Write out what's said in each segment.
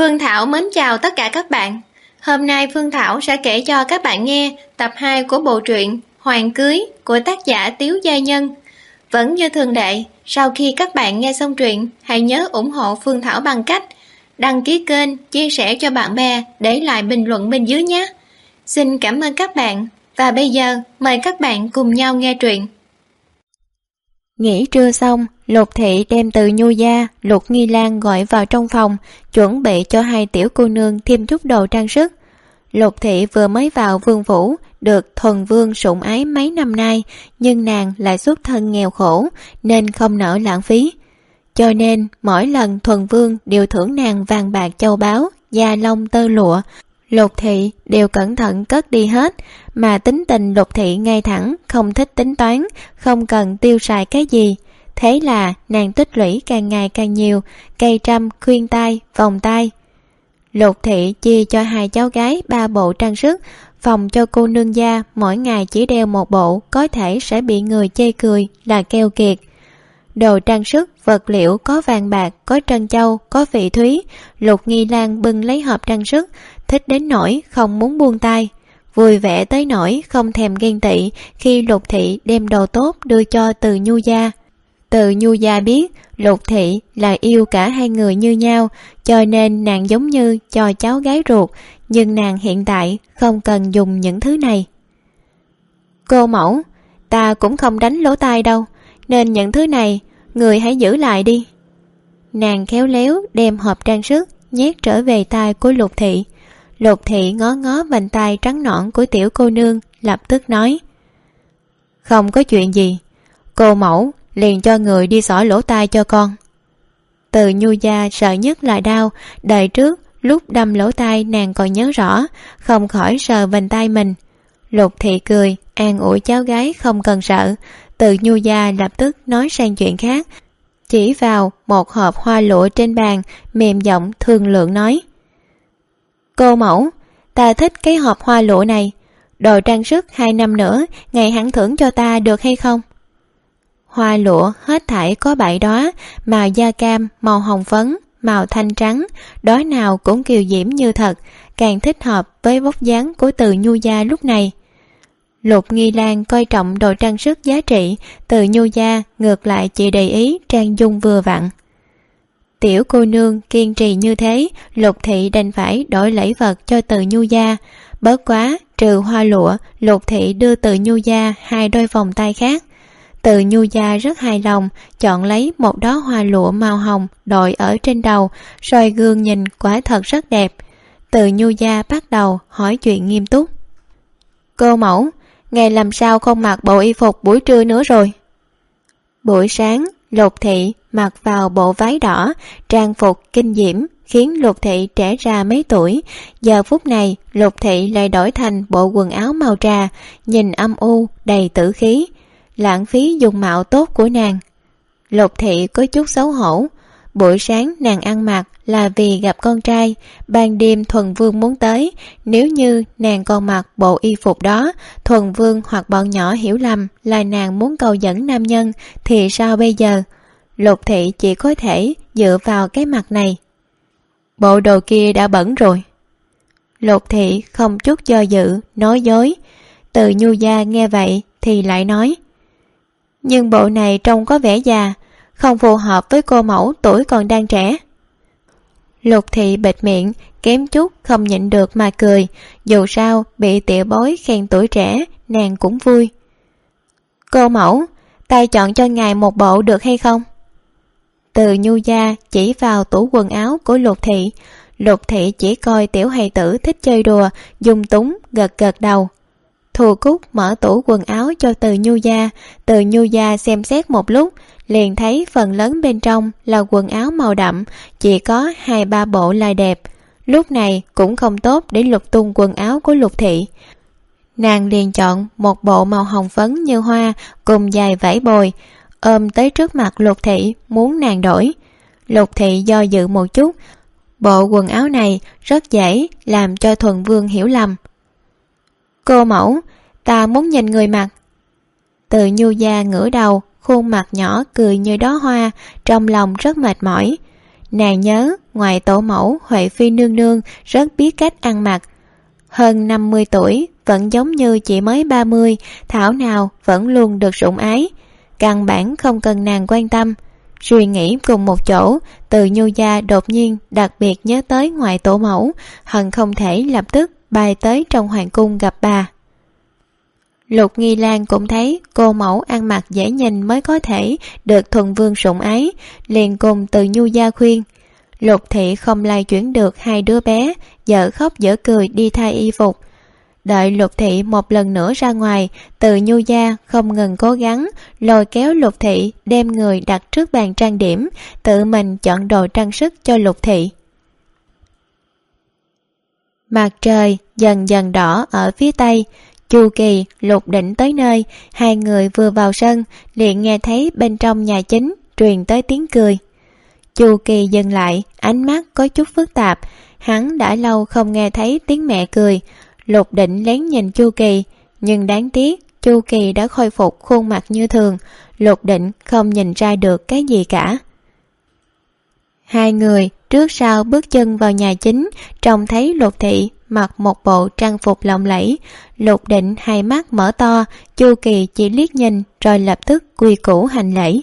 Phương Thảo mến chào tất cả các bạn. Hôm nay Phương Thảo sẽ kể cho các bạn nghe tập 2 của bộ truyện Hoàng Cưới của tác giả Tiếu Gia Nhân. Vẫn như thường lệ, sau khi các bạn nghe xong truyện, hãy nhớ ủng hộ Phương Thảo bằng cách đăng ký kênh, chia sẻ cho bạn bè, để lại bình luận bên dưới nhé. Xin cảm ơn các bạn và bây giờ mời các bạn cùng nhau nghe truyện. Nghỉ trưa xong, Lục Thị đem từ nhu gia, Lục Nghi Lan gọi vào trong phòng, chuẩn bị cho hai tiểu cô nương thêm chút đồ trang sức. Lục Thị vừa mới vào vương phủ, được thuần vương sủng ái mấy năm nay, nhưng nàng lại xuất thân nghèo khổ, nên không nỡ lãng phí. Cho nên, mỗi lần thuần vương đều thưởng nàng vàng bạc châu báu, da lông tơ lụa, Lục thị đều cẩn thận cất đi hết, mà tính tình lục thị ngay thẳng, không thích tính toán, không cần tiêu xài cái gì. Thế là nàng tích lũy càng ngày càng nhiều, cây trăm, khuyên tai, vòng tai. Lục thị chia cho hai cháu gái ba bộ trang sức, phòng cho cô nương gia mỗi ngày chỉ đeo một bộ có thể sẽ bị người chê cười là keo kiệt. Đồ trang sức, vật liệu có vàng bạc, có trân châu, có vị thúy. Lục Nghi Lan bưng lấy hộp trang sức, thích đến nỗi không muốn buông tay. Vui vẻ tới nỗi không thèm ghen tị khi Lục Thị đem đồ tốt đưa cho từ Nhu Gia. Từ Nhu Gia biết Lục Thị là yêu cả hai người như nhau, cho nên nàng giống như cho cháu gái ruột, nhưng nàng hiện tại không cần dùng những thứ này. Cô mẫu, ta cũng không đánh lỗ tai đâu, nên những thứ này người hãy giữ lại đi. Nàng khéo léo đem hộp trang sức nhét trở về tay của lục thị. Lục thị ngó ngó vành tay trắng nõn của tiểu cô nương, lập tức nói, không có chuyện gì. Cô mẫu liền cho người đi xỏ lỗ tai cho con. Từ nhu gia sợ nhất là đau, đời trước lúc đâm lỗ tai nàng còn nhớ rõ, không khỏi sờ vành tay mình. Lục thị cười, an ủi cháu gái không cần sợ từ nhu gia lập tức nói sang chuyện khác. Chỉ vào một hộp hoa lụa trên bàn, mềm giọng thương lượng nói, cô mẫu, ta thích cái hộp hoa lụa này. Đồ trang sức hai năm nữa, ngày hẳn thưởng cho ta được hay không? Hoa lụa hết thảy có bảy đóa màu da cam, màu hồng phấn, màu thanh trắng đóa nào cũng kiều diễm như thật. Càng thích hợp với vóc dáng của từ nhu gia lúc này Lục Nghi Lan coi trọng đồ trang sức giá trị, từ nhu gia ngược lại chỉ để ý trang dung vừa vặn. Tiểu cô nương kiên trì như thế, lục thị đành phải đổi lễ vật cho từ nhu gia. Bớt quá, trừ hoa lụa, lục thị đưa từ nhu gia hai đôi vòng tay khác. Từ nhu gia rất hài lòng, chọn lấy một đó hoa lụa màu hồng đội ở trên đầu, soi gương nhìn quả thật rất đẹp. Từ nhu gia bắt đầu hỏi chuyện nghiêm túc. Cô mẫu, ngày làm sao không mặc bộ y phục buổi trưa nữa rồi? Buổi sáng, lục thị mặc vào bộ váy đỏ, trang phục kinh diễm, khiến lục thị trẻ ra mấy tuổi. Giờ phút này, lục thị lại đổi thành bộ quần áo màu trà, nhìn âm u, đầy tử khí. Lãng phí dùng mạo tốt của nàng. Lục thị có chút xấu hổ buổi sáng, nàng ăn mặc là vì gặp con trai. Ban đêm thuần vương muốn tới. Nếu như nàng còn mặc bộ y phục đó, thuần vương hoặc bọn nhỏ hiểu lầm là nàng muốn cầu dẫn nam nhân, thì sao bây giờ? Lục thị chỉ có thể dựa vào cái mặt này. Bộ đồ kia đã bẩn rồi. Lục thị không chút do dự, nói dối. Từ nhu gia nghe vậy thì lại nói, nhưng bộ này trông có vẻ già không phù hợp với cô mẫu tuổi còn đang trẻ. Lục thị bịt miệng, kém chút không nhịn được mà cười, dù sao bị tiểu bối khen tuổi trẻ, nàng cũng vui. Cô mẫu, tay chọn cho ngài một bộ được hay không? Từ nhu gia chỉ vào tủ quần áo của lục thị. Lục thị chỉ coi tiểu hài tử thích chơi đùa dùng túng, gật gật đầu. Thù cúc mở tủ quần áo cho từ nhu gia. Từ nhu gia xem xét một lúc liền thấy phần lớn bên trong là quần áo màu đậm, chỉ có hai ba bộ là đẹp. Lúc này cũng không tốt để lục tung quần áo của lục thị. Nàng liền chọn một bộ màu hồng phấn như hoa cùng dài vải bồi, ôm tới trước mặt lục thị muốn nàng đổi. Lục thị do dự một chút, bộ quần áo này rất dễ làm cho thuần vương hiểu lầm. Cô mẫu, ta muốn nhìn người mặc. Từ nhu gia ngửa đầu khuôn mặt nhỏ cười như đó hoa, trong lòng rất mệt mỏi. Nàng nhớ, ngoài tổ mẫu, huệ phi nương nương rất biết cách ăn mặc. Hơn năm mươi tuổi, vẫn giống như chỉ mới ba mươi, thảo nào vẫn luôn được sủng ái. Căn bản không cần nàng quan tâm. Suy nghĩ cùng một chỗ, từ nhu gia đột nhiên đặc biệt nhớ tới ngoại tổ mẫu, hận không thể lập tức bay tới trong hoàng cung gặp bà lục nghi lan cũng thấy cô mẫu ăn mặc dễ nhìn mới có thể được thuần vương sủng ái, liền cùng từ nhu gia khuyên, lục thị không lay chuyển được hai đứa bé, dở khóc dở cười đi thay y phục. Đợi lục thị một lần nữa ra ngoài, từ nhu gia không ngừng cố gắng lôi kéo lục thị đem người đặt trước bàn trang điểm, tự mình chọn đồ trang sức cho lục thị. Mặt trời dần dần đỏ ở phía tây chu kỳ lục định tới nơi, hai người vừa vào sân, liền nghe thấy bên trong nhà chính truyền tới tiếng cười. Chu kỳ dừng lại, ánh mắt có chút phức tạp, hắn đã lâu không nghe thấy tiếng mẹ cười. Lục định lén nhìn chu kỳ, nhưng đáng tiếc, chu kỳ đã khôi phục khuôn mặt như thường, lục định không nhìn ra được cái gì cả. Hai người trước sau bước chân vào nhà chính, trông thấy lục thị mặc một bộ trang phục lộng lẫy, lục định hai mắt mở to, chu kỳ chỉ liếc nhìn rồi lập tức quy củ hành lễ.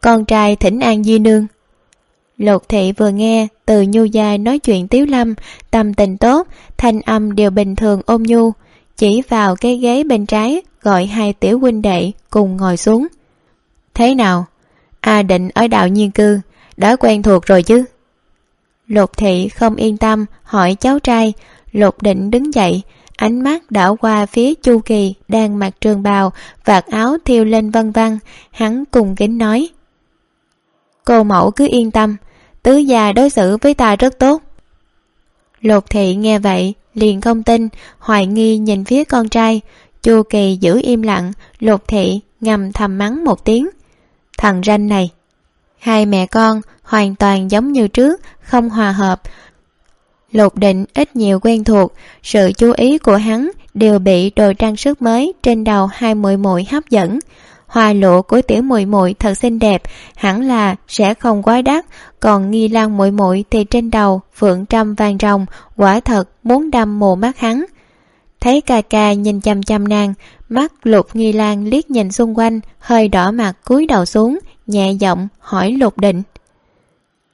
Con trai thỉnh an di nương. Lục thị vừa nghe từ nhu gia nói chuyện tiếu lâm, tâm tình tốt, thanh âm đều bình thường ôm nhu, chỉ vào cái ghế bên trái gọi hai tiểu huynh đệ cùng ngồi xuống. Thế nào? A định ở đạo nhiên cư, đã quen thuộc rồi chứ? Lục thị không yên tâm, hỏi cháu trai. Lục định đứng dậy, ánh mắt đảo qua phía chu kỳ đang mặc trường bào, vạt áo thiêu lên vân vân. Hắn cùng kính nói, cô mẫu cứ yên tâm, tứ gia đối xử với ta rất tốt. Lục thị nghe vậy liền không tin, hoài nghi nhìn phía con trai. Chu kỳ giữ im lặng, lục thị ngầm thầm mắng một tiếng, thằng ranh này, hai mẹ con hoàn toàn giống như trước không hòa hợp. Lục định ít nhiều quen thuộc, sự chú ý của hắn đều bị đồ trang sức mới trên đầu hai muội muội hấp dẫn. Hoa lụa của tiểu muội muội thật xinh đẹp, hẳn là sẽ không quá đắt, còn nghi lan muội muội thì trên đầu phượng trăm vàng rồng quả thật muốn đâm mù mắt hắn. Thấy ca ca nhìn chăm chăm nàng, mắt lục nghi lan liếc nhìn xung quanh, hơi đỏ mặt cúi đầu xuống, nhẹ giọng hỏi lục định.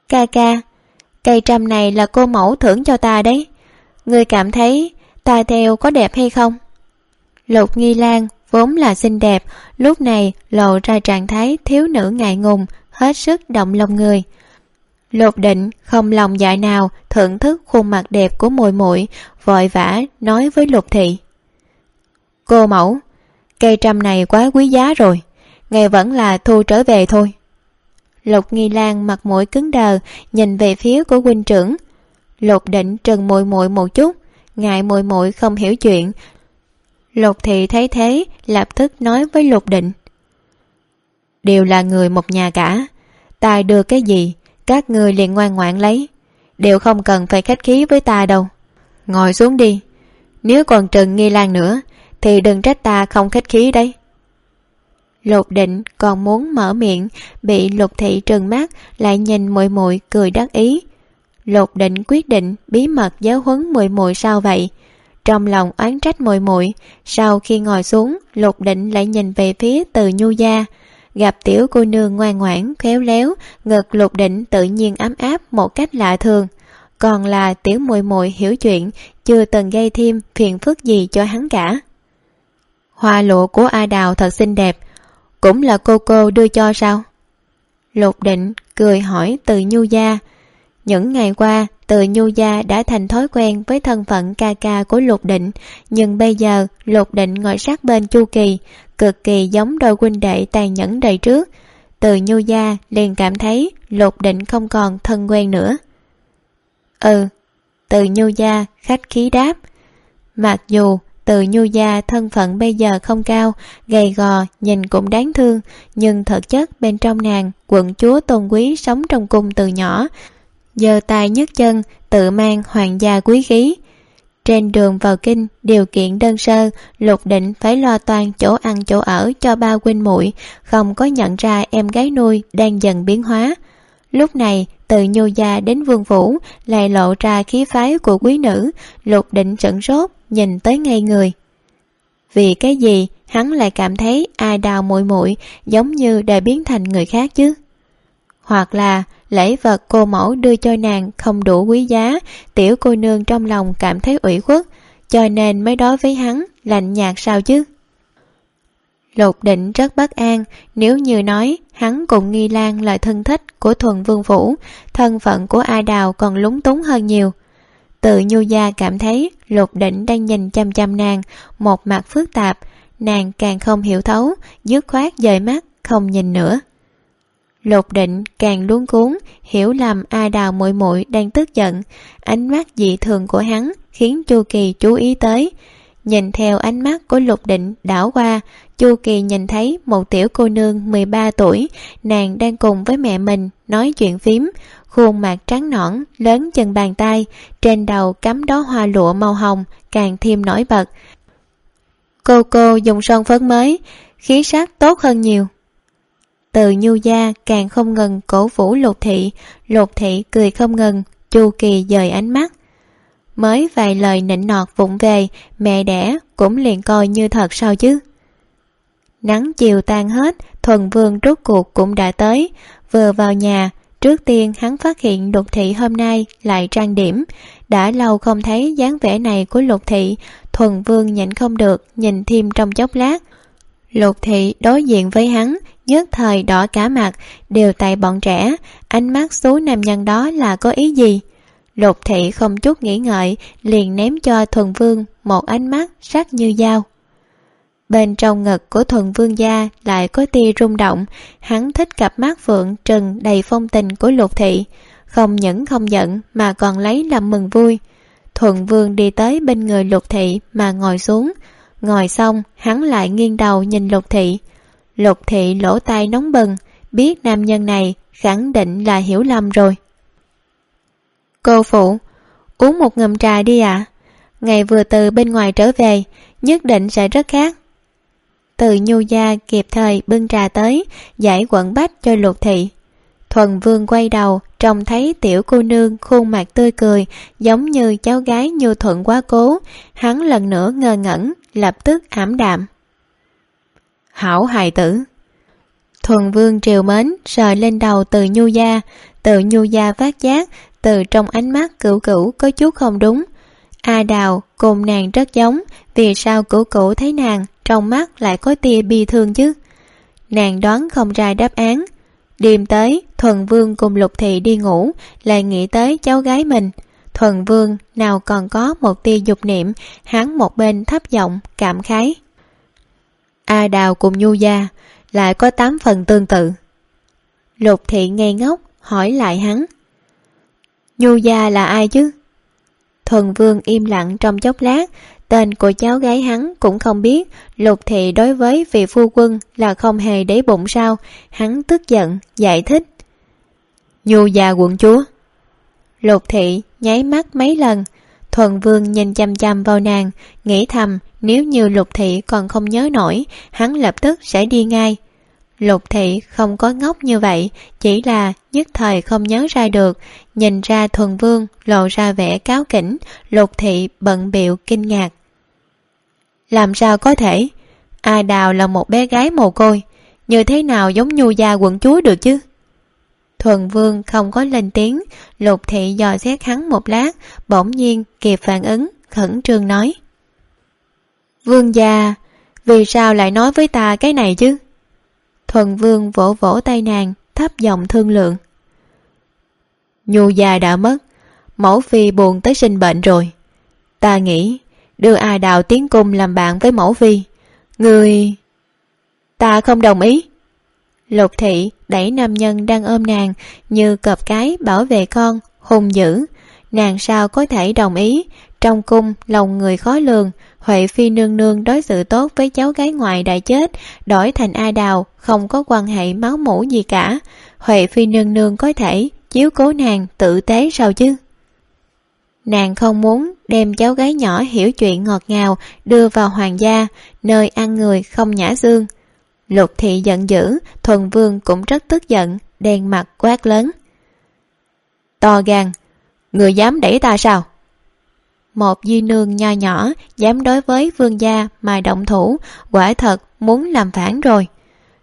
Ca ca cây trăm này là cô mẫu thưởng cho ta đấy. Ngươi cảm thấy ta theo có đẹp hay không? Lục nghi lan vốn là xinh đẹp, lúc này lộ ra trạng thái thiếu nữ ngại ngùng, hết sức động lòng người. Lục định không lòng dại nào, thưởng thức khuôn mặt đẹp của mùi muội, vội vã nói với lục thị. Cô mẫu, cây trăm này quá quý giá rồi, ngày vẫn là thu trở về thôi lục nghi lan mặt mũi cứng đờ, nhìn về phía của huynh trưởng. Lục định trừng mùi muội một chút, ngại mùi muội không hiểu chuyện. Lục thị thấy thế, lập tức nói với lục định. Đều là người một nhà cả tài đưa cái gì, các người liền ngoan ngoãn lấy. Đều không cần phải khách khí với ta đâu. Ngồi xuống đi, nếu còn trừng nghi lan nữa, thì đừng trách ta không khách khí đấy lục định còn muốn mở miệng, bị lục thị trừng mắt, lại nhìn muội muội cười đắc ý. Lục định quyết định bí mật giáo huấn muội muội sao vậy? Trong lòng oán trách muội muội, sau khi ngồi xuống, lục định lại nhìn về phía từ nhu gia. Gặp tiểu cô nương ngoan ngoãn, khéo léo, ngực lục định tự nhiên ấm áp một cách lạ thường. Còn là tiểu muội muội hiểu chuyện, chưa từng gây thêm phiền phức gì cho hắn cả. Hoa lụa của a đào thật xinh đẹp cũng là cô cô đưa cho sao? Lục định cười hỏi từ nhu gia. Những ngày qua, từ nhu gia đã thành thói quen với thân phận ca ca của lục định, nhưng bây giờ lục định ngồi sát bên chu kỳ, cực kỳ giống đôi huynh đệ tàn nhẫn đời trước. Từ nhu gia liền cảm thấy lục định không còn thân quen nữa. Ừ từ nhu gia khách khí đáp. Mặc dù từ nhu gia thân phận bây giờ không cao, gầy gò, nhìn cũng đáng thương, nhưng thực chất bên trong nàng, quận chúa tôn quý sống trong cung từ nhỏ. Giơ tay nhấc chân, tự mang hoàng gia quý khí. Trên đường vào kinh, điều kiện đơn sơ, lục định phải lo toan chỗ ăn chỗ ở cho ba huynh muội, không có nhận ra em gái nuôi đang dần biến hóa lúc này, từ nhô gia đến vương phủ lại lộ ra khí phái của quý nữ, lục định sửng sốt nhìn tới ngay người. Vì cái gì, hắn lại cảm thấy ai đào muội muội giống như đã biến thành người khác chứ? Hoặc là, lễ vật cô mẫu đưa cho nàng không đủ quý giá, tiểu cô nương trong lòng cảm thấy ủy khuất, cho nên mới đối với hắn lạnh nhạt sao chứ? Lục định rất bất an, nếu như nói hắn cùng nghi lan là thân thích của thuần vương phủ thân phận của a đào còn lúng túng hơn nhiều. Tự nhu gia cảm thấy lục định đang nhìn chăm chăm nàng, một mặt phức tạp, nàng càng không hiểu thấu, dứt khoát dời mắt, không nhìn nữa. Lục định càng luống cuốn, hiểu lầm a đào muội muội đang tức giận, ánh mắt dị thường của hắn khiến chu kỳ chú ý tới. Nhìn theo ánh mắt của lục định đảo qua chu kỳ nhìn thấy một tiểu cô nương 13 tuổi, nàng đang cùng với mẹ mình nói chuyện phím. Khuôn mặt trắng nõn, lớn chừng bàn tay, trên đầu cắm đó hoa lụa màu hồng, càng thêm nổi bật. Cô cô dùng son phấn mới, khí sắc tốt hơn nhiều. Từ nhu gia càng không ngừng cổ vũ lục thị. Lục thị cười không ngừng, chu kỳ dời ánh mắt. Mới vài lời nịnh nọt vụng về, mẹ đẻ cũng liền coi như thật sao chứ? Nắng chiều tan hết, thuần vương rốt cuộc cũng đã tới. Vừa vào nhà, trước tiên hắn phát hiện lục thị hôm nay lại trang điểm. Đã lâu không thấy dáng vẻ này của lục thị, thuần vương nhịn không được, nhìn thêm trong chốc lát. Lục thị đối diện với hắn, nhất thời đỏ cả mặt, đều tại bọn trẻ. Ánh mắt số nam nhân đó là có ý gì? Lục thị không chút nghĩ ngợi, liền ném cho thuần vương một ánh mắt sắc như dao bên trong ngực của thuần vương gia lại có tia rung động. Hắn thích cặp mắt phượng trừng đầy phong tình của lục thị. Không những không giận mà còn lấy làm mừng vui. Thuần vương đi tới bên người lục thị mà ngồi xuống. Ngồi xong, hắn lại nghiêng đầu nhìn lục thị. Lục thị lỗ tai nóng bừng, biết nam nhân này khẳng định là hiểu lầm rồi. Cô phụ, uống một ngầm trà đi ạ. À. ngày vừa từ bên ngoài trở về, nhất định sẽ rất khác từ nhu gia kịp thời bưng trà tới, giải quẩn bách cho lục thị. Thuần vương quay đầu, trông thấy tiểu cô nương khuôn mặt tươi cười, giống như cháu gái nhu thuận quá cố. Hắn lần nữa ngơ ngẩn, lập tức ảm đạm. Hảo hài tử. Thuần vương triều mến, sờ lên đầu từ nhu gia. Từ nhu gia vác giác, từ trong ánh mắt cửu cửu có chút không đúng. A đào, cùng nàng rất giống, vì sao cửu cửu thấy nàng? Trong mắt lại có tia bi thương chứ? Nàng đoán không ra đáp án. Đêm tới, thuần vương cùng lục thị đi ngủ, lại nghĩ tới cháu gái mình. Thuần vương nào còn có một tia dục niệm, hắn một bên thấp giọng cảm khái. A đào cùng nhu gia lại có tám phần tương tự. Lục thị ngây ngốc, hỏi lại hắn. Nhu gia là ai chứ? Thuần vương im lặng trong chốc lát tên của cháu gái hắn cũng không biết, lục thị đối với vị phu quân là không hề để bụng sao, hắn tức giận, giải thích. Nhu già quận chúa. Lục thị nháy mắt mấy lần, thuần vương nhìn chăm chăm vào nàng, nghĩ thầm nếu như lục thị còn không nhớ nổi, hắn lập tức sẽ đi ngay. Lục thị không có ngốc như vậy, chỉ là nhất thời không nhớ ra được, nhìn ra thuần vương lộ ra vẻ cáo kỉnh, lục thị bận biệu kinh ngạc làm sao có thể? A đào là một bé gái mồ côi. Như thế nào giống nhu gia quận chúa được chứ? Thuần vương không có lên tiếng. Lục thị dò xét hắn một lát, bỗng nhiên kịp phản ứng, khẩn trương nói. Vương gia, vì sao lại nói với ta cái này chứ? Thuần vương vỗ vỗ tay nàng, thấp giọng thương lượng. Nhu gia đã mất, mẫu phi buồn tới sinh bệnh rồi. Ta nghĩ đưa a đào tiến cung làm bạn với mẫu Vi người ta không đồng ý. Lục thị đẩy nam nhân đang ôm nàng như cọp cái bảo vệ con hùng dữ. Nàng sao có thể đồng ý? Trong cung lòng người khó lường, huệ phi nương nương đối xử tốt với cháu gái ngoại đã chết, đổi thành a đào, không có quan hệ máu mủ gì cả. Huệ phi nương nương có thể chiếu cố nàng tự tế sao chứ? Nàng không muốn đem cháu gái nhỏ hiểu chuyện ngọt ngào đưa vào hoàng gia, nơi ăn người không nhã dương lục thị giận dữ, thuần vương cũng rất tức giận, đen mặt quát lớn. To gan, người dám đẩy ta sao? Một di nương nho nhỏ dám đối với vương gia mà động thủ, quả thật muốn làm phản rồi.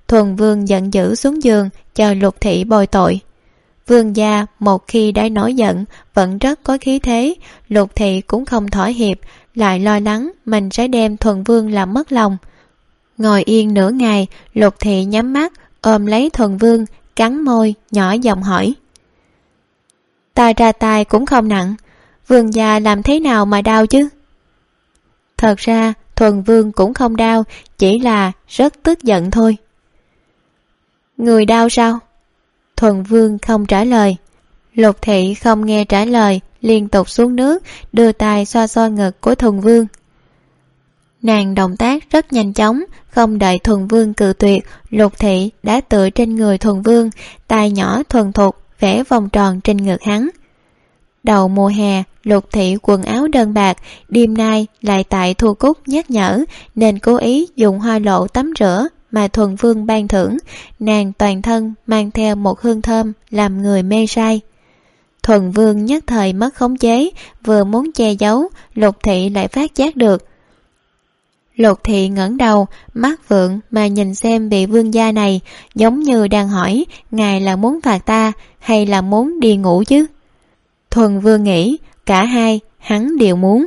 Thuần vương giận dữ xuống giường, chờ lục thị bồi tội vương gia một khi đã nổi giận, vẫn rất có khí thế. Lục thị cũng không thỏa hiệp, lại lo lắng mình sẽ đem thuần vương làm mất lòng. Ngồi yên nửa ngày, lục thị nhắm mắt, ôm lấy thuần vương, cắn môi, nhỏ giọng hỏi. Ta ra tay cũng không nặng. Vương gia làm thế nào mà đau chứ? Thật ra, thuần vương cũng không đau, chỉ là rất tức giận thôi. Người đau sao? Thuần vương không trả lời. Lục thị không nghe trả lời, liên tục xuống nước, đưa tay xoa xoa ngực của thuần vương. Nàng động tác rất nhanh chóng, không đợi thuần vương cự tuyệt, lục thị đã tựa trên người thuần vương, tay nhỏ thuần thục, vẽ vòng tròn trên ngực hắn. Đầu mùa hè, lục thị quần áo đơn bạc, đêm nay lại tại thu cúc nhắc nhở, nên cố ý dùng hoa lộ tắm rửa mà thuần vương ban thưởng, nàng toàn thân mang theo một hương thơm làm người mê say. Thuần vương nhất thời mất khống chế, vừa muốn che giấu, lục thị lại phát giác được. Lục thị ngẩng đầu, mắt vượng mà nhìn xem vị vương gia này, giống như đang hỏi, ngài là muốn phạt ta hay là muốn đi ngủ chứ? Thuần vương nghĩ, cả hai, hắn đều muốn.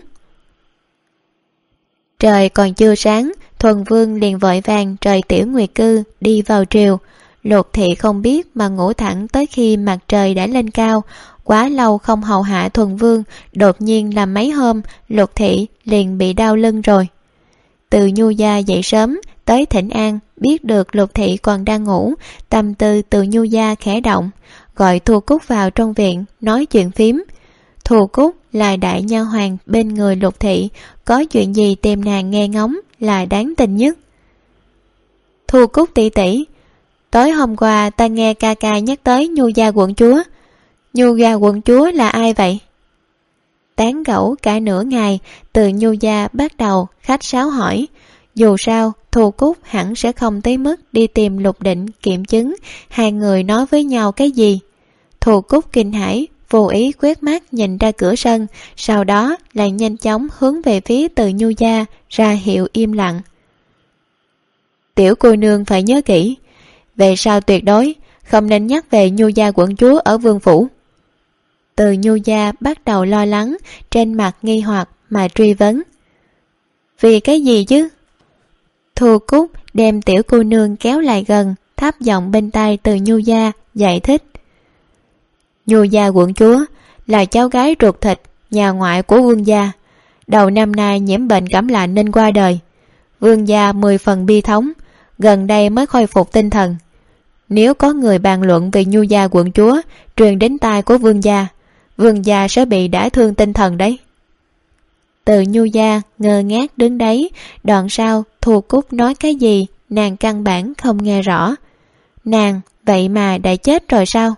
Trời còn chưa sáng thuần vương liền vội vàng trời tiểu nguyệt cư, đi vào triều. Lục thị không biết mà ngủ thẳng tới khi mặt trời đã lên cao. Quá lâu không hầu hạ thuần vương, đột nhiên là mấy hôm, lục thị liền bị đau lưng rồi. Từ nhu gia dậy sớm, tới thịnh an, biết được lục thị còn đang ngủ, tâm tư từ nhu gia khẽ động. Gọi thu cúc vào trong viện, nói chuyện phím. Thù cúc là đại nha hoàng bên người lục thị, có chuyện gì tìm nàng nghe ngóng là đáng tin nhất. Thu cúc tỷ tỷ tối hôm qua ta nghe ca ca nhắc tới nhu gia quận chúa. Nhu gia quận chúa là ai vậy? Tán gẫu cả nửa ngày, từ nhu gia bắt đầu, khách sáo hỏi. Dù sao thù cúc hẳn sẽ không tới mức đi tìm lục định kiểm chứng hai người nói với nhau cái gì. Thù cúc kinh hãi vô ý quét mắt nhìn ra cửa sân, sau đó lại nhanh chóng hướng về phía từ nhu gia ra hiệu im lặng. Tiểu cô nương phải nhớ kỹ, về sau tuyệt đối không nên nhắc về nhu gia quận chúa ở vương phủ. Từ nhu gia bắt đầu lo lắng, trên mặt nghi hoặc mà truy vấn. Vì cái gì chứ? Thu cúc đem tiểu cô nương kéo lại gần tháp giọng bên tai từ nhu gia giải thích nhu gia quận chúa, là cháu gái ruột thịt, nhà ngoại của vương gia. Đầu năm nay nhiễm bệnh cảm lạnh nên qua đời. Vương gia mười phần bi thống, gần đây mới khôi phục tinh thần. Nếu có người bàn luận về nhu gia quận chúa truyền đến tai của vương gia vương gia sẽ bị đả thương tinh thần đấy. Từ nhu gia ngơ ngác đứng đấy, đoạn sau thù cúc nói cái gì, nàng căn bản không nghe rõ. Nàng, vậy mà đã chết rồi sao?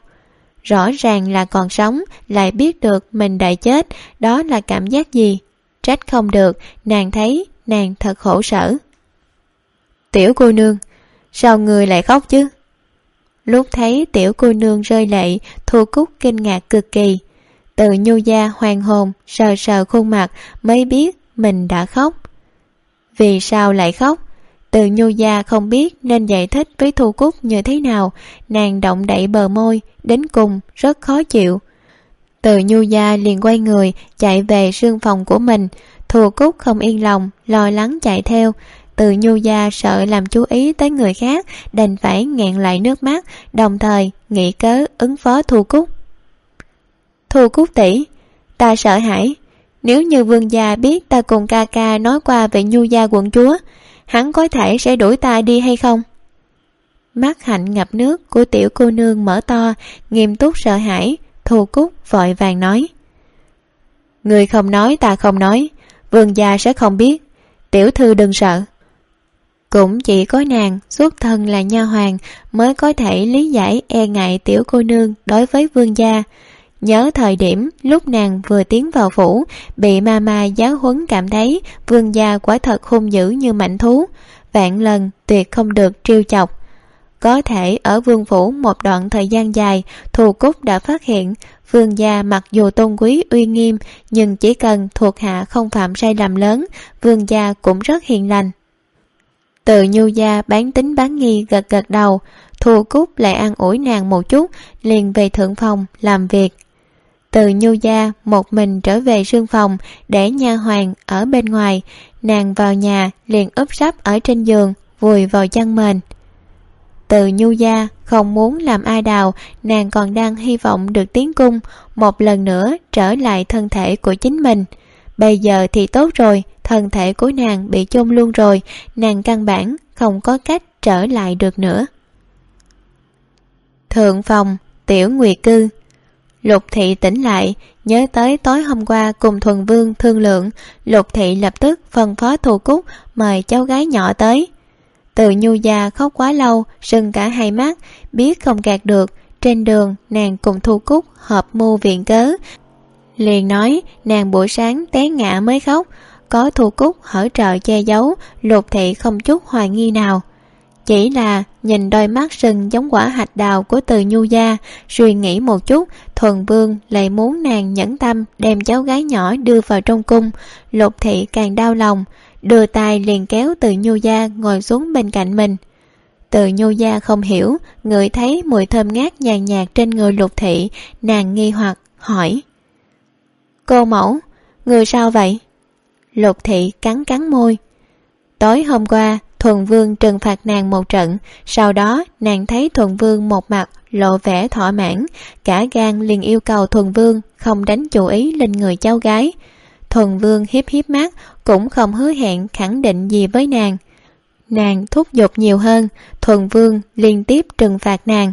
Rõ ràng là còn sống, lại biết được mình đã chết, đó là cảm giác gì? Trách không được, nàng thấy, nàng thật khổ sở. Tiểu cô nương, sao người lại khóc chứ? Lúc thấy tiểu cô nương rơi lệ, thu cúc kinh ngạc cực kỳ. Từ nhu gia hoàng hồn, sờ sờ khuôn mặt, mới biết mình đã khóc. Vì sao lại khóc? Từ nhu gia không biết nên giải thích với thu cúc như thế nào. Nàng động đậy bờ môi, đến cùng rất khó chịu. Từ nhu gia liền quay người, chạy về sương phòng của mình. Thu cúc không yên lòng, lo lắng chạy theo. Từ nhu gia sợ làm chú ý tới người khác, đành phải nghẹn lại nước mắt, đồng thời nghĩ cớ ứng phó thu cúc. Thu cúc tỷ, ta sợ hãi. Nếu như vương gia biết ta cùng ca ca nói qua về nhu gia quận chúa hắn có thể sẽ đuổi ta đi hay không? Mắt hạnh ngập nước của tiểu cô nương mở to, nghiêm túc sợ hãi, thù cúc vội vàng nói. Người không nói ta không nói, vương gia sẽ không biết. Tiểu thư đừng sợ. Cũng chỉ có nàng, xuất thân là nha hoàng, mới có thể lý giải e ngại tiểu cô nương đối với vương gia nhớ thời điểm lúc nàng vừa tiến vào phủ, bị ma ma giáo huấn cảm thấy vương gia quả thật hung dữ như mạnh thú. Vạn lần tuyệt không được trêu chọc. Có thể ở vương phủ một đoạn thời gian dài, thù cúc đã phát hiện. Vương gia mặc dù tôn quý uy nghiêm, nhưng chỉ cần thuộc hạ không phạm sai lầm lớn, vương gia cũng rất hiền lành. Từ nhu gia bán tính bán nghi gật gật đầu, thù cúc lại an ủi nàng một chút, liền về thượng phòng làm việc từ nhu gia một mình trở về sương phòng để nha hoàng ở bên ngoài. Nàng vào nhà, liền úp sắp ở trên giường, vùi vào chăn mền từ nhu gia không muốn làm ai đào, nàng còn đang hy vọng được tiến cung, một lần nữa trở lại thân thể của chính mình. Bây giờ thì tốt rồi, thân thể của nàng bị chôn luôn rồi, nàng căn bản không có cách trở lại được nữa. Thượng phòng, tiểu nguyệt cư lục thị tỉnh lại, nhớ tới tối hôm qua cùng thuần vương thương lượng, lục thị lập tức phân phó thu cúc mời cháu gái nhỏ tới. Từ nhu già khóc quá lâu, sưng cả hai mắt, biết không gạt được, trên đường nàng cùng thu cúc hợp mưu viện cớ. Liền nói nàng buổi sáng té ngã mới khóc, có thu cúc hở trợ che giấu, lục thị không chút hoài nghi nào chỉ là nhìn đôi mắt sừng giống quả hạch đào của từ nhu gia, suy nghĩ một chút, thuần vương lại muốn nàng nhẫn tâm đem cháu gái nhỏ đưa vào trong cung. Lục thị càng đau lòng, đưa tay liền kéo từ nhu gia ngồi xuống bên cạnh mình. Từ nhu gia không hiểu ngửi thấy mùi thơm ngát nhàn nhạt trên người lục thị, nàng nghi hoặc, hỏi. Cô mẫu, người sao vậy? Lục thị cắn cắn môi. Tối hôm qua thuần vương trừng phạt nàng một trận. Sau đó, nàng thấy thuần vương một mặt lộ vẻ thỏa mãn. Cả gan liền yêu cầu thuần vương không đánh chủ ý lên người cháu gái. Thuần vương hiếp hiếp mắt, cũng không hứa hẹn khẳng định gì với nàng. Nàng thúc giục nhiều hơn, thuần vương liên tiếp trừng phạt nàng.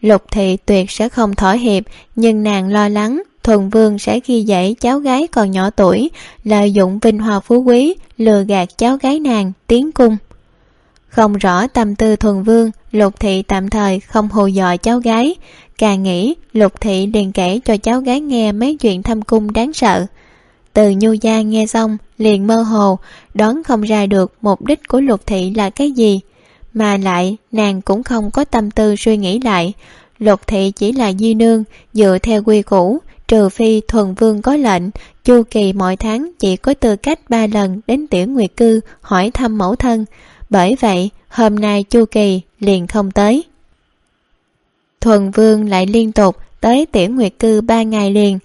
Lục thị tuyệt sẽ không thỏa hiệp, nhưng nàng lo lắng thuần vương sẽ ghi dãy cháu gái còn nhỏ tuổi, lợi dụng vinh hoa phú quý, lừa gạt cháu gái nàng tiến cung không rõ tâm tư thuần vương, lục thị tạm thời không hù dọa cháu gái. Càng nghĩ, lục thị liền kể cho cháu gái nghe mấy chuyện thâm cung đáng sợ. Từ nhu gia nghe xong, liền mơ hồ, đoán không ra được mục đích của lục thị là cái gì. Mà lại, nàng cũng không có tâm tư suy nghĩ lại. Lục thị chỉ là di nương, dựa theo quy củ, trừ phi thuần vương có lệnh, chu kỳ mỗi tháng chỉ có tư cách ba lần đến tiểu nguyệt cư, hỏi thăm mẫu thân bởi vậy, hôm nay chu kỳ liền không tới. Thuần vương lại liên tục tới tiểu nguyệt cư ba ngày liền.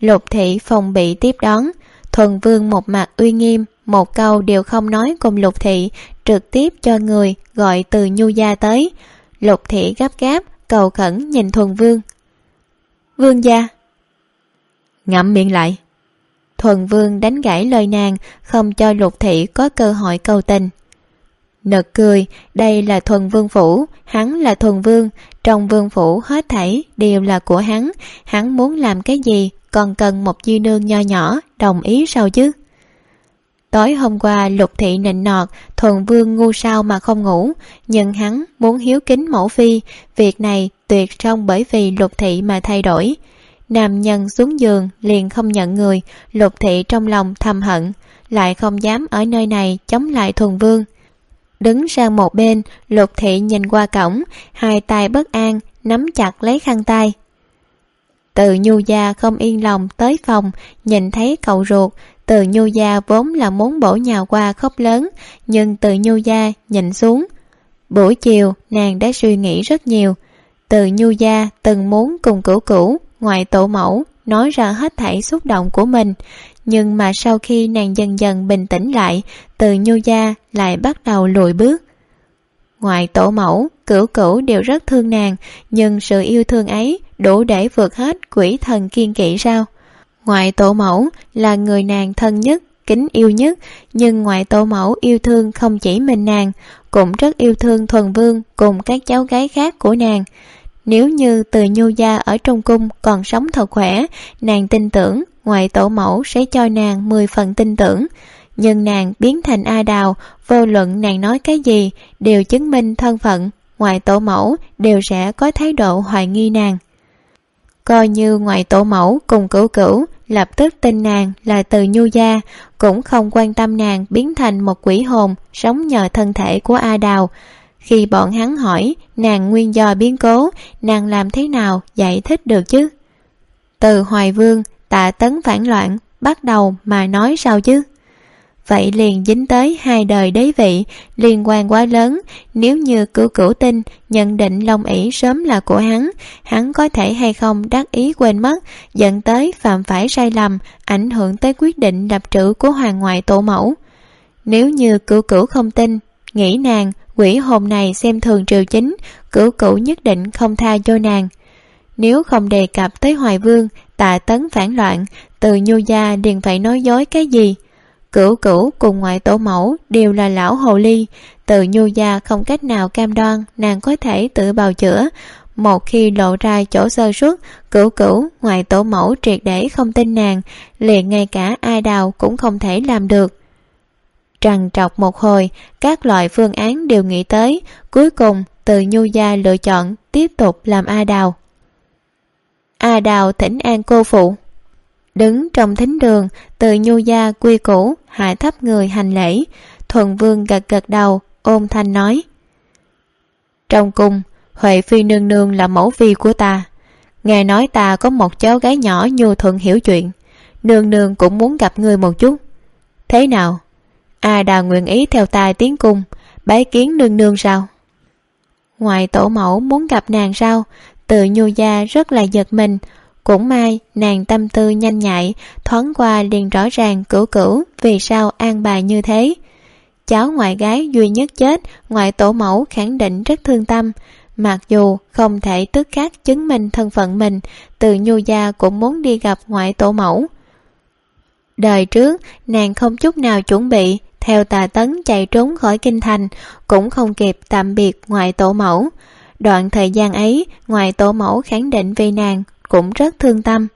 Lục thị phòng bị tiếp đón. Thuần vương một mặt uy nghiêm, một câu đều không nói cùng lục thị, trực tiếp cho người gọi từ nhu gia tới. Lục thị gấp gáp, cầu khẩn nhìn thuần vương. Vương gia. Ngậm miệng lại. Thuần vương đánh gãy lời nàng, không cho lục thị có cơ hội cầu tình nực cười, đây là thuần vương phủ, hắn là thuần vương, trong vương phủ hết thảy đều là của hắn hắn muốn làm cái gì còn cần một di nương nho nhỏ, đồng ý sao chứ? Tối hôm qua, lục thị nịnh nọt, thuần vương ngu sao mà không ngủ, nhưng hắn muốn hiếu kính mẫu phi, việc này tuyệt không bởi vì lục thị mà thay đổi. Nam nhân xuống giường liền không nhận người, lục thị trong lòng thầm hận, lại không dám ở nơi này chống lại thuần vương đứng sang một bên, lục thị nhìn qua cổng, hai tay bất an, nắm chặt lấy khăn tay. Từ nhu gia không yên lòng tới phòng, nhìn thấy cậu ruột, từ nhu gia vốn là muốn bổ nhào qua khóc lớn, nhưng từ nhu gia nhìn xuống. Buổi chiều, nàng đã suy nghĩ rất nhiều. Từ nhu gia từng muốn cùng cửu cửu ngoài tổ mẫu, nói ra hết thảy xúc động của mình nhưng mà sau khi nàng dần dần bình tĩnh lại, từ nhu gia lại bắt đầu lùi bước. Ngoài tổ mẫu, cửu cửu đều rất thương nàng, nhưng sự yêu thương ấy đủ để vượt hết quỷ thần kiên kỵ sao? Ngoại tổ mẫu là người nàng thân nhất, kính yêu nhất, nhưng ngoại tổ mẫu yêu thương không chỉ mình nàng, cũng rất yêu thương thuần vương cùng các cháu gái khác của nàng. Nếu như từ nhu gia ở trong cung còn sống thật khỏe, nàng tin tưởng ngoại tổ mẫu sẽ cho nàng mười phần tin tưởng. Nhưng nàng biến thành a đào, vô luận nàng nói cái gì, đều chứng minh thân phận. Ngoại tổ mẫu, đều sẽ có thái độ hoài nghi nàng. Coi như ngoại tổ mẫu cùng cửu cửu, lập tức tin nàng là từ nhu gia, cũng không quan tâm nàng biến thành một quỷ hồn sống nhờ thân thể của a đào. Khi bọn hắn hỏi, nàng nguyên do biến cố, nàng làm thế nào giải thích được chứ? Từ hoài vương tạ tấn phản loạn, bắt đầu mà nói sao chứ? Vậy liền dính tới hai đời đế vị, liên quan quá lớn. Nếu như cửu cửu tinh, nhận định long ỷ sớm là của hắn hắn có thể hay không đắc ý quên mất, dẫn tới phạm phải sai lầm, ảnh hưởng tới quyết định lập trữ của hoàng ngoại tổ mẫu. Nếu như cửu cửu không tin, nghĩ nàng, quỷ hồn này xem thường triều chính, cửu cửu nhất định không tha cho nàng. Nếu không đề cập tới hoài vương tạ tấn phản loạn, từ nhu gia điền phải nói dối cái gì? Cửu cửu cùng ngoại tổ mẫu đều là lão hồ ly, từ nhu gia không cách nào cam đoan nàng có thể tự bào chữa. Một khi lộ ra chỗ sơ suất, cửu cửu, ngoại tổ mẫu triệt để không tin nàng, liền ngay cả ai đào cũng không thể làm được. Trằn trọc một hồi, các loại phương án đều nghĩ tới, cuối cùng từ nhu gia lựa chọn tiếp tục làm a đào a đào thỉnh an cô phụ. Đứng trong thính đường, từ nhu gia, quy củ, hạ thấp người hành lễ, thuần vương gật gật đầu, ôm thanh nói, trong cung, huệ phi nương nương là mẫu phi của ta. Nghe nói ta có một cháu gái nhỏ nhu thuận hiểu chuyện. Nương nương cũng muốn gặp ngươi một chút. Thế nào? A đào nguyện ý theo ta tiến cung, bái kiến nương nương sao? Ngoài tổ mẫu muốn gặp nàng sao Tự nhu gia rất là giật mình. Cũng may, nàng tâm tư nhanh nhạy, thoáng qua liền rõ ràng cửu cửu vì sao an bài như thế. Cháu ngoại gái duy nhất chết, ngoại tổ mẫu khẳng định rất thương tâm. Mặc dù không thể tức khắc chứng minh thân phận mình, từ nhu gia cũng muốn đi gặp ngoại tổ mẫu. Đời trước, nàng không chút nào chuẩn bị, theo tà tấn chạy trốn khỏi kinh thành, cũng không kịp tạm biệt ngoại tổ mẫu đoạn thời gian ấy, ngoài tổ mẫu khẳng định vì nàng, cũng rất thương tâm.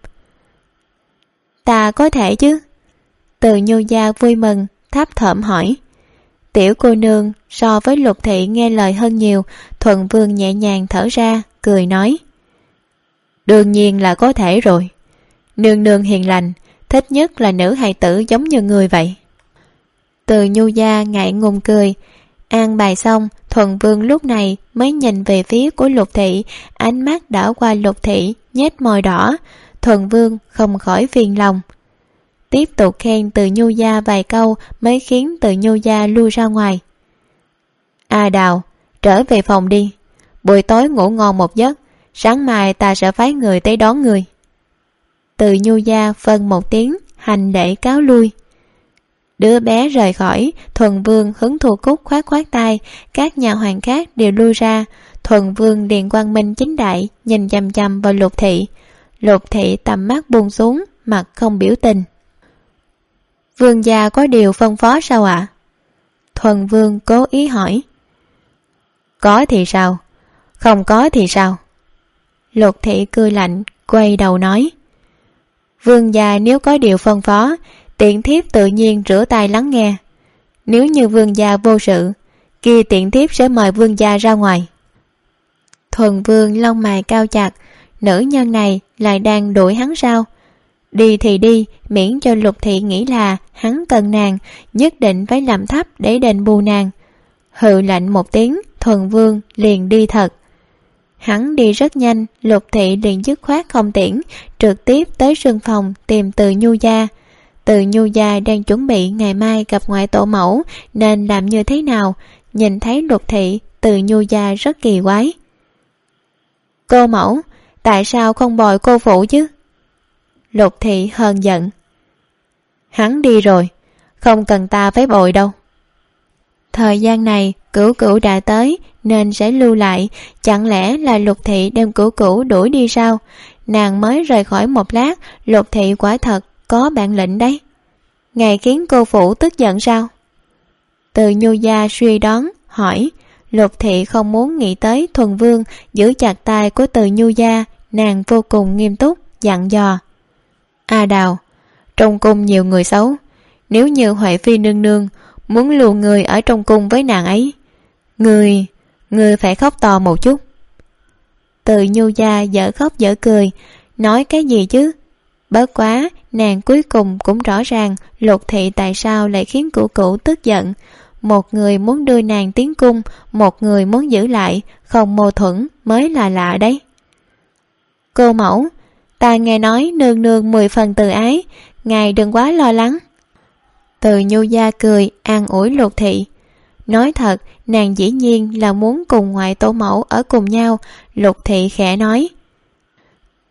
Ta có thể chứ? Từ nhu gia vui mừng tháp thởm hỏi. Tiểu cô nương, so với lục thị nghe lời hơn nhiều thuận vương nhẹ nhàng thở ra, cười nói. Đương nhiên là có thể rồi. Nương nương hiền lành, thích nhất là nữ hài tử giống như người vậy. Từ nhu gia ngại ngùng cười an bài xong thuần vương lúc này mới nhìn về phía của lục thị. Ánh mắt đảo qua lục thị, nhếch môi đỏ. Thuần vương không khỏi phiền lòng. Tiếp tục khen từ nhu gia vài câu mới khiến từ nhu gia lui ra ngoài. A đào, trở về phòng đi. Buổi tối ngủ ngon một giấc, sáng mai ta sẽ phái người tới đón người. Từ nhu gia phân một tiếng, hành để cáo lui đứa bé rời khỏi, thuần vương hứng thù cúc khoát khoát tay, các nhà hoàng khác đều lui ra. Thuần vương liền quang minh chính đại, nhìn chằm chằm vào lục thị. Lục thị tầm mắt buông xuống, mặt không biểu tình. Vương gia có điều phân phó sao ạ? Thuần vương cố ý hỏi. Có thì sao? Không có thì sao? Lục thị cười lạnh, quay đầu nói. Vương gia nếu có điều phân phó tiện thiếp tự nhiên rửa tay lắng nghe. Nếu như vương gia vô sự, kia tiện thiếp sẽ mời vương gia ra ngoài. Thuần vương lông mày cao chặt, nữ nhân này lại đang đuổi hắn sao? Đi thì đi, miễn cho lục thị nghĩ là hắn cần nàng, nhất định phải làm thấp để đền bù nàng. Hự lạnh một tiếng, thuần vương liền đi thật. Hắn đi rất nhanh, lục thị liền dứt khoát không tiễn, trực tiếp tới sương phòng tìm từ nhu gia từ nhu gia đang chuẩn bị ngày mai gặp ngoại tổ mẫu, nên làm như thế nào? Nhìn thấy lục thị, từ nhu gia rất kỳ quái. Cô mẫu, tại sao không bồi cô phụ chứ? Lục thị hờn giận. Hắn đi rồi, không cần ta phải bồi đâu. Thời gian này, cửu cửu đã tới, nên sẽ lưu lại. Chẳng lẽ là lục thị đem cửu cửu đuổi đi sao? Nàng mới rời khỏi một lát, lục thị quả thật có bản lĩnh đấy. Ngài khiến cô phủ tức giận sao? Từ nhu gia suy đoán, hỏi, lục thị không muốn nghĩ tới thuần vương giữ chặt tay của từ nhu gia, nàng vô cùng nghiêm túc, dặn dò. A đào, trong cung nhiều người xấu, nếu như huệ phi nương nương muốn lùa người ở trong cung với nàng ấy, người người phải khóc to một chút. Từ nhu gia dở khóc dở cười, nói cái gì chứ? Bớt quá nàng cuối cùng cũng rõ ràng lục thị tại sao lại khiến cửu cửu tức giận. Một người muốn đưa nàng tiến cung, một người muốn giữ lại, không mâu thuẫn mới là lạ đấy. Cô mẫu, ta nghe nói nương nương mười phần từ ái, ngài đừng quá lo lắng. Từ nhu gia cười, an ủi lục thị. Nói thật, nàng dĩ nhiên là muốn cùng ngoại tổ mẫu ở cùng nhau, lục thị khẽ nói.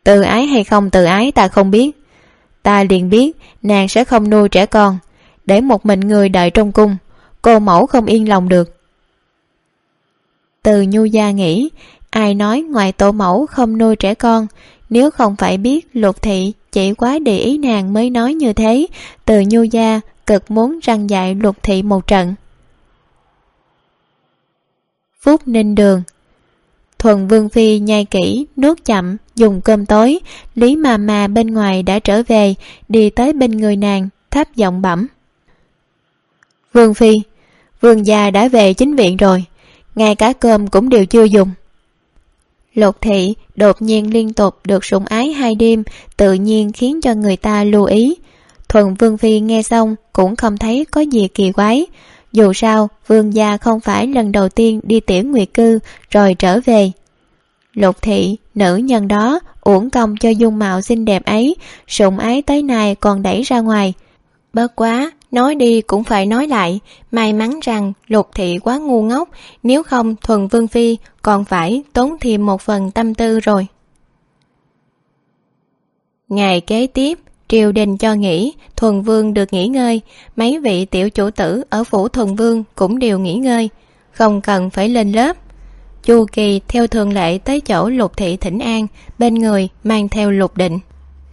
Từ ái hay không từ ái ta không biết ta liền biết, nàng sẽ không nuôi trẻ con, để một mình người đợi trong cung, cô mẫu không yên lòng được. Từ nhu gia nghĩ, ai nói ngoài tổ mẫu không nuôi trẻ con, nếu không phải biết lục thị chỉ quá để ý nàng mới nói như thế, từ nhu gia cực muốn răng dạy lục thị một trận. Phúc ninh đường thuần vương phi nhai kỹ, nuốt chậm, dùng cơm tối. Lý mà mà bên ngoài đã trở về, đi tới bên người nàng, thấp giọng bẩm. Vương phi, vương gia đã về chính viện rồi, ngay cả cơm cũng đều chưa dùng. Lục thị đột nhiên liên tục được sủng ái hai đêm, tự nhiên khiến cho người ta lưu ý. Thuần vương phi nghe xong cũng không thấy có gì kỳ quái dù sao, vương gia không phải lần đầu tiên đi tiễn nguyệt cư, rồi trở về. Lục thị, nữ nhân đó, uổng công cho dung mạo xinh đẹp ấy sụng ái tới nay còn đẩy ra ngoài. Bớt quá, nói đi cũng phải nói lại, may mắn rằng lục thị quá ngu ngốc, nếu không thuần vương phi còn phải tốn thêm một phần tâm tư rồi. Ngày kế tiếp triều đình cho nghỉ, thuần vương được nghỉ ngơi. Mấy vị tiểu chủ tử ở phủ thuần vương cũng đều nghỉ ngơi. Không cần phải lên lớp. Chu kỳ theo thường lệ tới chỗ lục thị thỉnh an, bên người mang theo lục định.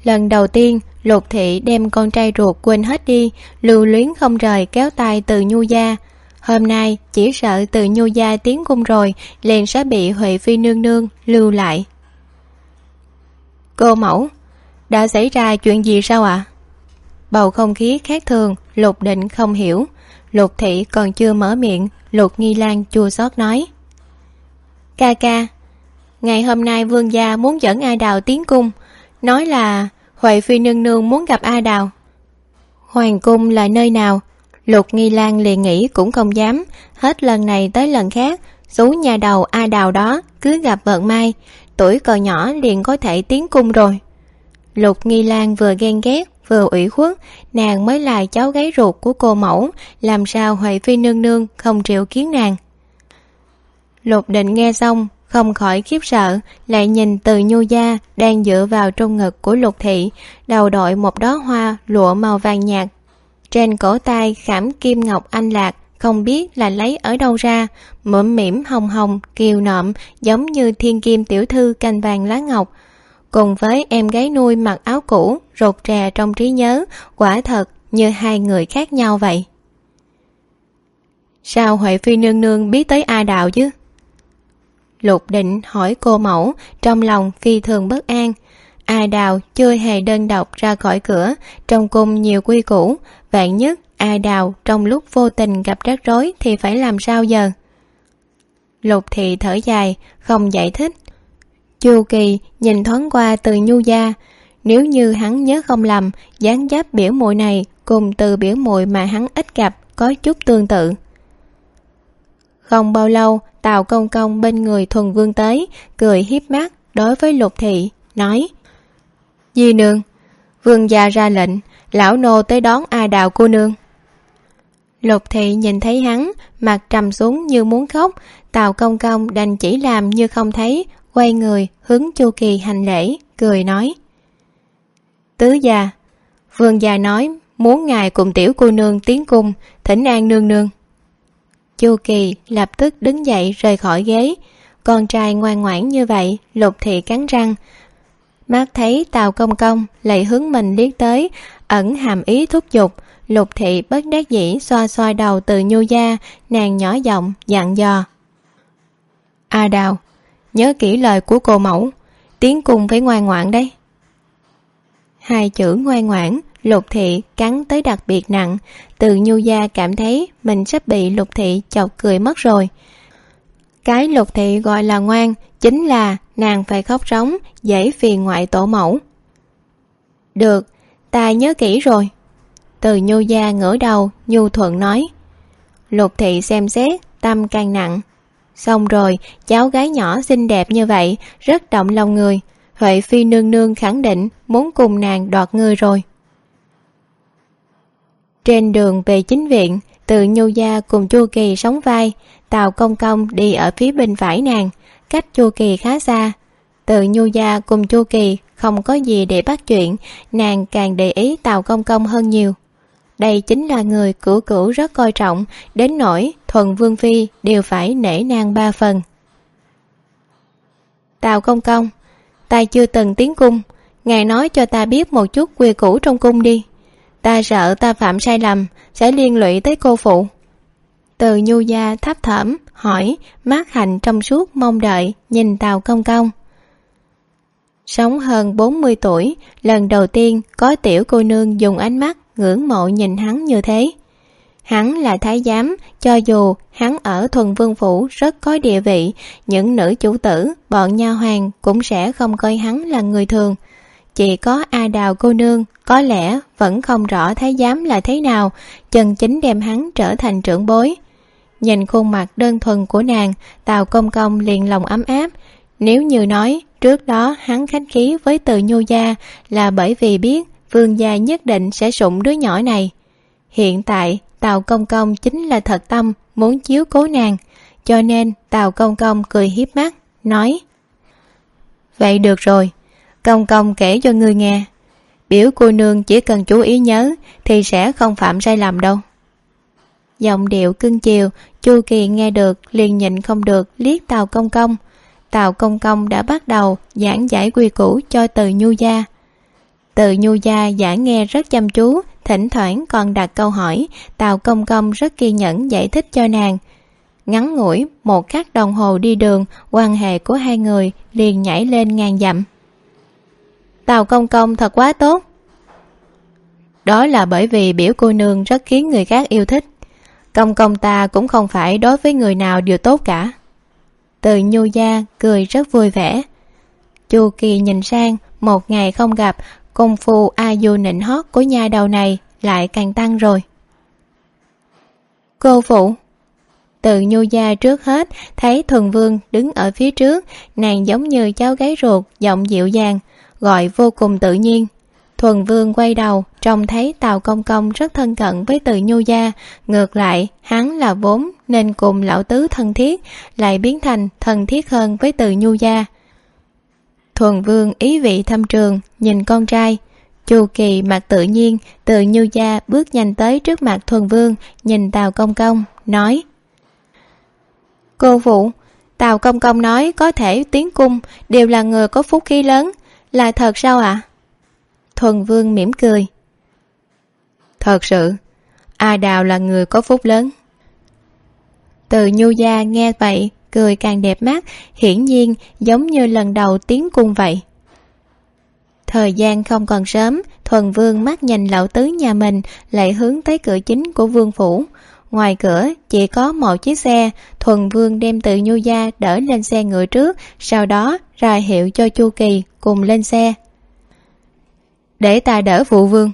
Lần đầu tiên, lục thị đem con trai ruột quên hết đi, lưu luyến không rời kéo tay từ nhu gia. Hôm nay, chỉ sợ từ nhu gia tiến cung rồi, liền sẽ bị huệ phi nương nương lưu lại. Cô mẫu đã xảy ra chuyện gì sao ạ? À? bầu không khí khác thường, lục định không hiểu. Lục thị còn chưa mở miệng, lục nghi lan chua xót nói. Ca ca, ngày hôm nay vương gia muốn dẫn a đào tiến cung. Nói là huệ phi nương nương muốn gặp a đào. Hoàng cung là nơi nào? Lục nghi lan liền nghĩ cũng không dám. Hết lần này tới lần khác, xú nhà đầu a đào đó cứ gặp vận may. Tuổi còn nhỏ liền có thể tiến cung rồi lục nghi lan vừa ghen ghét, vừa ủy khuất, nàng mới là cháu gái ruột của cô mẫu, làm sao huệ phi nương nương không triệu kiến nàng? Lục định nghe xong, không khỏi khiếp sợ, lại nhìn từ nhu gia đang dựa vào trong ngực của lục thị, đầu đội một đóa hoa lụa màu vàng nhạt. Trên cổ tay khảm kim ngọc anh lạc, không biết là lấy ở đâu ra mõm mỉm hồng hồng, kiều nộm, giống như thiên kim tiểu thư cành vàng lá ngọc cùng với em gái nuôi mặc áo cũ, rột rè trong trí nhớ, quả thật như hai người khác nhau vậy. Sao huệ phi nương nương biết tới a đào chứ? Lục định hỏi cô mẫu, trong lòng phi thường bất an. A đào chưa hề đơn độc ra khỏi cửa, trong cung nhiều quy củ. Vạn nhất a đào trong lúc vô tình gặp rắc rối thì phải làm sao giờ? Lục thị thở dài, không giải thích chu kỳ nhìn thoáng qua từ nhu gia. Nếu như hắn nhớ không lầm, dáng dấp biểu mội này cùng từ biểu mội mà hắn ít gặp có chút tương tự. Không bao lâu, tào công công bên người thuần vương tới, cười hiếp mắt đối với lục thị, nói, di nương, vương gia ra lệnh, lão nô tới đón a đào cô nương. Lục thị nhìn thấy hắn, mặt trầm xuống như muốn khóc, tào công công đành chỉ làm như không thấy quay người hướng chu kỳ hành lễ, cười nói. Tứ gia, vương gia nói muốn ngài cùng tiểu cô nương tiến cung, thỉnh an nương nương. Chu kỳ lập tức đứng dậy rời khỏi ghế. Con trai ngoan ngoãn như vậy, lục thị cắn răng. Mắt thấy tàu công công lại hướng mình liếc tới, ẩn hàm ý thúc giục. Lục thị bất đắc dĩ xoa xoa đầu từ nhu gia, nàng nhỏ giọng dặn dò. A đào nhớ kỹ lời của cô mẫu. Tiến cùng phải ngoan ngoãn đấy. Hai chữ ngoan ngoãn, lục thị cắn tới đặc biệt nặng. Từ nhu gia cảm thấy mình sắp bị lục thị chọc cười mất rồi. Cái lục thị gọi là ngoan, chính là nàng phải khóc rống dễ phiền ngoại tổ mẫu. Được, ta nhớ kỹ rồi. Từ nhu gia ngửa đầu, nhu thuận nói. Lục thị xem xét, tâm càng nặng xong rồi, cháu gái nhỏ xinh đẹp như vậy, rất động lòng người. Huệ phi nương nương khẳng định muốn cùng nàng đoạt ngươi rồi. Trên đường về chính viện, từ nhu gia cùng chu kỳ sống vai tàu công công đi ở phía bên phải nàng, cách chu kỳ khá xa. Từ nhu gia cùng chu kỳ không có gì để bắt chuyện, nàng càng để ý tàu công công hơn nhiều. Đây chính là người cửu cửu rất coi trọng, đến nỗi thuần vương phi đều phải nể nang ba phần. Tào công công, ta chưa từng tiến cung, ngài nói cho ta biết một chút quy củ trong cung đi. Ta sợ ta phạm sai lầm, sẽ liên lụy tới cô phụ. Từ nhu gia thấp thỏm hỏi, mát hành trong suốt mong đợi, nhìn tào công công. Sống hơn bốn mươi tuổi, lần đầu tiên có tiểu cô nương dùng ánh mắt ngưỡng mộ nhìn hắn như thế hắn là thái giám, cho dù hắn ở thuần vương phủ rất có địa vị, những nữ chủ tử, bọn nha hoàn cũng sẽ không coi hắn là người thường. Chỉ có a đào cô nương, có lẽ vẫn không rõ thái giám là thế nào, chân chính đem hắn trở thành trưởng bối. Nhìn khuôn mặt đơn thuần của nàng, tào công công liền lòng ấm áp. Nếu như nói, trước đó hắn khách khí với từ nhu gia là bởi vì biết vương gia nhất định sẽ sủng đứa nhỏ này. Hiện tại tào công công chính là thật tâm muốn chiếu cố nàng, cho nên tào công công cười hiếp mắt, nói, vậy được rồi, công công kể cho ngươi nghe. Biểu cô nương chỉ cần chú ý nhớ thì sẽ không phạm sai lầm đâu. Giọng điệu cưng chiều, chu kỳ nghe được liền nhịn không được liếc tào công công. Tào công công đã bắt đầu giảng giải quy củ cho từ nhu gia. Từ nhu gia giảng nghe rất chăm chú thỉnh thoảng còn đặt câu hỏi, tào công công rất kiên nhẫn giải thích cho nàng. Ngắn ngủi, một khắc đồng hồ đi đường, quan hệ của hai người liền nhảy lên ngàn dặm. Tào công công thật quá tốt. Đó là bởi vì biểu cô nương rất khiến người khác yêu thích. Công công ta cũng không phải đối với người nào đều tốt cả. Từ nhu gia cười rất vui vẻ. Chu kỳ nhìn sang, một ngày không gặp công phu a du nịnh hót của nhà đầu này lại càng tăng rồi. Cô phụ, từ nhu gia trước hết, thấy thuần vương đứng ở phía trước, nàng giống như cháu gái ruột, giọng dịu dàng, gọi vô cùng tự nhiên. Thuần vương quay đầu, trông thấy tào công công rất thân cận với từ nhu gia, ngược lại, hắn là vốn nên cùng lão tứ thân thiết, lại biến thành thân thiết hơn với từ nhu gia thuần vương ý vị thâm trường, nhìn con trai. Chu kỳ mặt tự nhiên, từ Như gia bước nhanh tới trước mặt thuần vương, nhìn tào công công, nói. Cô phụ tào công công nói có thể tiến cung, đều là người có phúc khí lớn, là thật sao ạ? À? thuần vương mỉm cười. Thật sự, a đào là người có phúc lớn. Từ nhu gia nghe vậy cười càng đẹp mắt, hiển nhiên giống như lần đầu tiến cung vậy. Thời gian không còn sớm, thuần vương mắt nhìn lão tứ nhà mình, lại hướng tới cửa chính của vương phủ. Ngoài cửa, chỉ có một chiếc xe, thuần vương đem từ nhu gia đỡ lên xe ngựa trước, sau đó ra hiệu cho chu kỳ cùng lên xe. Để ta đỡ phụ vương.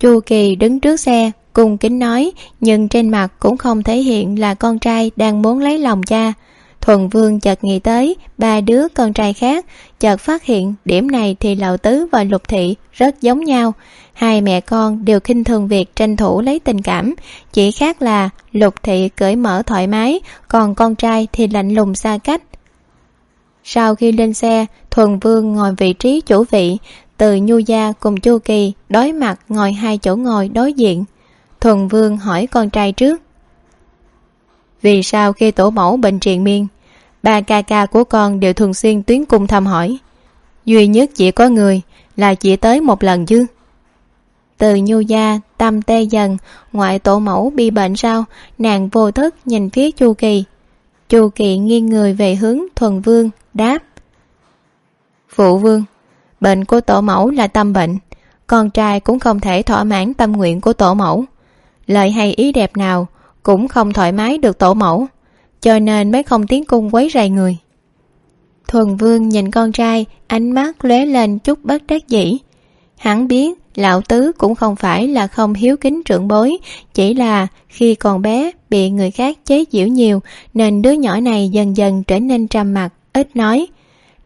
Chu kỳ đứng trước xe cùng kính nói, nhưng trên mặt cũng không thể hiện là con trai đang muốn lấy lòng cha. Thuần vương chợt nghĩ tới ba đứa con trai khác, chợt phát hiện điểm này thì lậu tứ và lục thị rất giống nhau. Hai mẹ con đều khinh thường việc tranh thủ lấy tình cảm, chỉ khác là lục thị cởi mở thoải mái, còn con trai thì lạnh lùng xa cách. Sau khi lên xe, thuần vương ngồi vị trí chủ vị, từ nhu gia cùng chu kỳ đối mặt ngồi hai chỗ ngồi đối diện thuần vương hỏi con trai trước. Vì sao khi tổ mẫu bệnh triền miên, ba ca ca của con đều thường xuyên tuyến cung thăm hỏi? Duy nhất chỉ có người là chỉ tới một lần chứ. Từ nhu gia, tâm tê dần, ngoại tổ mẫu bị bệnh sao, nàng vô thức nhìn phía chu kỳ. Chu kỳ nghiêng người về hướng thuần vương, đáp. Phụ vương, bệnh của tổ mẫu là tâm bệnh, con trai cũng không thể thỏa mãn tâm nguyện của tổ mẫu lời hay ý đẹp nào cũng không thoải mái được tổ mẫu, cho nên mới không tiến cung quấy rầy người. Thuần vương nhìn con trai, ánh mắt lóe lên chút bất đắc dĩ. Hắn biết lão tứ cũng không phải là không hiếu kính trưởng bối, chỉ là khi còn bé bị người khác chế giễu nhiều, nên đứa nhỏ này dần dần trở nên trầm mặc, ít nói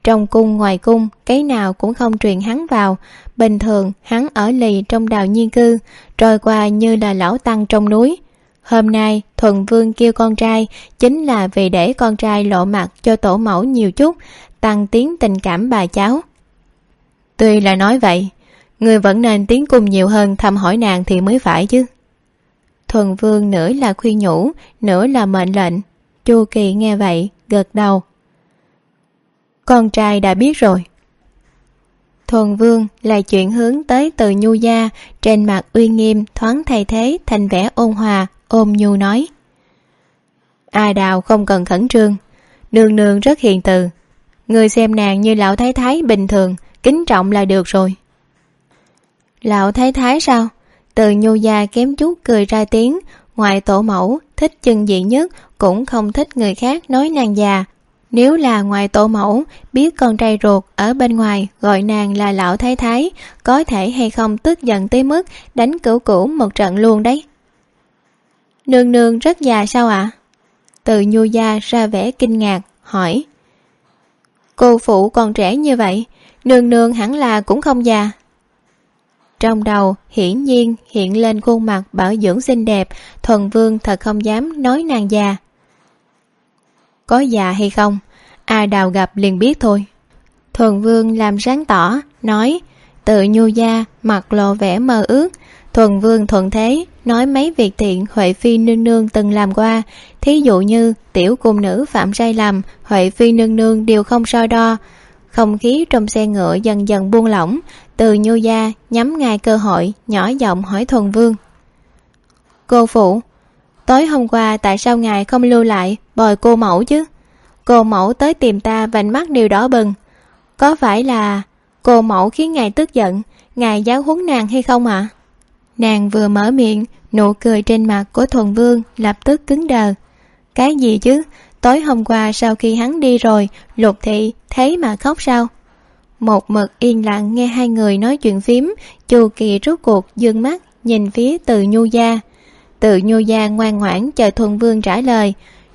trong cung ngoài cung, cái nào cũng không truyền hắn vào. Bình thường, hắn ở lì trong đào nhiên cư, trôi qua như là lão tăng trong núi. Hôm nay, thuần vương kêu con trai, chính là vì để con trai lộ mặt cho tổ mẫu nhiều chút, tăng tiến tình cảm bà cháu. Tuy là nói vậy, người vẫn nên tiến cung nhiều hơn thăm hỏi nàng thì mới phải chứ. Thuần vương nửa là khuyên nhủ, nửa là mệnh lệnh. Chu kỳ nghe vậy, gật đầu con trai đã biết rồi. Thuần vương là chuyện hướng tới từ nhu gia, trên mặt uy nghiêm, thoáng thay thế, thành vẻ ôn hòa, ôm nhu nói. A đào không cần khẩn trương, nương nương rất hiền từ. Người xem nàng như lão thái thái bình thường, kính trọng là được rồi. Lão thái thái sao? Từ nhu gia kém chút cười ra tiếng ngoài tổ mẫu, thích chân dị nhất, cũng không thích người khác nói nàng già nếu là ngoài tổ mẫu, biết con trai ruột ở bên ngoài gọi nàng là lão thái thái, có thể hay không tức giận tới mức đánh cửu cửu một trận luôn đấy. Nương nương rất già sao ạ? Từ nhu gia ra vẻ kinh ngạc, hỏi. Cô phụ còn trẻ như vậy, nương nương hẳn là cũng không già. Trong đầu, hiển nhiên hiện lên khuôn mặt bảo dưỡng xinh đẹp, thuần vương thật không dám nói nàng già có già hay không? A đào gặp liền biết thôi. Thuần vương làm sáng tỏ, nói tự nhu gia, mặt lộ vẻ mơ ước. Thuần vương thuận thế, nói mấy việc thiện huệ phi nương nương từng làm qua. Thí dụ như, tiểu cung nữ phạm sai lầm, huệ phi nương nương đều không so đo. Không khí trong xe ngựa dần dần buông lỏng. Từ nhu gia nhắm ngay cơ hội, nhỏ giọng hỏi thuần vương. Cô phụ tối hôm qua, tại sao ngài không lưu lại bồi cô mẫu chứ? Cô mẫu tới tìm ta vành mắt đều đỏ bừng. Có phải là cô mẫu khiến ngài tức giận, ngài giáo huấn nàng hay không ạ? À? nàng vừa mở miệng, nụ cười trên mặt của thuần vương lập tức cứng đờ. Cái gì chứ? Tối hôm qua sau khi hắn đi rồi, lục thị thấy mà khóc sao? Một mực yên lặng nghe hai người nói chuyện phím, chu kỳ rút cuộc d ư ơ n g mắt nhìn phía từ nhu gia tự nhu gia ngoan ngoãn chờ thuần vương trả lời.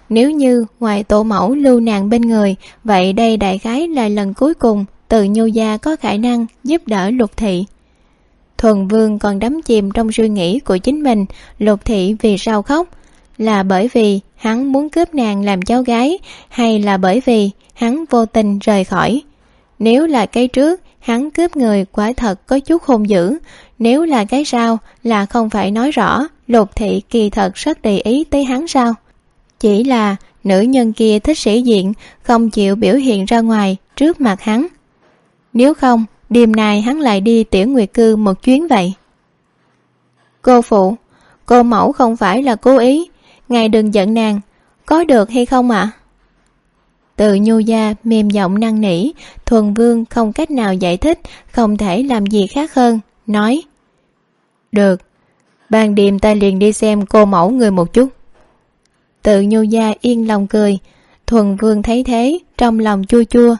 Nếu như ngoài tổ mẫu lưu nàng bên người, vậy đây đại khái là lần cuối cùng từ nhu gia có khả năng giúp đỡ lục thị. Thuần vương còn đắm chìm trong suy nghĩ của chính mình, lục thị vì sao khóc? Là bởi vì hắn muốn cướp nàng làm cháu gái, hay là bởi vì hắn vô tình rời khỏi? Nếu là cái trước, hắn cướp người quả thật có chút hung dữ. Nếu là cái sau, là không phải nói rõ lục thị kỳ thật rất để ý tới hắn sao? Chỉ là nữ nhân kia thích sĩ diện, không chịu biểu hiện ra ngoài trước mặt hắn. Nếu không, đêm nay hắn lại đi tiểu nguyệt cư một chuyến vậy. Cô phụ, cô mẫu không phải là cố ý. Ngài đừng giận nàng. Có được hay không ạ? À? từ nhu gia mềm giọng năn nỉ, thuần vương không cách nào giải thích, không thể làm gì khác hơn, nói. Được ban đêm ta liền đi xem cô mẫu người một chút. Tự nhu gia yên lòng cười. Thuần vương thấy thế, trong lòng chua chua.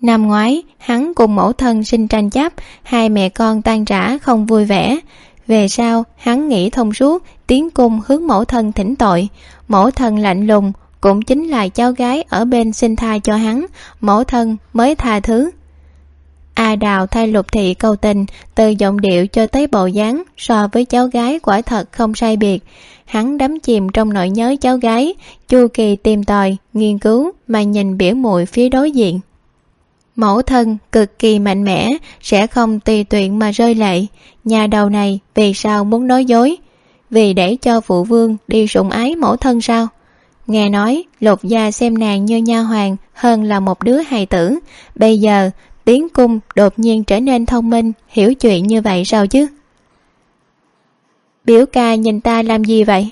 Năm ngoái, hắn cùng mẫu thân sinh tranh chấp, hai mẹ con tan rã không vui vẻ. Về sau, hắn nghĩ thông suốt, tiến cung hướng mẫu thân thỉnh tội. Mẫu thân lạnh lùng, cũng chính là cháu gái ở bên xin tha cho hắn. Mẫu thân mới tha thứ a đào thay lục thị cầu tình, từ giọng điệu cho tới bộ dáng, so với cháu gái quả thật không sai biệt. Hắn đắm chìm trong nỗi nhớ cháu gái, chu kỳ tìm tòi, nghiên cứu mà nhìn biểu muội phía đối diện. Mẫu thân cực kỳ mạnh mẽ, sẽ không tùy tiện mà rơi lệ. Nhà đầu này vì sao muốn nói dối? Vì để cho phụ vương đi sủng ái mẫu thân sao? Nghe nói, lục gia xem nàng như nha hoàng hơn là một đứa hài tử. Bây giờ tiến cung đột nhiên trở nên thông minh, hiểu chuyện như vậy sao chứ? Biểu ca nhìn ta làm gì vậy?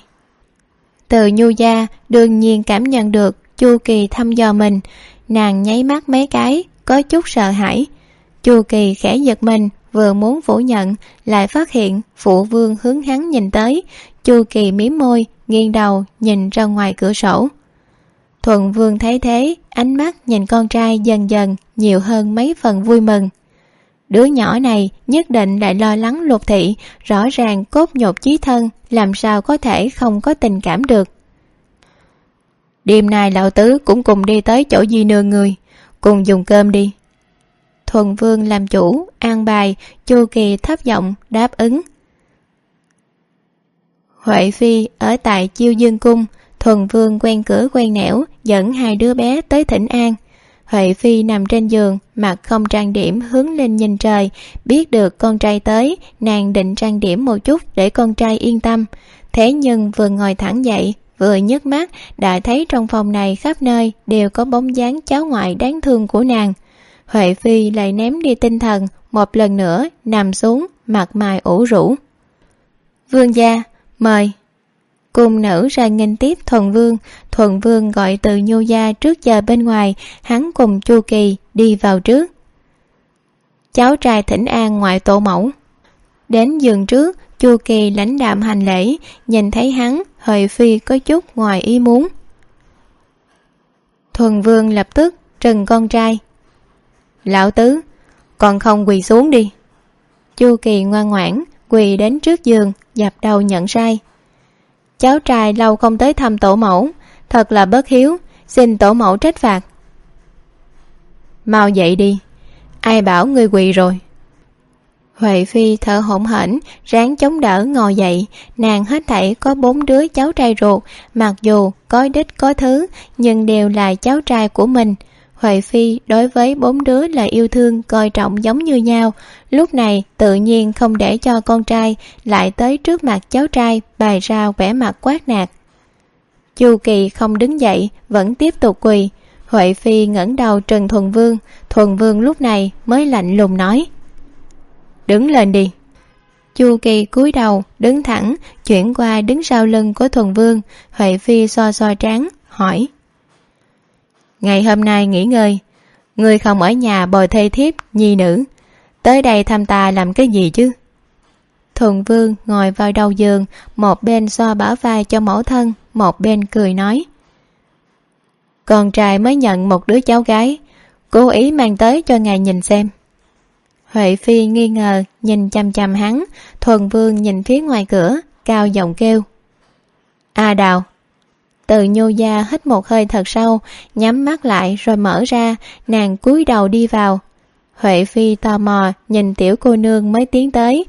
Từ nhu gia đương nhiên cảm nhận được chu kỳ thăm dò mình. Nàng nháy mắt mấy cái, có chút sợ hãi. Chu kỳ khẽ giật mình, vừa muốn phủ nhận, lại phát hiện phụ vương hướng hắn nhìn tới. Chu kỳ mím môi, nghiêng đầu nhìn ra ngoài cửa sổ thuận vương thấy thế, ánh mắt nhìn con trai dần dần nhiều hơn mấy phần vui mừng. Đứa nhỏ này nhất định lại lo lắng lục thị, rõ ràng cốt nhột chí thân, làm sao có thể không có tình cảm được. Đêm nay lão tứ cũng cùng đi tới chỗ di nương người, cùng dùng cơm đi. Thuần vương làm chủ, an bài, chu kỳ thấp giọng đáp ứng. Huệ phi ở tại chiêu dương cung thuần vương quen cửa quen nẻo, dẫn hai đứa bé tới thỉnh an. Huệ phi nằm trên giường, mặt không trang điểm hướng lên nhìn trời, biết được con trai tới, nàng định trang điểm một chút để con trai yên tâm. Thế nhưng vừa ngồi thẳng dậy, vừa nhấc mắt, đã thấy trong phòng này khắp nơi đều có bóng dáng cháu ngoại đáng thương của nàng. Huệ phi lại ném đi tinh thần, một lần nữa nằm xuống, mặt mày ủ rũ. Vương gia, mời cung nữ ra nghênh tiếp thuần vương. Thuần vương gọi từ nhu gia trước giờ bên ngoài, hắn cùng chu kỳ đi vào trước. Cháu trai thỉnh an ngoại tổ mẫu. Đến giường trước, chu kỳ lãnh đạm hành lễ, nhìn thấy hắn, hời phi có chút ngoài ý muốn. Thuần vương lập tức trừng con trai. Lão tứ, còn không quỳ xuống đi. Chu kỳ ngoan ngoãn, quỳ đến trước giường, dập đầu nhận sai cháu trai lâu không tới thăm tổ mẫu. Thật là bất hiếu. Xin tổ mẫu trách phạt. Mau dậy đi. Ai bảo ngươi quỳ rồi? Huệ phi thở hổn hển, ráng chống đỡ ngồi dậy. Nàng hết thảy có bốn đứa cháu trai ruột. Mặc dù có đích có thứ, nhưng đều là cháu trai của mình huệ phi đối với bốn đứa là yêu thương, coi trọng giống như nhau. Lúc này, tự nhiên không để cho con trai lại tới trước mặt cháu trai, bày ra vẻ mặt quát nạt. Chu kỳ không đứng dậy, vẫn tiếp tục quỳ. Huệ phi ngẩng đầu trần thuần vương. Thuần vương lúc này mới lạnh lùng nói, đứng lên đi. Chu kỳ cúi đầu, đứng thẳng, chuyển qua đứng sau lưng của thuần vương. Huệ phi so so trán, hỏi ngày hôm nay nghỉ ngơi. Ngươi không ở nhà bồi thê thiếp, nhi nữ. Tới đây thăm ta làm cái gì chứ? Thuần vương ngồi vào đầu giường, một bên xoa bả vai cho mẫu thân, một bên cười nói. Con trai mới nhận một đứa cháu gái. Cố ý mang tới cho ngài nhìn xem. Huệ phi nghi ngờ, nhìn chằm chằm hắn. Thuần vương nhìn phía ngoài cửa, cao giọng kêu. A đào từ nhô gia hít một hơi thật sâu, nhắm mắt lại rồi mở ra, nàng cúi đầu đi vào. Huệ phi tò mò nhìn tiểu cô nương mới tiến tới.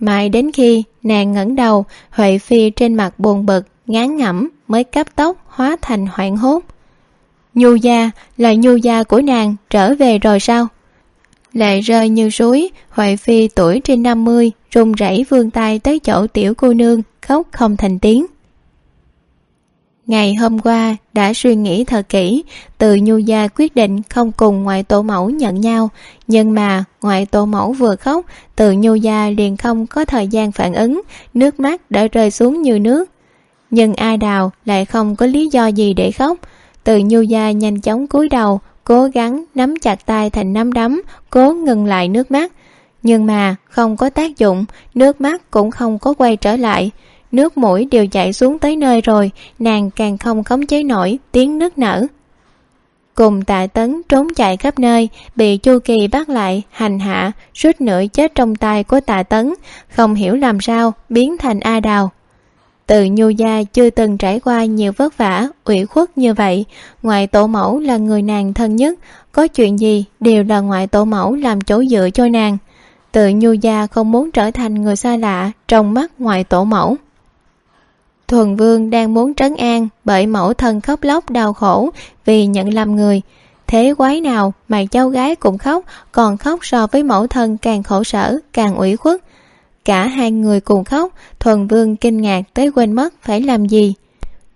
Mãi đến khi nàng ngẩng đầu, huệ phi trên mặt buồn bực, ngán ngẩm mới cấp tốc hóa thành hoảng hốt. Nhu gia là nhu gia của nàng trở về rồi sao? Lệ rơi như suối, huệ phi tuổi trên năm mươi, run rẩy vươn tay tới chỗ tiểu cô nương, khóc không thành tiếng ngày hôm qua đã suy nghĩ thật kỹ, từ nhu gia quyết định không cùng ngoại tổ mẫu nhận nhau. Nhưng mà ngoại tổ mẫu vừa khóc, từ nhu gia liền không có thời gian phản ứng, nước mắt đã rơi xuống như nước. Nhưng a đào lại không có lý do gì để khóc. Từ nhu gia nhanh chóng cúi đầu, cố gắng nắm chặt tay thành nắm đấm, cố ngừng lại nước mắt. Nhưng mà không có tác dụng, nước mắt cũng không có quay trở lại nước mũi đều chạy xuống tới nơi rồi, nàng càng không khống chế nổi tiếng nức nở. Cùng tạ tấn trốn chạy khắp nơi, bị chu kỳ bắt lại, hành hạ, suýt nữa chết trong tay của tạ tấn, không hiểu làm sao biến thành a đào. Từ nhu gia chưa từng trải qua nhiều vất vả, ủy khuất như vậy, ngoại tổ mẫu là người nàng thân nhất, có chuyện gì đều là ngoại tổ mẫu làm chỗ dựa cho nàng. Từ nhu gia không muốn trở thành người xa lạ trong mắt ngoại tổ mẫu thuần vương đang muốn trấn an bởi mẫu thân khóc lóc đau khổ vì nhận lầm người. Thế quái nào mà cháu gái cũng khóc, còn khóc so với mẫu thân càng khổ sở, càng ủy khuất. Cả hai người cùng khóc, thuần vương kinh ngạc tới quên mất phải làm gì.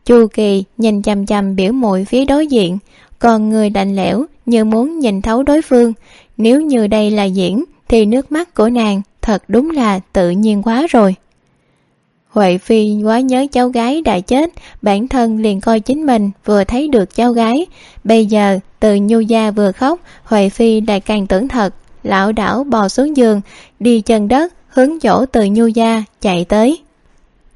Chu kỳ nhìn chằm chằm biểu muội phía đối diện, còn người lạnh lẽo như muốn nhìn thấu đối phương. Nếu như đây là diễn, thì nước mắt của nàng thật đúng là tự nhiên quá rồi huệ phi quá nhớ cháu gái đã chết, bản thân liền coi chính mình vừa thấy được cháu gái. Bây giờ, từ nhu gia vừa khóc, huệ phi lại càng tưởng thật. Lão đảo bò xuống giường, đi chân đất, hướng chỗ từ nhu gia chạy tới.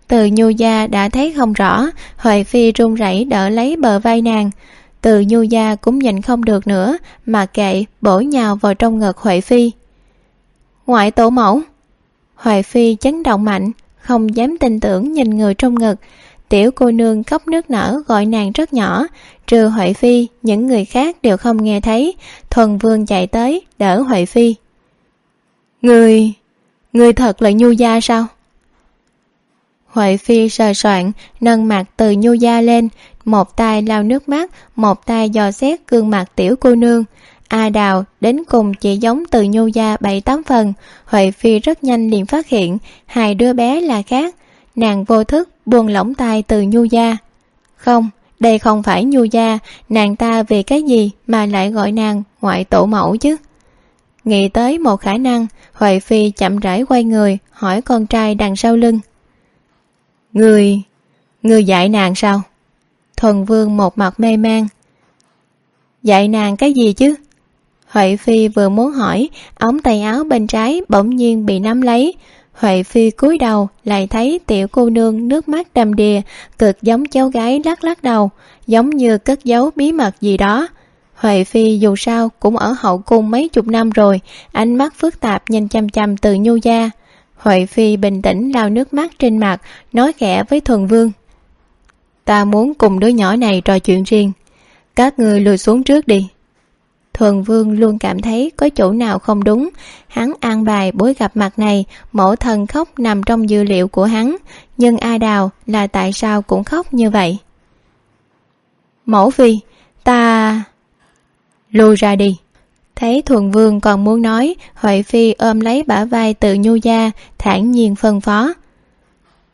Từ nhu gia đã thấy không rõ, huệ phi run rẩy đỡ lấy bờ vai nàng. Từ nhu gia cũng nhìn không được nữa, mà kệ bổ nhào vào trong ngực huệ phi. Ngoại tổ mẫu! Huệ phi chấn động mạnh không dám tin tưởng nhìn người trong ngực. Tiểu cô nương khóc nước nở, gọi nàng rất nhỏ. Trừ huệ phi, những người khác đều không nghe thấy. Thuần vương chạy tới, đỡ huệ phi. Người người thật là nhu gia sao? Huệ phi sờ soạn, nâng mặt từ nhu gia lên. Một tay lau nước mắt, một tay dò xét gương mặt tiểu cô nương a đào đến cùng chỉ giống từ nhu gia bảy tám phần. Huệ phi rất nhanh liền phát hiện hai đứa bé là khác. Nàng vô thức buông lỏng tay từ nhu gia. Không, đây không phải nhu gia, nàng ta vì cái gì mà lại gọi nàng ngoại tổ mẫu chứ? Nghĩ tới một khả năng, huệ phi chậm rãi quay người, hỏi con trai đằng sau lưng. Người người dạy nàng sao? Thuần vương một mặt mê man. Dạy nàng cái gì chứ? Huệ phi vừa muốn hỏi, ống tay áo bên trái bỗng nhiên bị nắm lấy. Huệ phi cúi đầu, lại thấy tiểu cô nương nước mắt đầm đìa, cực giống cháu gái lắc lắc đầu, giống như cất giấu bí mật gì đó. Huệ phi dù sao cũng ở hậu cung mấy chục năm rồi, ánh mắt phức tạp nhìn chăm chăm từ nhu gia. Huệ phi bình tĩnh lau nước mắt trên mặt, nói khẽ với thuần vương. Ta muốn cùng đứa nhỏ này trò chuyện riêng. Các người lùi xuống trước đi thuần vương luôn cảm thấy có chỗ nào không đúng. Hắn an bài buổi gặp mặt này, mẫu thần khóc nằm trong dữ liệu của hắn. Nhưng a đào là tại sao cũng khóc như vậy? Mẫu phi, ta lui ra đi. Thấy thuần vương còn muốn nói, huệ phi ôm lấy bả vai tự nhu gia, thản nhiên phân phó.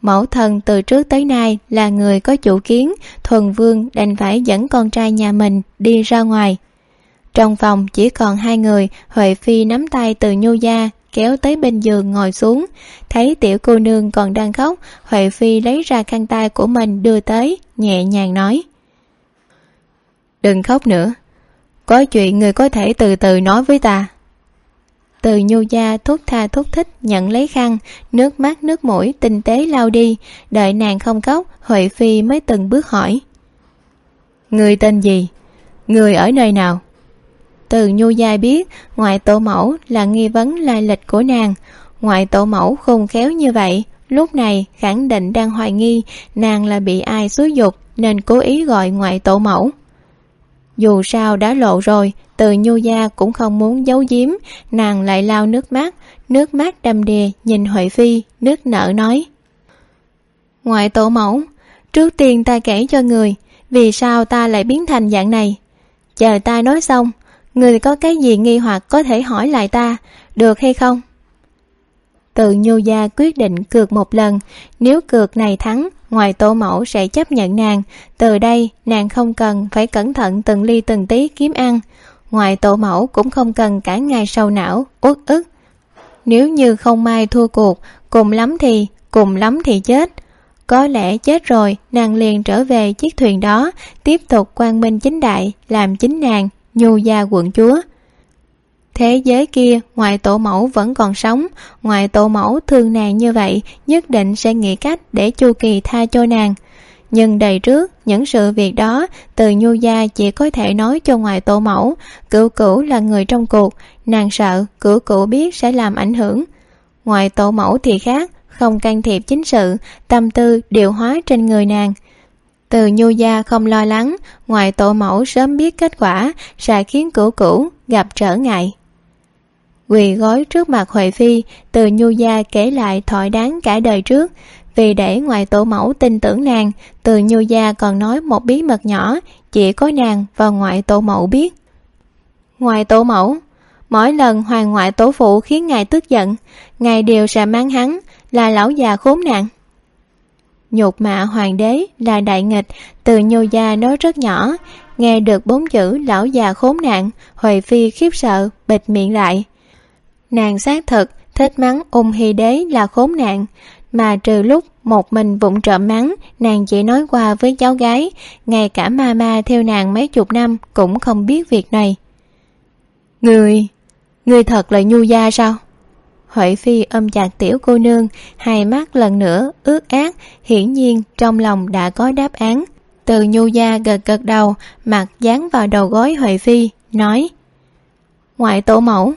Mẫu thần từ trước tới nay là người có chủ kiến, thuần vương đành phải dẫn con trai nhà mình đi ra ngoài trong phòng chỉ còn hai người, huệ phi nắm tay từ nhu gia, kéo tới bên giường ngồi xuống. Thấy tiểu cô nương còn đang khóc, huệ phi lấy ra khăn tay của mình đưa tới, nhẹ nhàng nói. Đừng khóc nữa. Có chuyện người có thể từ từ nói với ta. Từ nhu gia thúc tha thúc thích nhận lấy khăn, nước mắt nước mũi tinh tế lau đi. Đợi nàng không khóc, huệ phi mới từng bước hỏi. Người tên gì? Người ở nơi nào? Từ nhu gia biết, ngoại tổ mẫu là nghi vấn lai lịch của nàng. Ngoại tổ mẫu khôn khéo như vậy, lúc này khẳng định đang hoài nghi nàng là bị ai xúi dục nên cố ý gọi ngoại tổ mẫu. Dù sao đã lộ rồi, từ nhu gia cũng không muốn giấu giếm, nàng lại lao nước mắt nước mắt đầm đìa nhìn huệ phi nước nở nói. Ngoại tổ mẫu, trước tiên ta kể cho người, vì sao ta lại biến thành dạng này? Chờ ta nói xong người có cái gì nghi hoặc có thể hỏi lại ta, được hay không? Từ nhu gia quyết định cược một lần. Nếu cược này thắng, ngoài tổ mẫu sẽ chấp nhận nàng. Từ đây, nàng không cần phải cẩn thận từng ly từng tí kiếm ăn. Ngoài tổ mẫu cũng không cần cả ngày sầu não, uất ức. Nếu như không may thua cuộc, cùng lắm thì, cùng lắm thì chết. Có lẽ chết rồi, nàng liền trở về chiếc thuyền đó, tiếp tục quang minh chính đại, làm chính nàng nhu gia quận chúa. Thế giới kia, ngoài tổ mẫu vẫn còn sống. Ngoài tổ mẫu thương nàng như vậy, nhất định sẽ nghĩ cách để chu kỳ tha cho nàng. Nhưng đầy trước, những sự việc đó, từ nhu gia chỉ có thể nói cho ngoài tổ mẫu, cửu cửu là người trong cuộc, nàng sợ cửu cửu biết sẽ làm ảnh hưởng. Ngoài tổ mẫu thì khác, không can thiệp chính sự, tâm tư, điều hóa trên người nàng từ nhu gia không lo lắng, ngoài tổ mẫu sớm biết kết quả, sẽ khiến cửu cửu gặp trở ngại. Quỳ gối trước mặt huệ phi, từ nhu gia kể lại thỏi đáng cả đời trước. Vì để ngoài tổ mẫu tin tưởng nàng, từ nhu gia còn nói một bí mật nhỏ, chỉ có nàng và ngoại tổ mẫu biết. Ngoài tổ mẫu, mỗi lần hoàng ngoại tổ phụ khiến ngài tức giận, ngài đều sẽ mang hắn, là lão già khốn nạn nhục mạ hoàng đế là đại nghịch, từ nhu gia nói rất nhỏ. Nghe được bốn chữ lão già khốn nạn, huệ phi khiếp sợ, bịt miệng lại. Nàng xác thực, thích mắng ung hy đế là khốn nạn, mà trừ lúc một mình vụng trộm mắng, nàng chỉ nói qua với cháu gái, ngay cả ma ma theo nàng mấy chục năm cũng không biết việc này. Người người thật là nhu gia sao? Huệ phi ôm chặt tiểu cô nương, hai mắt lần nữa ướt át, hiển nhiên trong lòng đã có đáp án. Từ nhu gia gật gật đầu, mặt dán vào đầu gối huệ phi, nói, ngoại tổ mẫu,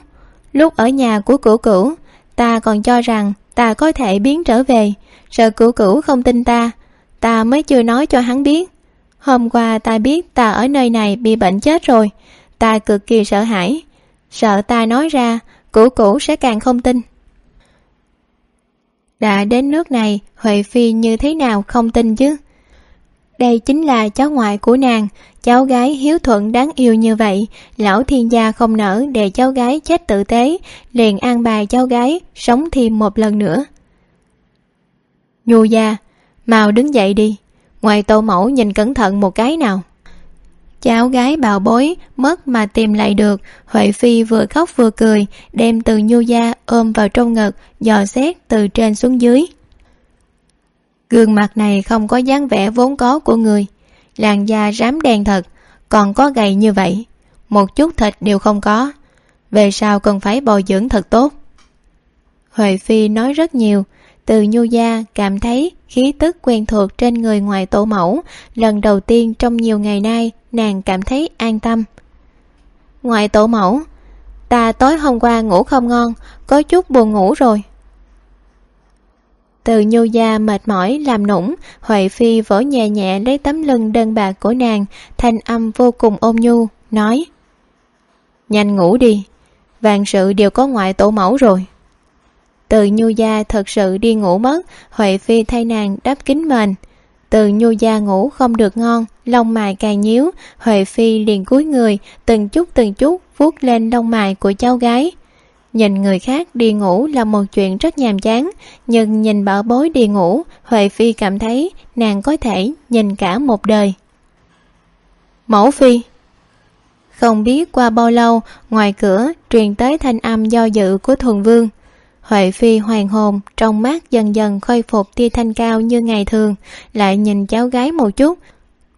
lúc ở nhà của cửu cửu, ta còn cho rằng ta có thể biến trở về. Sợ cửu cửu không tin ta ta mới chưa nói cho hắn biết. Hôm qua ta biết ta ở nơi này bị bệnh chết rồi, ta cực kỳ sợ hãi. Sợ ta nói ra, cửu cửu sẽ càng không tin đã đến nước này, huệ phi như thế nào không tin chứ? Đây chính là cháu ngoại của nàng, cháu gái hiếu thuận đáng yêu như vậy. Lão thiên gia không nỡ để cháu gái chết tử tế, liền an bài cháu gái sống thêm một lần nữa. Nhu gia, mau đứng dậy đi. Ngoài tô mẫu nhìn cẩn thận một cái nào cháu gái bào bối, mất mà tìm lại được. Huệ phi vừa khóc vừa cười, đem từ nhu gia ôm vào trong ngực, dò xét từ trên xuống dưới. Gương mặt này không có dáng vẻ vốn có của người. Làn da rám đen thật, còn có gầy như vậy. Một chút thịt đều không có. Về sau cần phải bồi dưỡng thật tốt. Huệ phi nói rất nhiều. Từ nhu gia cảm thấy khí tức quen thuộc trên người ngoài tổ mẫu, lần đầu tiên trong nhiều ngày nay nàng cảm thấy an tâm. Ngoài tổ mẫu, ta tối hôm qua ngủ không ngon, có chút buồn ngủ rồi. Từ nhu gia mệt mỏi làm nũng, huệ phi vỗ nhẹ nhẹ lấy tấm lưng đơn bạc của nàng, thanh âm vô cùng ôn nhu, nói, nhanh ngủ đi, vạn sự đều có ngoại tổ mẫu rồi. Từ nhu gia thật sự đi ngủ mất, huệ phi thay nàng đắp kính mền từ nhu gia ngủ không được ngon, lông mày càng nhíu, huệ phi liền cúi người, từng chút từng chút vuốt lên lông mày của cháu gái. Nhìn người khác đi ngủ là một chuyện rất nhàm chán, nhưng nhìn bảo bối đi ngủ, huệ phi cảm thấy nàng có thể nhìn cả một đời. Mẫu phi, không biết qua bao lâu, ngoài cửa truyền tới thanh âm do dự của thuần vương huệ phi hoàng hồn trong mắt dần dần khôi phục tia thanh cao như ngày thường, lại nhìn cháu gái một chút.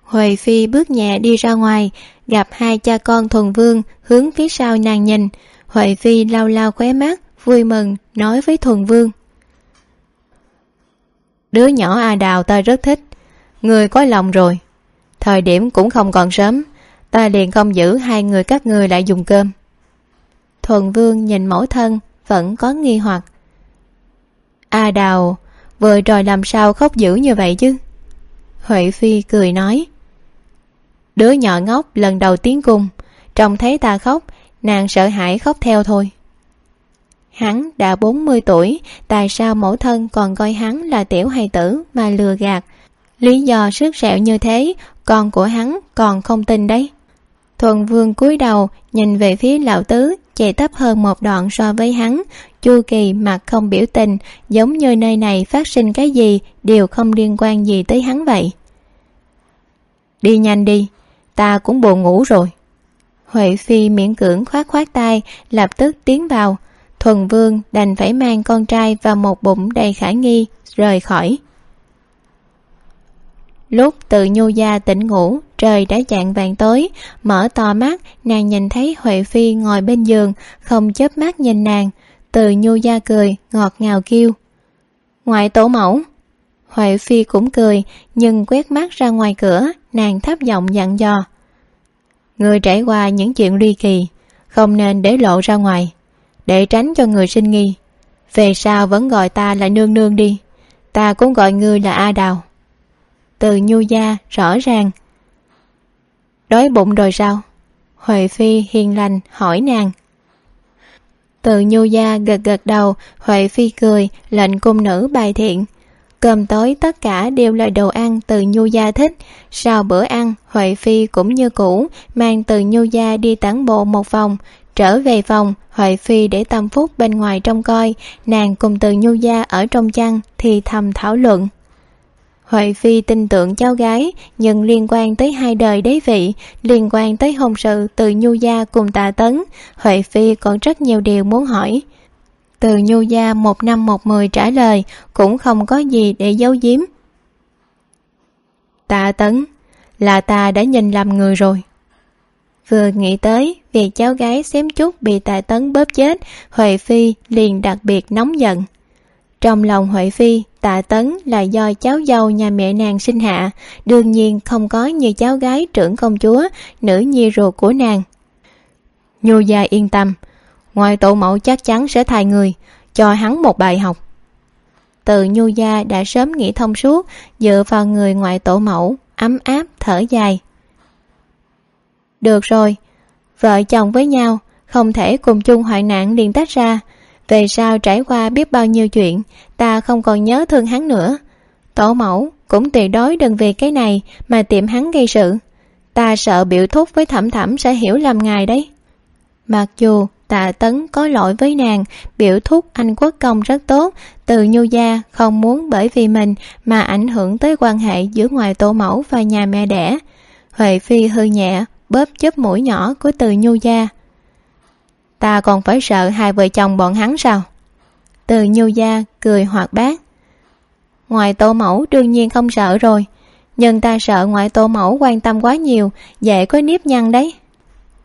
Huệ phi bước nhẹ đi ra ngoài, gặp hai cha con thuần vương hướng phía sau nàng nhìn. Huệ phi lau lau khóe mắt, vui mừng, nói với thuần vương. Đứa nhỏ a đào ta rất thích, người có lòng rồi. Thời điểm cũng không còn sớm, ta liền không giữ hai người các người lại dùng cơm. Thuần vương nhìn mẫu thân vẫn có nghi hoặc. A đào, vừa rồi làm sao khóc dữ như vậy chứ? Huệ phi cười nói. Đứa nhỏ ngốc lần đầu tiến cung, trông thấy ta khóc, nàng sợ hãi khóc theo thôi. Hắn đã bốn mươi tuổi, tại sao mẫu thân còn coi hắn là tiểu hài tử mà lừa gạt? Lý do sức sẹo như thế, con của hắn còn không tin đấy. Thuần vương cúi đầu, nhìn về phía lão tứ chạy tấp hơn một đoạn so với hắn. Chu kỳ mặt không biểu tình, giống như nơi này phát sinh cái gì, đều không liên quan gì tới hắn vậy. Đi nhanh đi, ta cũng buồn ngủ rồi. Huệ phi miễn cưỡng khoát khoát tay, lập tức tiến vào. Thuần vương đành phải mang con trai và một bụng đầy khả nghi, rời khỏi. Lúc tự nhu gia tỉnh ngủ trời đã chạng vàng tối, mở to mắt, nàng nhìn thấy huệ phi ngồi bên giường, không chớp mắt nhìn nàng. Từ nhu gia cười, ngọt ngào kêu. Ngoại tổ mẫu. Huệ phi cũng cười, nhưng quét mắt ra ngoài cửa, nàng thấp giọng dặn dò. Người trải qua những chuyện ly kỳ, không nên để lộ ra ngoài, để tránh cho người sinh nghi. Về sau vẫn gọi ta là nương nương đi, ta cũng gọi ngươi là a đào. Từ nhu gia rõ ràng đói bụng rồi sao? Huệ phi hiền lành hỏi nàng. Từ nhu gia gật gật đầu, huệ phi cười, lệnh cung nữ bài thiện. Cơm tối tất cả đều là đồ ăn từ nhu gia thích. Sau bữa ăn, huệ phi cũng như cũ, mang từ nhu gia đi tản bộ một vòng. Trở về phòng, huệ phi để tâm phúc bên ngoài trông coi. Nàng cùng từ nhu gia ở trong chăn thì thầm thảo luận huệ phi tin tưởng cháu gái, nhưng liên quan tới hai đời đế vị, liên quan tới hôn sự từ nhu gia cùng tạ tấn, huệ phi còn rất nhiều điều muốn hỏi. Từ nhu gia một năm một mười trả lời, cũng không có gì để giấu giếm. Tạ tấn, là ta đã nhìn lầm người rồi. Vừa nghĩ tới việc cháu gái xém chút bị tạ tấn bóp chết, huệ phi liền đặc biệt nóng giận. Trong lòng huệ phi tạ tấn là do cháu dâu nhà mẹ nàng sinh hạ. Đương nhiên không có như cháu gái trưởng công chúa, nữ nhi ruột của nàng. Nhu gia yên tâm. Ngoài tổ mẫu chắc chắn sẽ thay người, cho hắn một bài học. Từ nhu gia đã sớm nghĩ thông suốt, dựa vào người ngoại tổ mẫu, ấm áp, thở dài. Được rồi, vợ chồng với nhau, không thể cùng chung hoạn nạn liền tách ra về sau trải qua biết bao nhiêu chuyện, ta không còn nhớ thương hắn nữa. Tổ mẫu cũng tuyệt đối đừng vì cái này mà tiệm hắn gây sự. Ta sợ biểu thúc với thẩm thẩm sẽ hiểu lầm ngài đấy. Mặc dù tạ tấn có lỗi với nàng, biểu thúc anh quốc công rất tốt, từ nhu gia không muốn bởi vì mình mà ảnh hưởng tới quan hệ giữa ngoài tổ mẫu và nhà mẹ đẻ. Huệ phi hư nhẹ, bóp chớp mũi nhỏ của từ nhu gia ta còn phải sợ hai vợ chồng bọn hắn sao? Từ nhu gia cười hoạt bát. Ngoài tô mẫu đương nhiên không sợ rồi, nhưng ta sợ ngoại tô mẫu quan tâm quá nhiều, dễ có nếp nhăn đấy.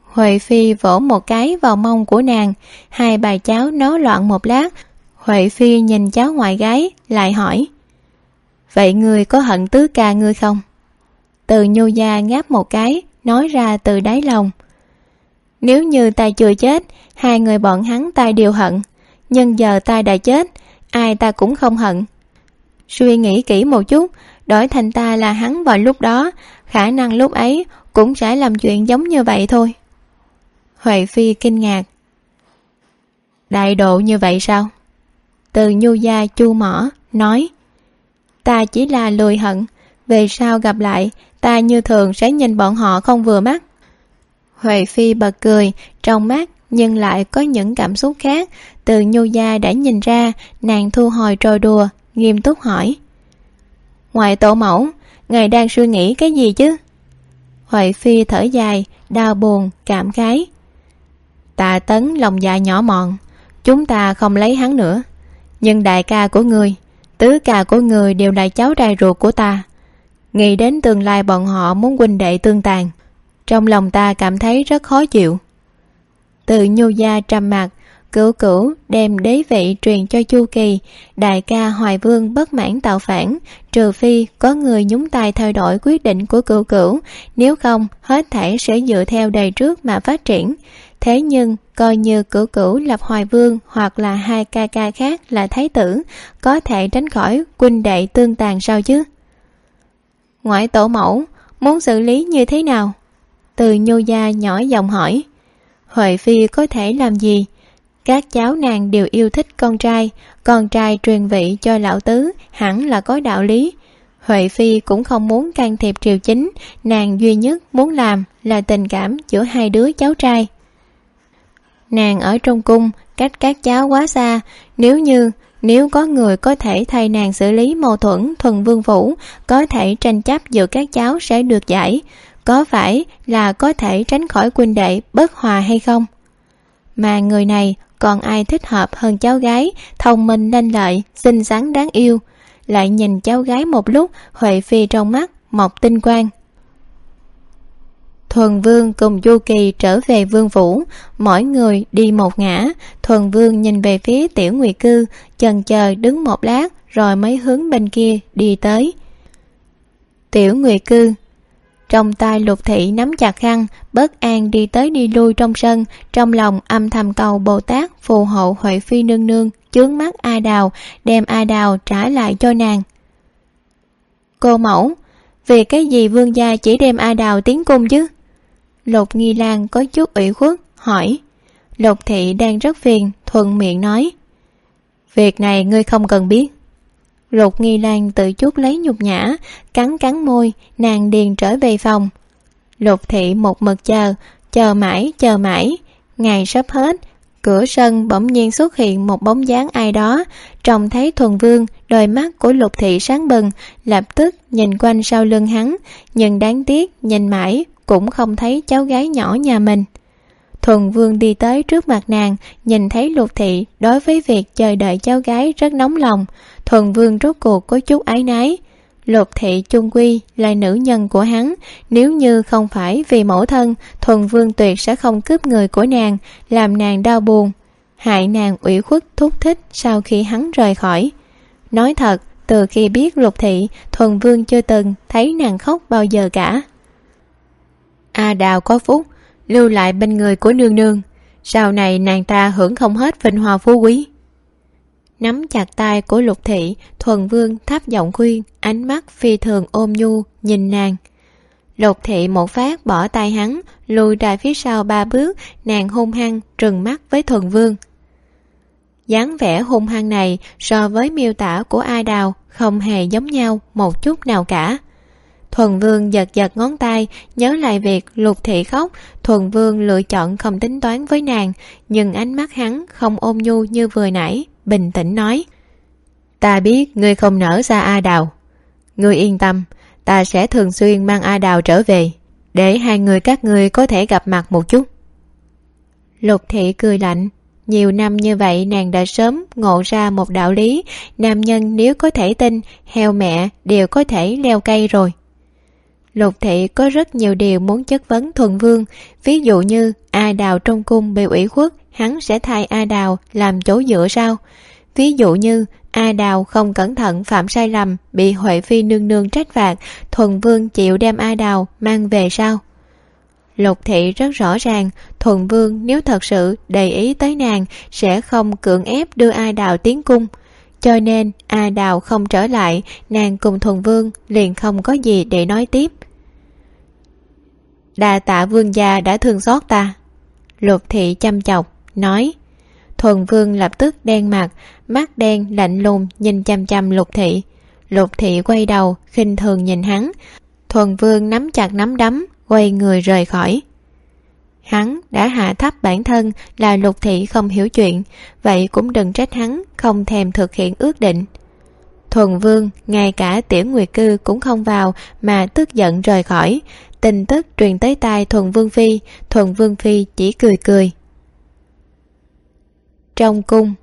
Huệ phi vỗ một cái vào mông của nàng, hai bà cháu nó loạn một lát. Huệ phi nhìn cháu ngoại gái, lại hỏi, vậy ngươi có hận tứ ca ngươi không? Từ nhu gia ngáp một cái, nói ra từ đáy lòng nếu như ta chưa chết, hai người bọn hắn ta đều hận. Nhưng giờ ta đã chết, ai ta cũng không hận. Suy nghĩ kỹ một chút, đổi thành ta là hắn vào lúc đó, khả năng lúc ấy cũng sẽ làm chuyện giống như vậy thôi. Huệ phi kinh ngạc. Đại độ như vậy sao? Từ nhu gia chu mỏ nói. Ta chỉ là lười hận, về sau gặp lại, ta như thường sẽ nhìn bọn họ không vừa mắt huệ phi bật cười, trong mắt nhưng lại có những cảm xúc khác. Từ nhu gia đã nhìn ra, nàng thu hồi trò đùa, nghiêm túc hỏi. Ngoại tổ mẫu, ngài đang suy nghĩ cái gì chứ? Huệ phi thở dài, đau buồn, cảm khái. Tạ tấn lòng dạ nhỏ mọn, chúng ta không lấy hắn nữa. Nhưng đại ca của người, tứ ca của người đều là cháu trai ruột của ta. Nghĩ đến tương lai bọn họ muốn huynh đệ tương tàn trong lòng ta cảm thấy rất khó chịu. Từ nhu gia trầm mặc, cửu cửu đem đế vị truyền cho chu kỳ. Đại ca hoài vương bất mãn tạo phản, trừ phi có người nhúng tay thay đổi quyết định của cửu cửu, nếu không hết thảy sẽ dựa theo đời trước mà phát triển. Thế nhưng, coi như cửu cửu lập hoài vương hoặc là hai ca ca khác là thái tử, có thể tránh khỏi huynh đệ tương tàn sao chứ? Ngoại tổ mẫu, muốn xử lý như thế nào? Từ nhô gia nhỏ giọng hỏi, huệ phi có thể làm gì? Các cháu nàng đều yêu thích con trai con trai truyền vị cho lão tứ, hẳn là có đạo lý. Huệ phi cũng không muốn can thiệp triều chính, nàng duy nhất muốn làm là tình cảm giữa hai đứa cháu trai. Nàng ở trong cung, cách các cháu quá xa, nếu như, nếu có người có thể thay nàng xử lý mâu thuẫn thuần vương phủ, có thể tranh chấp giữa các cháu sẽ được giải có phải là có thể tránh khỏi huynh đệ bất hòa hay không? Mà người này còn ai thích hợp hơn cháu gái thông minh lanh lợi, xinh xắn đáng yêu? Lại nhìn cháu gái một lúc, huệ phi trong mắt mọc tinh quang. Thuần vương cùng du kỳ trở về vương phủ, mỗi người đi một ngã. Thuần vương nhìn về phía tiểu nguyệt cư, chần chờ đứng một lát rồi mới hướng bên kia đi tới. Tiểu nguyệt cư trong tay lục thị nắm chặt khăn bất an đi tới đi lui trong sân. Trong lòng âm thầm cầu bồ tát phù hộ huệ phi nương nương, chướng mắt a đào, đem a đào trả lại cho nàng. Cô mẫu, vì cái gì vương gia chỉ đem a đào tiến cung chứ? Lục nghi lan có chút ủy khuất, hỏi. Lục thị đang rất phiền, thuận miệng nói. Việc này ngươi không cần biết lục nghi lan tự chút lấy nhục nhã, cắn cắn môi, nàng điền trở về phòng. Lục thị một mực chờ chờ mãi chờ mãi. Ngày sắp hết, cửa sân bỗng nhiên xuất hiện một bóng dáng ai đó. Trông thấy thuần vương, đôi mắt của lục thị sáng bừng, lập tức nhìn quanh sau lưng hắn. Nhưng đáng tiếc, nhìn mãi, cũng không thấy cháu gái nhỏ nhà mình. Thuần vương đi tới trước mặt nàng, nhìn thấy lục thị, đối với việc chờ đợi cháu gái rất nóng lòng thuần vương rốt cuộc có chút ái nái lục thị chung quy là nữ nhân của hắn. Nếu như không phải vì mẫu thân, thuần vương tuyệt sẽ không cướp người của nàng, làm nàng đau buồn. Hại nàng ủy khuất thúc thích sau khi hắn rời khỏi. Nói thật, từ khi biết lục thị, thuần vương chưa từng thấy nàng khóc bao giờ cả. A đào có phúc, lưu lại bên người của nương nương. Sau này nàng ta hưởng không hết vinh hoa phú quý nắm chặt tay của lục thị, thuần vương thấp giọng khuyên, ánh mắt phi thường ôm nhu, nhìn nàng. Lục thị một phát bỏ tay hắn, lùi ra phía sau ba bước, nàng hung hăng trừng mắt với thuần vương. Dáng vẻ hung hăng này so với miêu tả của a đào không hề giống nhau một chút nào cả. Thuần vương giật giật ngón tay, nhớ lại việc lục thị khóc, thuần vương lựa chọn không tính toán với nàng, nhưng ánh mắt hắn không ôm nhu như vừa nãy bình tĩnh nói, ta biết ngươi không nở ra a đào. Ngươi yên tâm, ta sẽ thường xuyên mang a đào trở về, để hai người các ngươi có thể gặp mặt một chút. Lục thị cười lạnh, nhiều năm như vậy nàng đã sớm ngộ ra một đạo lý, nam nhân nếu có thể tin, heo mẹ đều có thể leo cây rồi. Lục thị có rất nhiều điều muốn chất vấn thuần vương, ví dụ như a đào trong cung bị ủy khuất hắn sẽ thay a đào làm chỗ dựa sao? Ví dụ như a đào không cẩn thận phạm sai lầm, bị huệ phi nương nương trách phạt, thuần vương chịu đem a đào mang về sao? Lục thị rất rõ ràng, thuần vương nếu thật sự đầy ý tới nàng, sẽ không cưỡng ép đưa a đào tiến cung. Cho nên a đào không trở lại, nàng cùng thuần vương liền không có gì để nói tiếp. Đà tạ vương gia đã thương xót ta. Lục thị chăm chọc nói. Thuần vương lập tức đen mặt, mắt đen lạnh lùng nhìn chăm chăm lục thị. Lục thị quay đầu, khinh thường nhìn hắn. Thuần vương nắm chặt nắm đấm, quay người rời khỏi. Hắn đã hạ thấp bản thân là lục thị không hiểu chuyện, vậy cũng đừng trách hắn không thèm thực hiện ước định. Thuần vương, ngay cả tiểu nguyệt cư cũng không vào mà tức giận rời khỏi. Tin tức truyền tới tai thuần vương phi, thuần vương phi chỉ cười cười trong cung.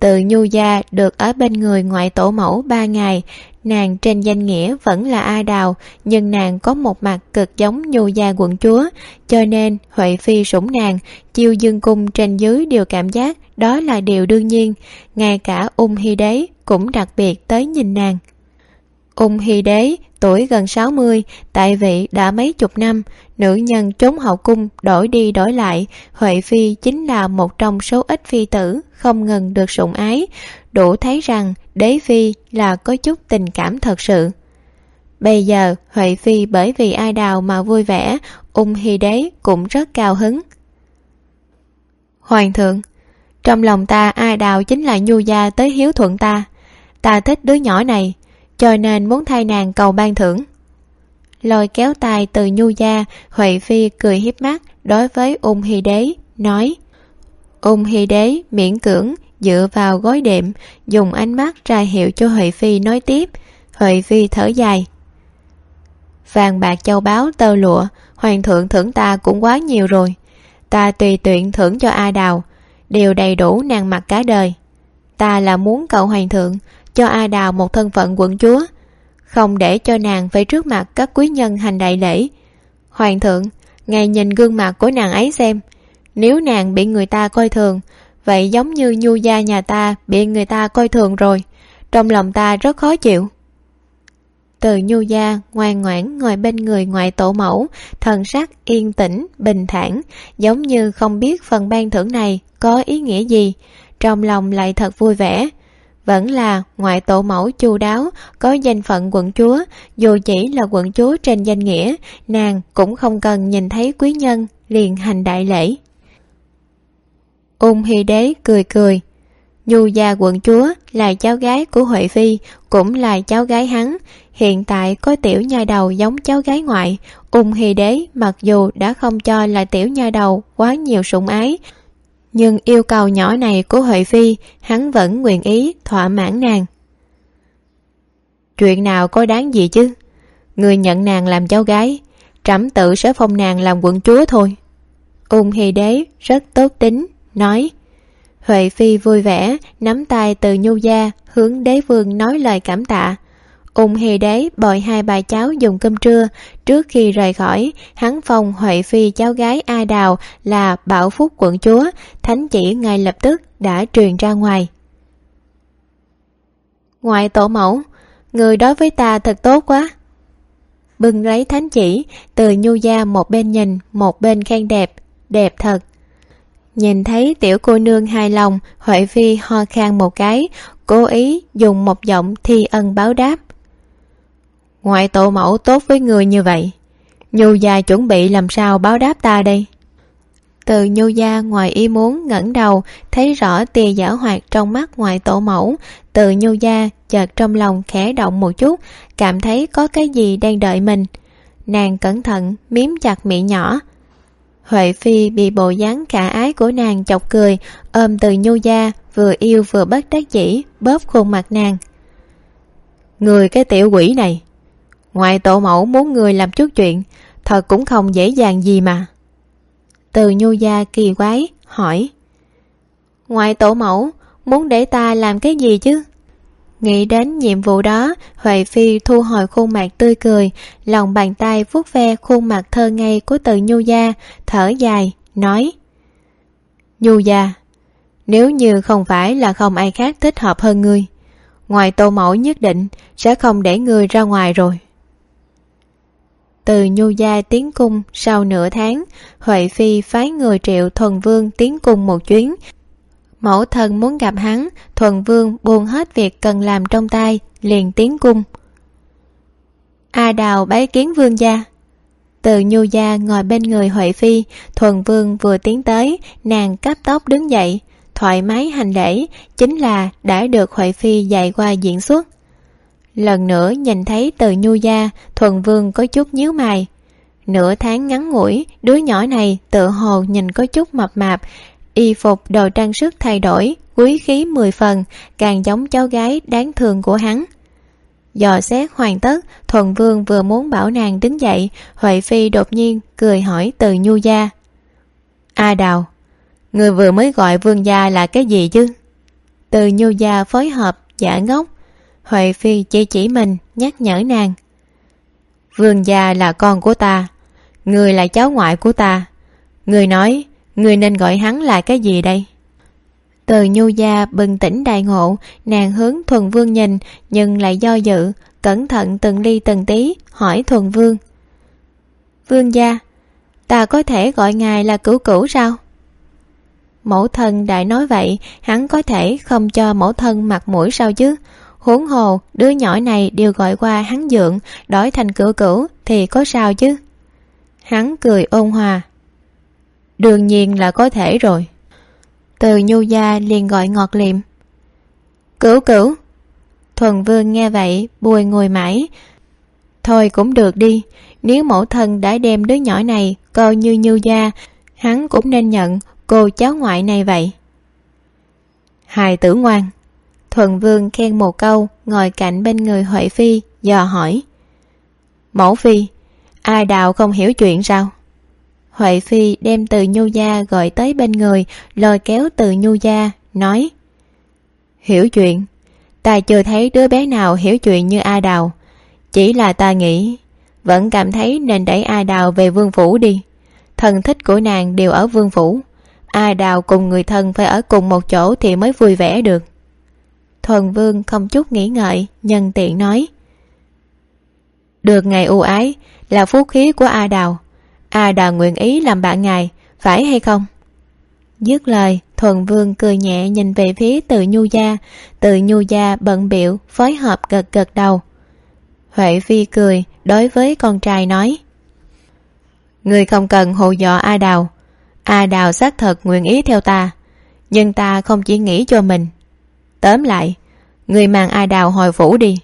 Từ nhu gia được ở bên người ngoại tổ mẫu ba ngày, nàng trên danh nghĩa vẫn là a đào, nhưng nàng có một mặt cực giống nhu gia quận chúa, cho nên huệ phi sủng nàng, chiêu dương cung trên dưới đều cảm giác đó là điều đương nhiên, ngay cả ung hy đế cũng đặc biệt tới nhìn nàng. Ung hy đế tuổi gần sáu mươi, tại vị đã mấy chục năm, nữ nhân trốn hậu cung đổi đi đổi lại, huệ phi chính là một trong số ít phi tử không ngừng được sủng ái, đủ thấy rằng đế phi là có chút tình cảm thật sự. Bây giờ, huệ phi bởi vì ai đào mà vui vẻ, ung hy đế cũng rất cao hứng. Hoàng thượng, trong lòng ta ai đào chính là nhu gia tới hiếu thuận ta. Ta thích đứa nhỏ này cho nên muốn thay nàng cầu ban thưởng. Lôi kéo tay từ nhu gia, huệ phi cười hiếp mắt đối với ung hy đế, nói, ung hy đế miễn cưỡng dựa vào gối đệm, dùng ánh mắt ra hiệu cho huệ phi nói tiếp, huệ phi thở dài. Vàng bạc châu báu tơ lụa, hoàng thượng thưởng ta cũng quá nhiều rồi. Ta tùy tiện thưởng cho a đào, đều đầy đủ nàng mặc cả đời. Ta là muốn cầu hoàng thượng cho a đào một thân phận quận chúa, không để cho nàng phải trước mặt các quý nhân hành đại lễ. Hoàng thượng, ngài nhìn gương mặt của nàng ấy xem. Nếu nàng bị người ta coi thường, vậy giống như nhu gia nhà ta bị người ta coi thường rồi, trong lòng ta rất khó chịu. Từ nhu gia ngoan ngoãn ngồi bên người ngoại tổ mẫu, thần sắc yên tĩnh, bình thản, giống như không biết phần ban thưởng này có ý nghĩa gì, trong lòng lại thật vui vẻ vẫn là ngoại tổ mẫu chu đáo, có danh phận quận chúa, dù chỉ là quận chúa trên danh nghĩa, nàng cũng không cần nhìn thấy quý nhân liền hành đại lễ. Ung hy đế cười cười, nhu gia quận chúa là cháu gái của huệ phi, cũng là cháu gái hắn. Hiện tại có tiểu nha đầu giống cháu gái ngoại. Ung hy đế mặc dù đã không cho là tiểu nha đầu quá nhiều sủng ái nhưng yêu cầu nhỏ này của huệ phi, hắn vẫn nguyện ý, thỏa mãn nàng. Chuyện nào có đáng gì chứ? Người nhận nàng làm cháu gái, trẫm tự sẽ phong nàng làm quận chúa thôi. Ung hy đế rất tốt tính, nói, huệ phi vui vẻ, nắm tay từ nhu gia, hướng đế vương nói lời cảm tạ ung hề đế bồi hai bà cháu dùng cơm trưa. Trước khi rời khỏi, hắn phong huệ phi cháu gái a đào là bảo phúc quận chúa. Thánh chỉ ngay lập tức đã truyền ra ngoài. Ngoại tổ mẫu, người đối với ta thật tốt quá. Bưng lấy thánh chỉ, từ nhu gia một bên nhìn, một bên khen đẹp đẹp thật. Nhìn thấy tiểu cô nương hài lòng, huệ phi ho khan một cái, cố ý dùng một giọng thi ân báo đáp ngoại tổ mẫu tốt với người như vậy, nhu gia chuẩn bị làm sao báo đáp ta đây? Từ nhu gia ngoài ý muốn, ngẩng đầu, thấy rõ tia giả hoạt trong mắt ngoại tổ mẫu. Từ nhu gia chợt trong lòng khẽ động một chút, cảm thấy có cái gì đang đợi mình. Nàng cẩn thận, miếm chặt miệng nhỏ. Huệ phi bị bộ dáng khả ái của nàng chọc cười, ôm từ nhu gia, vừa yêu vừa bất đắc dĩ, bóp khuôn mặt nàng. Người cái tiểu quỷ này ngoại tổ mẫu muốn người làm chút chuyện, thật cũng không dễ dàng gì mà. Từ nhu gia kỳ quái, hỏi ngoại tổ mẫu, muốn để ta làm cái gì chứ? Nghĩ đến nhiệm vụ đó, huệ phi thu hồi khuôn mặt tươi cười, lòng bàn tay vuốt ve khuôn mặt thơ ngây của từ nhu gia, thở dài, nói, nhu gia, nếu như không phải là không ai khác thích hợp hơn ngươi, ngoài tô mẫu nhất định sẽ không để ngươi ra ngoài rồi từ nhu gia tiến cung sau nửa tháng, huệ phi phái người triệu thuần vương tiến cung một chuyến. Mẫu thân muốn gặp hắn, thuần vương buông hết việc cần làm trong tay, liền tiến cung. A đào bái kiến vương gia. Từ nhu gia ngồi bên người huệ phi, thuần vương vừa tiến tới, nàng cắp tóc đứng dậy. Thoải mái hành lễ, chính là đã được huệ phi dạy qua diễn xuất lần nữa nhìn thấy từ nhu gia, thuần vương có chút nhíu mày. Nửa tháng ngắn ngủi, đứa nhỏ này tự hồ nhìn có chút mập mạp. Y phục đồ trang sức thay đổi, quý khí mười phần, càng giống cháu gái đáng thương của hắn. Dò xét hoàn tất, thuần vương vừa muốn bảo nàng đứng dậy, huệ phi đột nhiên cười hỏi từ nhu gia. A đào, người vừa mới gọi vương gia là cái gì chứ? Từ nhu gia phối hợp giả ngốc huệ phi chỉ chỉ mình, nhắc nhở nàng. Vương gia là con của ta, người là cháu ngoại của ta. Người nói, người nên gọi hắn là cái gì đây? Từ nhu gia bừng tỉnh đại ngộ, nàng hướng thuần vương nhìn, nhưng lại do dự, cẩn thận từng ly từng tí, hỏi thuần vương. Vương gia, ta có thể gọi ngài là cửu cửu sao? Mẫu thân đại nói vậy, hắn có thể không cho mẫu thân mặt mũi sao chứ? Huống hồ, đứa nhỏ này đều gọi qua hắn dượng đổi thành cửu cửu thì có sao chứ? Hắn cười ôn hòa. Đương nhiên là có thể rồi. Từ nhu gia liền gọi ngọt liệm. Cửu cửu. Thuần vương nghe vậy, bùi ngồi mãi. Thôi cũng được đi, nếu mẫu thân đã đem đứa nhỏ này coi như nhu gia, hắn cũng nên nhận cô cháu ngoại này vậy. Hài tử ngoan thuần vương khen một câu, ngồi cạnh bên người huệ phi, dò hỏi. Mẫu phi, a đào không hiểu chuyện sao? Huệ phi đem từ nhu gia gọi tới bên người, lôi kéo từ nhu gia, nói. Hiểu chuyện. Ta chưa thấy đứa bé nào hiểu chuyện như a đào. Chỉ là ta nghĩ, vẫn cảm thấy nên đẩy a đào về vương phủ đi. Thân thích của nàng đều ở vương phủ. A đào cùng người thân phải ở cùng một chỗ thì mới vui vẻ được thuần vương không chút nghĩ ngợi, nhân tiện nói. Được ngài ưu ái, là phú khí của a đào. A đào nguyện ý làm bạn ngài, phải hay không? Dứt lời, thuần vương cười nhẹ nhìn về phía từ nhu gia. Từ nhu gia bận biệu phối hợp gật gật đầu. Huệ phi cười, đối với con trai nói. Người không cần hộ dọa a đào. A đào xác thật nguyện ý theo ta. Nhưng ta không chỉ nghĩ cho mình tóm lại, người mang ai đào hồi phủ đi.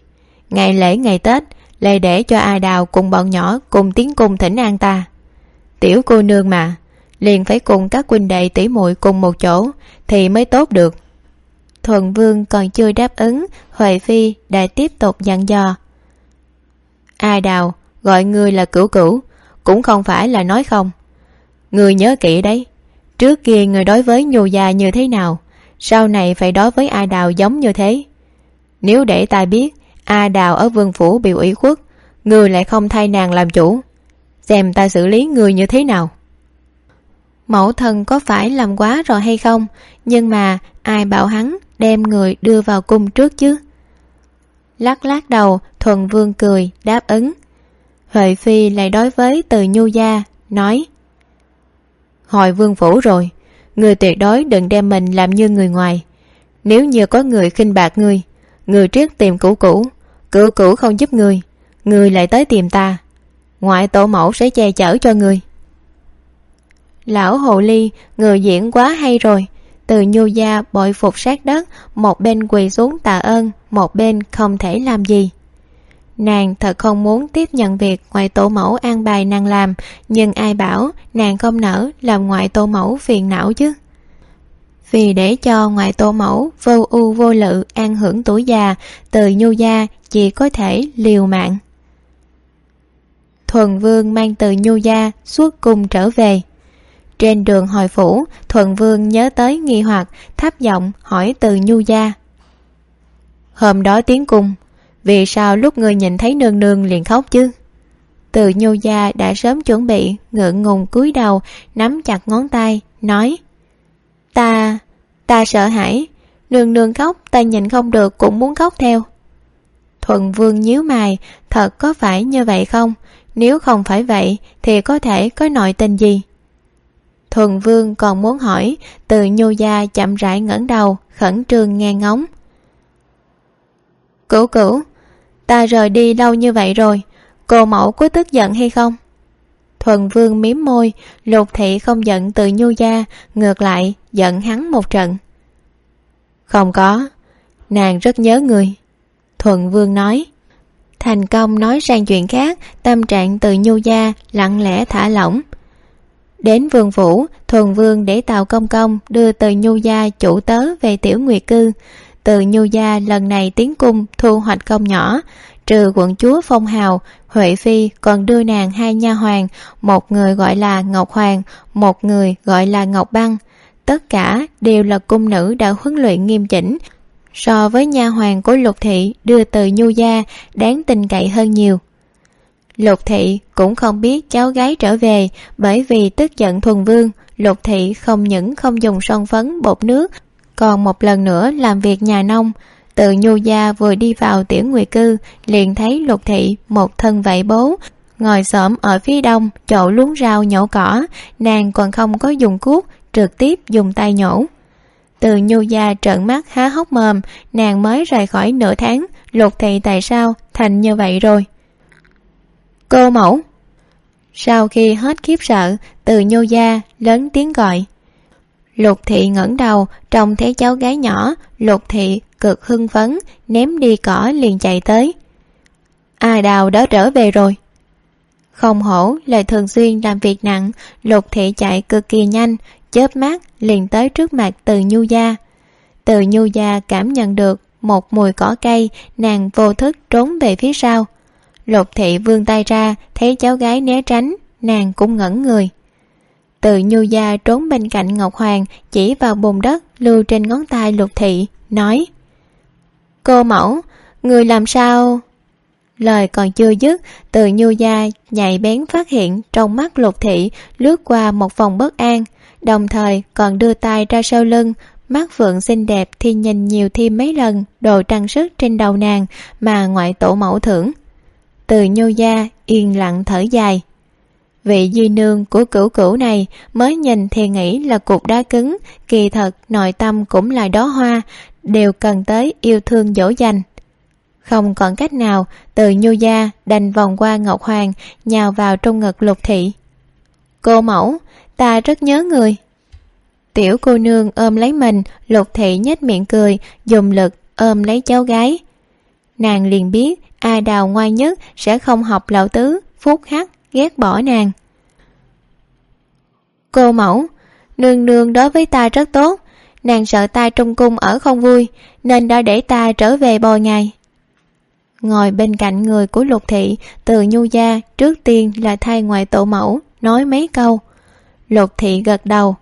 Ngày lễ ngày tết lê để cho ai đào cùng bọn nhỏ cùng tiến cung thỉnh an ta. Tiểu cô nương mà, liền phải cùng các huynh đệ tỷ muội cùng một chỗ thì mới tốt được. Thuần vương còn chưa đáp ứng, huệ phi đã tiếp tục dặn dò. Ai đào gọi ngươi là cửu cửu, cũng không phải là nói không. Người nhớ kỹ đấy, trước kia người đối với nhù gia như thế nào sau này phải đối với a đào giống như thế. Nếu để ta biết, a đào ở vương phủ bị ủy khuất, người lại không thay nàng làm chủ. Xem ta xử lý người như thế nào. Mẫu thần có phải làm quá rồi hay không, nhưng mà ai bảo hắn đem người đưa vào cung trước chứ? Lắc lắc đầu, thuần vương cười, đáp ứng. Huệ phi lại đối với từ nhu gia, nói, hồi vương phủ rồi người tuyệt đối đừng đem mình làm như người ngoài. Nếu như có người khinh bạc người người trước tìm cũ cũ cửu cũ không giúp người người lại tới tìm ta. Ngoại tổ mẫu sẽ che chở cho người. Lão hồ ly, người diễn quá hay rồi. Từ nhu gia bội phục sát đất, một bên quỳ xuống tạ ơn, một bên không thể làm gì nàng thật không muốn tiếp nhận việc ngoại tổ mẫu an bài nàng làm, nhưng ai bảo nàng không nỡ làm ngoại tổ mẫu phiền não chứ? Vì để cho ngoại tổ mẫu vô ưu vô lự an hưởng tuổi già, từ nhu gia chỉ có thể liều mạng. Thuần vương mang từ nhu gia suốt cùng trở về. Trên đường hồi phủ, thuần vương nhớ tới nghi hoặc, thấp giọng hỏi từ nhu gia. Hôm đó tiến cung vì sao lúc người nhìn thấy nương nương liền khóc chứ? Từ nhu gia đã sớm chuẩn bị, ngượng ngùng cúi đầu, nắm chặt ngón tay, nói, ta ta sợ hãi, nương nương khóc, ta nhìn không được cũng muốn khóc theo. Thuần vương nhíu mày, thật có phải như vậy không? Nếu không phải vậy thì có thể có nội tình gì? Thuần vương còn muốn hỏi, từ nhu gia chậm rãi ngẩng đầu, khẩn trương nghe ngóng. Cửu cửu ta rời đi lâu như vậy rồi, cô mẫu có tức giận hay không? Thuần vương mím môi, lục thị không giận từ nhu gia, ngược lại giận hắn một trận. Không có, nàng rất nhớ người. Thuần vương nói, thành công nói sang chuyện khác, tâm trạng từ nhu gia lặng lẽ thả lỏng. Đến vườn phủ thuần vương để tàu công công đưa từ nhu gia chủ tớ về tiểu nguyệt cư từ nhu gia lần này tiến cung thu hoạch công nhỏ. Trừ quận chúa phong hào, huệ phi còn đưa nàng hai nha hoàng, một người gọi là ngọc hoàng, một người gọi là ngọc băng. Tất cả đều là cung nữ đã huấn luyện nghiêm chỉnh. So với nha hoàng của lục thị đưa từ nhu gia, đáng tin cậy hơn nhiều. Lục thị cũng không biết cháu gái trở về, bởi vì tức giận thuần vương, lục thị không những không dùng son phấn bột nước còn một lần nữa làm việc nhà nông, từ nhu gia vừa đi vào tiểu nguyệt cư, liền thấy lục thị một thân vẫy bố, ngồi xổm ở phía đông chậu luống rau nhổ cỏ, nàng còn không có dùng cuốc, trực tiếp dùng tay nhổ. Từ nhu gia trợn mắt há hốc mồm, nàng mới rời khỏi nửa tháng, lục thị tại sao thành như vậy rồi? Cô mẫu! Sau khi hết khiếp sợ, từ nhô gia lớn tiếng gọi lục thị ngẩng đầu, trông thấy cháu gái nhỏ. Lục thị cực hưng phấn, ném đi cỏ liền chạy tới. A đào đã trở về rồi. Không hổ lại thường xuyên làm việc nặng. Lục thị chạy cực kỳ nhanh, chớp mắt liền tới trước mặt từ nhu gia. Từ nhu gia cảm nhận được một mùi cỏ cây nàng vô thức trốn về phía sau. Lục thị vươn tay ra, thấy cháu gái né tránh, nàng cũng ngẩn người từ nhu gia trốn bên cạnh ngọc hoàng, chỉ vào bùn đất, lưu trên ngón tay lục thị, nói, cô mẫu, người làm sao? Lời còn chưa dứt, từ nhu gia nhạy bén phát hiện trong mắt lục thị lướt qua một vòng bất an, đồng thời còn đưa tay ra sau lưng, mắt phượng xinh đẹp thì nhìn nhiều thêm mấy lần đồ trang sức trên đầu nàng mà ngoại tổ mẫu thưởng. Từ nhô gia yên lặng thở dài vị di nương của cửu cửu này mới nhìn thì nghĩ là cục đá cứng, kỳ thật nội tâm cũng là đó hoa, đều cần tới yêu thương dỗ dành. Không còn cách nào, từ nhu gia đành vòng qua ngọc hoàng, nhào vào trong ngực lục thị. Cô mẫu, ta rất nhớ người. Tiểu cô nương ôm lấy mình, lục thị nhếch miệng cười, dùng lực ôm lấy cháu gái. Nàng liền biết a đào ngoan nhất sẽ không học lão tứ, phúc hắc ghét bỏ nàng. Cô mẫu, nương nương đối với ta rất tốt, nàng sợ ta trong cung ở không vui, nên đã để ta trở về bò ngày. Ngồi bên cạnh người của lục thị, từ nhu gia, trước tiên là thay ngoại tổ mẫu, nói mấy câu. Lục thị gật đầu.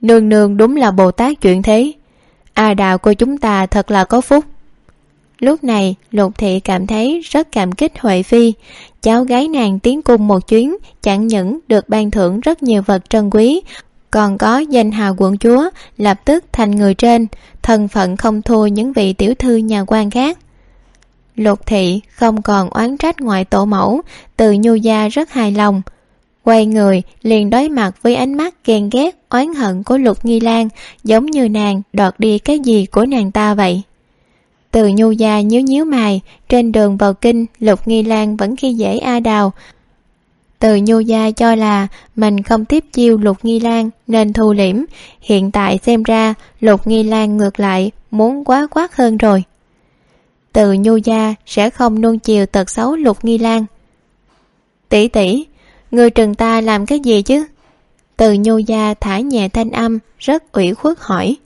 Nương nương đúng là bồ tát chuyện thế. A đào của chúng ta thật là có phúc lúc này, lục thị cảm thấy rất cảm kích huệ phi. Cháu gái nàng tiến cung một chuyến, chẳng những được ban thưởng rất nhiều vật trân quý, còn có danh hào quận chúa lập tức thành người trên, thân phận không thua những vị tiểu thư nhà quan khác. Lục thị không còn oán trách ngoại tổ mẫu, từ nhu gia rất hài lòng. Quay người, liền đối mặt với ánh mắt ghen ghét, oán hận của lục nghi lan, giống như nàng đoạt đi cái gì của nàng ta vậy từ nhu gia nhíu nhíu mày, trên đường vào kinh, lục nghi lan vẫn khi dễ a đào. Từ nhu gia cho là mình không tiếp chiêu lục nghi lan nên thu liễm. Hiện tại xem ra, lục nghi lan ngược lại muốn quá quát hơn rồi. Từ nhu gia sẽ không nuông chiều tật xấu lục nghi lan. Tỷ tỷ, người trừng ta làm cái gì chứ? Từ nhu gia thả nhẹ thanh âm, rất ủy khuất hỏi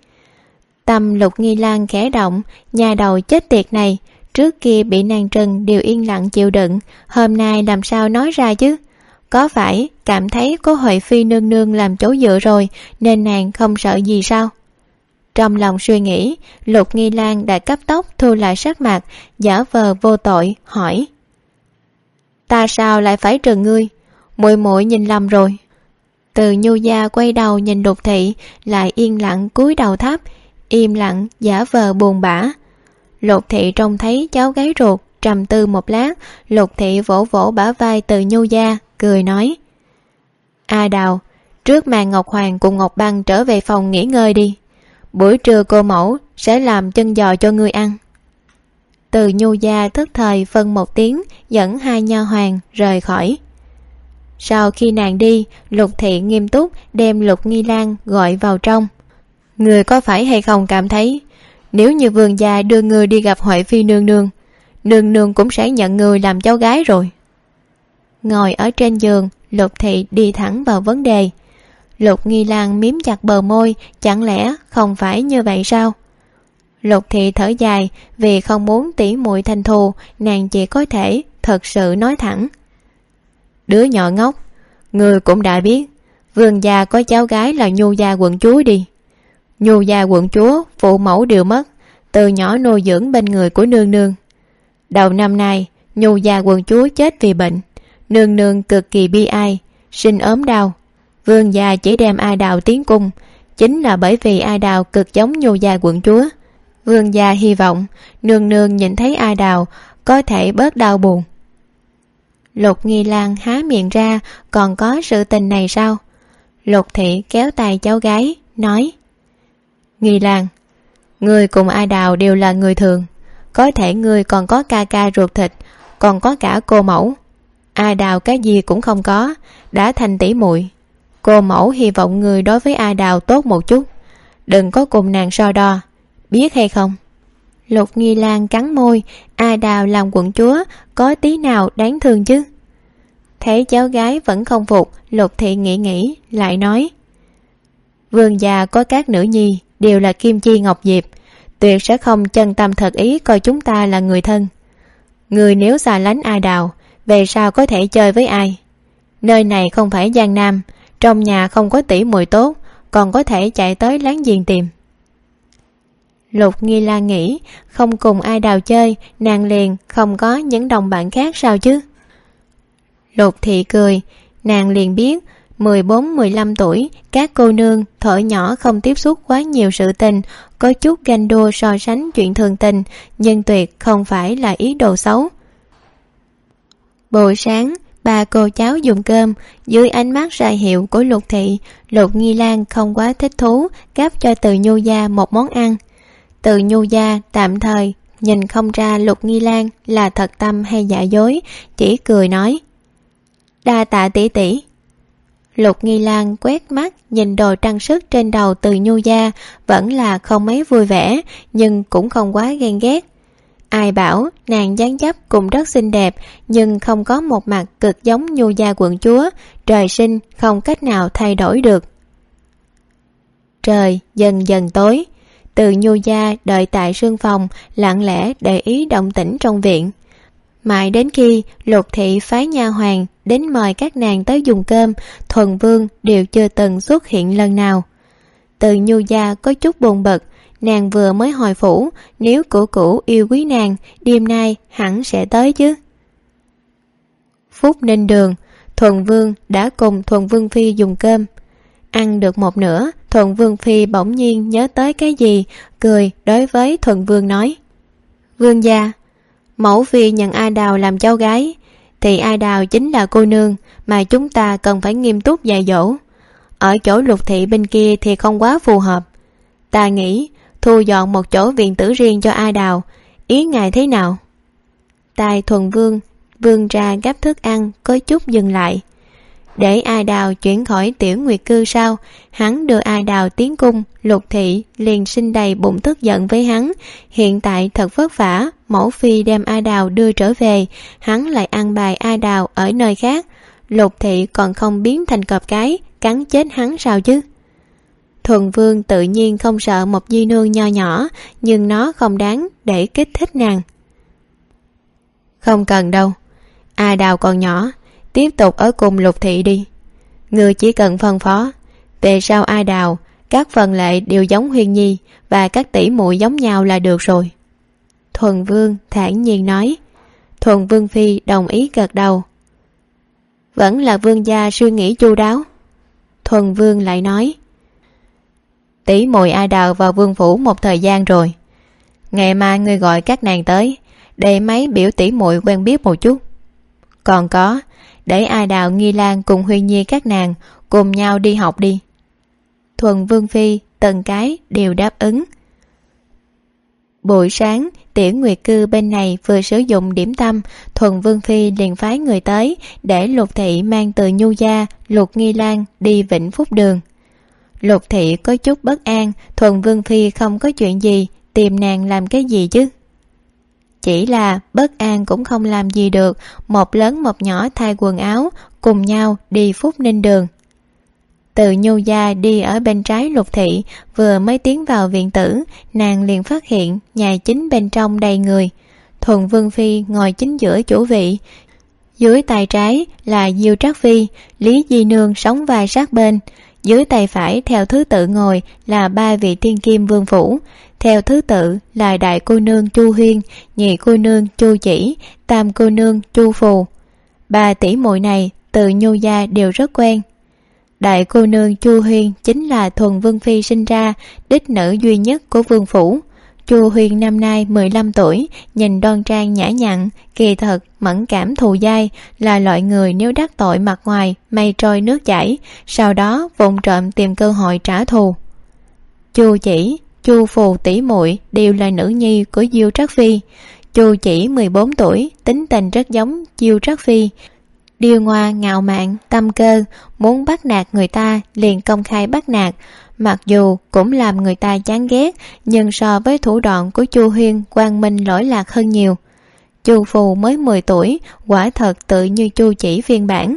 tâm lục nghi lan khẽ động, nhà đầu chết tiệt này, trước kia bị nàng trần đều yên lặng chịu đựng, hôm nay làm sao nói ra chứ? Có phải cảm thấy có huệ phi nương nương làm chỗ dựa rồi, nên nàng không sợ gì sao? Trong lòng suy nghĩ, lục nghi lan đã cấp tốc thu lại sắc mặt, giả vờ vô tội, hỏi. Ta sao lại phải trừng ngươi? Muội muội nhìn lầm rồi. Từ nhu gia quay đầu nhìn lục thị, lại yên lặng cúi đầu thấp im lặng, giả vờ, buồn bã. Lục thị trông thấy cháu gái ruột, trầm tư một lát, lục thị vỗ vỗ bả vai từ nhu gia, cười nói. A đào, trước màn ngọc hoàng cùng ngọc băng trở về phòng nghỉ ngơi đi. Buổi trưa cô mẫu sẽ làm chân giò cho ngươi ăn. Từ nhu gia thức thời phân một tiếng, dẫn hai nho hoàng rời khỏi. Sau khi nàng đi, lục thị nghiêm túc đem lục nghi lan gọi vào trong người có phải hay không cảm thấy? Nếu như vườn già đưa người đi gặp huệ phi nương nương nương nương cũng sẽ nhận người làm cháu gái rồi. Ngồi ở trên giường, lục thị đi thẳng vào vấn đề. Lục nghi lan miếm chặt bờ môi, chẳng lẽ không phải như vậy sao? Lục thị thở dài, vì không muốn tỉ muội thành thù, nàng chỉ có thể thật sự nói thẳng. Đứa nhỏ ngốc người cũng đã biết vườn già có cháu gái là nhu gia quận chúa đi nhu gia quận chúa, phụ mẫu đều mất, từ nhỏ nuôi dưỡng bên người của nương nương. Đầu năm nay nhu gia quận chúa chết vì bệnh. Nương nương cực kỳ bi ai, sinh ốm đau. Vương gia chỉ đem ai đào tiến cung, chính là bởi vì ai đào cực giống nhu gia quận chúa. Vương gia hy vọng nương nương nhìn thấy ai đào có thể bớt đau buồn. Lục nghi lan há miệng ra, còn có sự tình này sao? Lục thị kéo tay cháu gái, nói nghi lan. Người cùng a đào đều là người thường. Có thể người còn có ca ca ruột thịt, còn có cả cô mẫu. A đào cái gì cũng không có, đã thành tỷ muội. Cô mẫu hy vọng người đối với a đào tốt một chút. Đừng có cùng nàng so đo, biết hay không? Lục nghi lan cắn môi, a đào làm quận chúa, có tí nào đáng thương chứ? Thấy cháu gái vẫn không phục, lục thị nghĩ nghĩ, lại nói. Vương già có các nữ nhi đều là kim chi ngọc diệp. Tuyệt sẽ không chân tâm thật ý coi chúng ta là người thân. Người nếu xa lánh ai đào, về sao có thể chơi với ai? Nơi này không phải giang nam, trong nhà không có tỷ mùi tốt, còn có thể chạy tới láng giềng tìm. Lục nghi la nghĩ, không cùng ai đào chơi, nàng liền không có những đồng bạn khác sao chứ? Lục thị cười, nàng liền biết mười bốn, mười lăm tuổi, các cô nương thở nhỏ không tiếp xúc quá nhiều sự tình, có chút ganh đua so sánh chuyện thường tình, nhưng tuyệt không phải là ý đồ xấu. Buổi sáng, ba cô cháu dùng cơm, dưới ánh mắt ra hiệu của lục thị, lục nghi lan không quá thích thú, gắp cho từ nhu gia một món ăn. Từ nhu gia tạm thời nhìn không ra lục nghi lan là thật tâm hay giả dối, chỉ cười nói, đa tạ tỷ tỷ lục nghi lan quét mắt, nhìn đồ trang sức trên đầu từ nhu gia, vẫn là không mấy vui vẻ, nhưng cũng không quá ghen ghét. Ai bảo, nàng dáng dấp cũng rất xinh đẹp, nhưng không có một mặt cực giống nhu gia quận chúa, trời sinh không cách nào thay đổi được. Trời, dần dần tối. Từ nhu gia đợi tại sương phòng, lặng lẽ để ý động tĩnh trong viện. Mãi đến khi lục thị phái nha hoàng đến mời các nàng tới dùng cơm, thuần vương đều chưa từng xuất hiện lần nào. Từ nhu gia có chút buồn bực, nàng vừa mới hồi phủ, nếu cổ cũ yêu quý nàng, đêm nay hẳn sẽ tới chứ. Phúc ninh đường, thuần vương đã cùng thuần vương phi dùng cơm. Ăn được một nửa, thuần vương phi bỗng nhiên nhớ tới cái gì, cười đối với thuần vương nói. Vương gia, mẫu phi nhận a đào làm cháu gái thì ai đào chính là cô nương mà chúng ta cần phải nghiêm túc dạy dỗ. Ở chỗ lục thị bên kia thì không quá phù hợp. Ta nghĩ thu dọn một chỗ viện tử riêng cho ai đào ý ngài thế nào? Tài thuần vương vương ra gắp thức ăn, có chút dừng lại để ai đào chuyển khỏi tiểu nguyệt cư sao? Hắn đưa ai đào tiến cung, lục thị liền sinh đầy bụng tức giận với hắn. Hiện tại thật vất vả, mẫu phi đem ai đào đưa trở về. Hắn lại ăn bài ai đào ở nơi khác. Lục thị còn không biến thành cọp cái, cắn chết hắn sao chứ? Thuần vương tự nhiên không sợ một di nương nho nhỏ, nhưng nó không đáng để kích thích nàng. Không cần đâu. Ai đào còn nhỏ tiếp tục ở cùng lục thị đi. Người chỉ cần phân phó, về sau ai đào, các phần lệ đều giống huyên nhi và các tỷ muội giống nhau là được rồi. Thuần vương thản nhiên nói. Thuần vương phi đồng ý gật đầu. Vẫn là vương gia suy nghĩ chu đáo. Thuần vương lại nói. Tỷ muội ai đào vào vương phủ một thời gian rồi. Ngày mai ngươi gọi các nàng tới, để mấy biểu tỷ muội quen biết một chút. Còn có để a đào, nghi lan cùng huy nhi các nàng cùng nhau đi học đi. Thuần vương phi, tần cái đều đáp ứng. Buổi sáng, tiểu nguyệt cư bên này vừa sử dụng điểm tâm, thuần vương phi liền phái người tới để lục thị mang từ nhu gia, lục nghi lan đi vĩnh phúc đường. Lục thị có chút bất an, thuần vương phi không có chuyện gì, tìm nàng làm cái gì chứ? Chỉ là bất an cũng không làm gì được, một lớn một nhỏ thay quần áo, cùng nhau đi phúc ninh đường. Từ nhu gia đi ở bên trái lục thị, vừa mới tiến vào viện tử, nàng liền phát hiện nhà chính bên trong đầy người. Thuần vương phi ngồi chính giữa chủ vị. Dưới tay trái là diêu trác phi, lý di nương sống vai sát bên. Dưới tay phải theo thứ tự ngồi là ba vị thiên kim vương phủ theo thứ tự là đại cô nương chu huyên, nhị cô nương chu chỉ, tam cô nương chu phù. Ba tỷ muội này từ nhu gia đều rất quen. Đại cô nương chu huyên chính là thuần vương phi sinh ra, đích nữ duy nhất của vương phủ. Chu huyên năm nay mười lăm tuổi, nhìn đoan trang nhã nhặn, kỳ thật, mẫn cảm thù dai, là loại người nếu đắc tội mặt ngoài mây trôi nước chảy, sau đó vụng trộm tìm cơ hội trả thù. Chu chỉ chu phù tỷ muội đều là nữ nhi của diêu trác phi. Chu chỉ mười bốn tuổi, tính tình rất giống diêu trác phi. Điêu ngoa ngạo mạn, tâm cơ, muốn bắt nạt người ta liền công khai bắt nạt. Mặc dù cũng làm người ta chán ghét, nhưng so với thủ đoạn của chu huyên, quang minh lỗi lạc hơn nhiều. Chu phù mới mười tuổi, quả thật tự như chu chỉ phiên bản.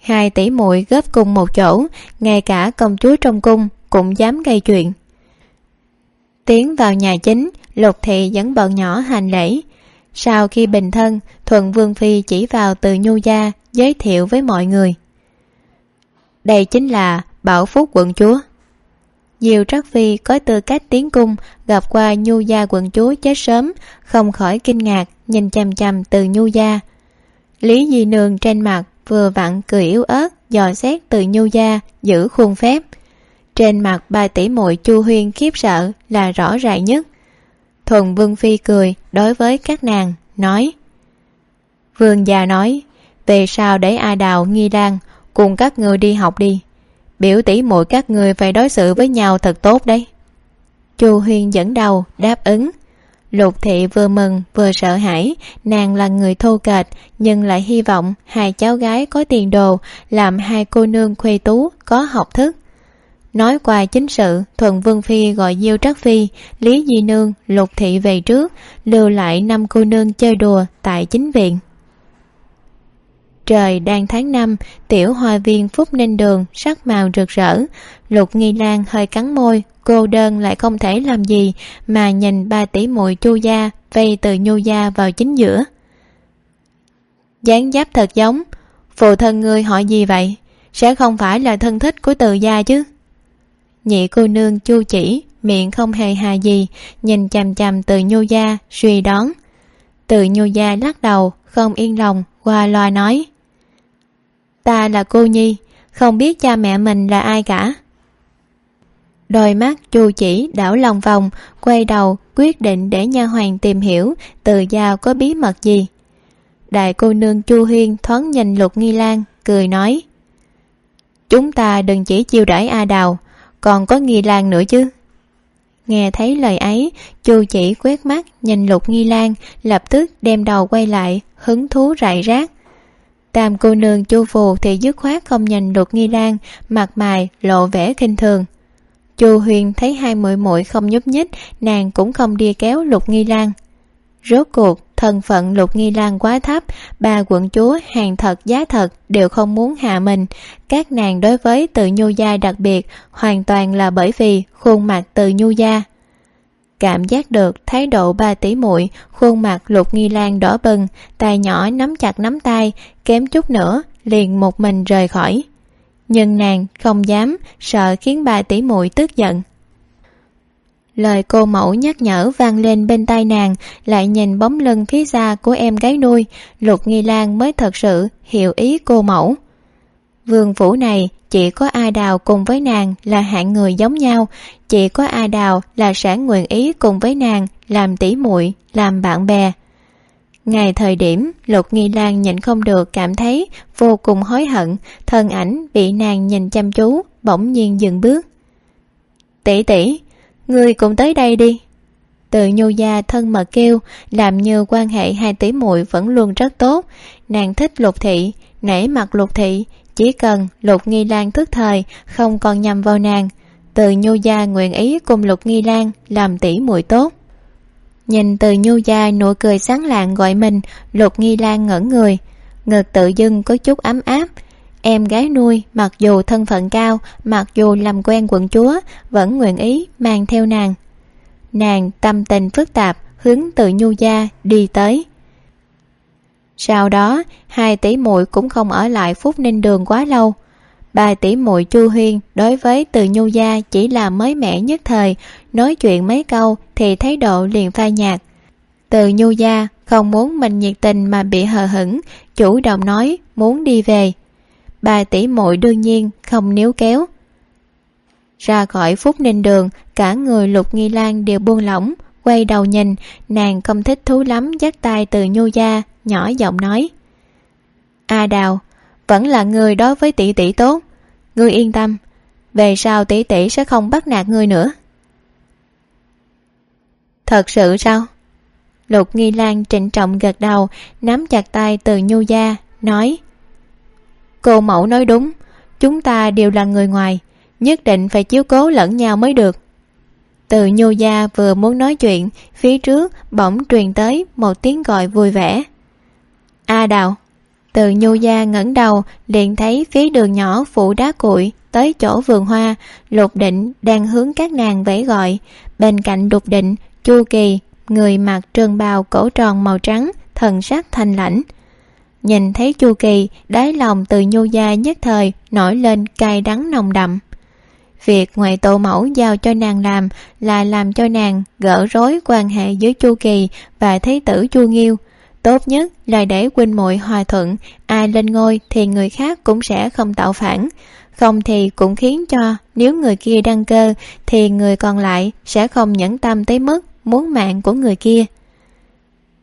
Hai tỷ muội góp cùng một chỗ, ngay cả công chúa trong cung cũng dám gây chuyện tiến vào nhà chính, lục thị dẫn bọn nhỏ hành lễ. Sau khi bình thân, thuận vương phi chỉ vào từ nhu gia, giới thiệu với mọi người. Đây chính là bảo phúc quận chúa. Diều trắc phi có tư cách tiến cung, gặp qua nhu gia quận chúa chết sớm, không khỏi kinh ngạc, nhìn chằm chằm từ nhu gia. Lý di nương trên mặt vừa vặn cười yếu ớt, dò xét từ nhu gia, giữ khuôn phép trên mặt ba tỷ muội chu huyên khiếp sợ là rõ ràng nhất. Thuần vương phi cười đối với các nàng, nói, vương già nói, về sau để a đào, nghi đan cùng các người đi học đi. Biểu tỷ muội các người phải đối xử với nhau thật tốt đấy. Chu huyên dẫn đầu đáp ứng. Lục thị vừa mừng vừa sợ hãi, nàng là người thô kệch, nhưng lại hy vọng hai cháu gái có tiền đồ, làm hai cô nương khuê tú, có học thức nói qua chính sự thuần vương phi gọi diêu trắc phi, lý di nương, lục thị về trước, lưu lại năm cô nương chơi đùa tại chính viện. Trời đang tháng năm, tiểu hoa viên phúc ninh đường, sắc màu rực rỡ. Lục nghi lan hơi cắn môi, cô đơn lại không thể làm gì mà nhìn ba tỷ muội chu gia vây từ nhu gia vào chính giữa. Dáng giáp thật giống, phụ thân ngươi họ gì vậy? Sẽ không phải là thân thích của từ gia chứ? Nhị cô nương chu chỉ, miệng không hề hà gì, nhìn chằm chằm từ nhu gia, suy đoán. Từ nhu gia lắc đầu, không yên lòng, qua loa nói. Ta là cô nhi, không biết cha mẹ mình là ai cả. Đôi mắt chu chỉ đảo lòng vòng, quay đầu, quyết định để nha hoàn tìm hiểu từ gia có bí mật gì. Đại cô nương chu huyên thoáng nhìn lục nghi lan, cười nói. Chúng ta đừng chỉ chiêu đãi a đào còn có nghi lan nữa chứ? Nghe thấy lời ấy, chu chỉ quét mắt, nhìn lục nghi lan, lập tức đem đầu quay lại, hứng thú rải rác. Tam cô nương chu phù thì dứt khoát không nhìn lục nghi lan, mặt mày lộ vẻ khinh thường. Chu huyền thấy hai muội muội không nhúc nhích, nàng cũng không đi kéo lục nghi lan rốt cuộc, thân phận lục nghi lan quá thấp, ba quận chúa hàng thật giá thật đều không muốn hạ mình. Các nàng đối với từ nhu gia đặc biệt hoàn toàn là bởi vì khuôn mặt từ nhu gia. Cảm giác được thái độ ba tỷ muội, khuôn mặt lục nghi lan đỏ bừng, tay nhỏ nắm chặt nắm tay, kém chút nữa liền một mình rời khỏi. Nhưng nàng không dám sợ khiến ba tỷ muội tức giận lời cô mẫu nhắc nhở vang lên bên tai nàng, lại nhìn bóng lưng phía xa của em gái nuôi. Lục nghi lan mới thật sự hiểu ý cô mẫu. Vườn phủ này, chỉ có a đào cùng với nàng là hạng người giống nhau. Chỉ có a đào là sản nguyện ý cùng với nàng làm tỉ muội, làm bạn bè. Ngày thời điểm, lục nghi lan nhịn không được cảm thấy vô cùng hối hận. Thân ảnh bị nàng nhìn chăm chú, bỗng nhiên dừng bước. Tỷ tỷ người cùng tới đây đi. Từ nhu gia thân mật kêu, làm như quan hệ hai tỷ muội vẫn luôn rất tốt. Nàng thích lục thị, nể mặt lục thị, chỉ cần lục nghi lan thức thời, không còn nhầm vào nàng. Từ nhu gia nguyện ý cùng lục nghi lan làm tỷ muội tốt. Nhìn từ nhu gia nụ cười sáng lạng gọi mình, lục nghi lan ngẩn người. Ngực tự dưng có chút ấm áp em gái nuôi, mặc dù thân phận cao, mặc dù làm quen quận chúa, vẫn nguyện ý mang theo nàng. Nàng tâm tình phức tạp, hướng từ nhu gia đi tới. Sau đó, hai tỷ muội cũng không ở lại phúc ninh đường quá lâu. Ba tỷ muội chu huyên đối với từ nhu gia chỉ là mới mẻ nhất thời, nói chuyện mấy câu thì thái độ liền phai nhạt. Từ nhu gia không muốn mình nhiệt tình mà bị hờ hững, chủ động nói muốn đi về bà tỷ muội đương nhiên không níu kéo. Ra khỏi phúc ninh đường, cả người lục nghi lan đều buông lỏng, quay đầu nhìn, nàng không thích thú lắm, dắt tay từ nhu gia, nhỏ giọng nói. A đào, vẫn là người đối với tỷ tỷ tốt. Ngươi yên tâm, về sau tỷ tỷ sẽ không bắt nạt ngươi nữa. Thật sự sao? Lục nghi lan trịnh trọng gật đầu, nắm chặt tay từ nhu gia, nói cô mẫu nói đúng, chúng ta đều là người ngoài, nhất định phải chiếu cố lẫn nhau mới được. Từ nhô gia vừa muốn nói chuyện, phía trước bỗng truyền tới một tiếng gọi vui vẻ. A đào. Từ nhô gia ngẩng đầu, liền thấy phía đường nhỏ phủ đá cuội tới chỗ vườn hoa, lục định đang hướng các nàng vẫy gọi. Bên cạnh lục định, chu kỳ, người mặc trường bào cổ tròn màu trắng, thần sắc thanh lãnh nhìn thấy chu kỳ, đáy lòng từ nhu gia nhất thời nổi lên cay đắng nồng đậm. Việc ngoại tổ mẫu giao cho nàng làm là làm cho nàng gỡ rối quan hệ với chu kỳ và thế tử chu nghiêu. Tốt nhất là để huynh muội hòa thuận, ai lên ngôi thì người khác cũng sẽ không tạo phản. Không thì cũng khiến cho nếu người kia đăng cơ thì người còn lại sẽ không nhẫn tâm tới mức muốn mạng của người kia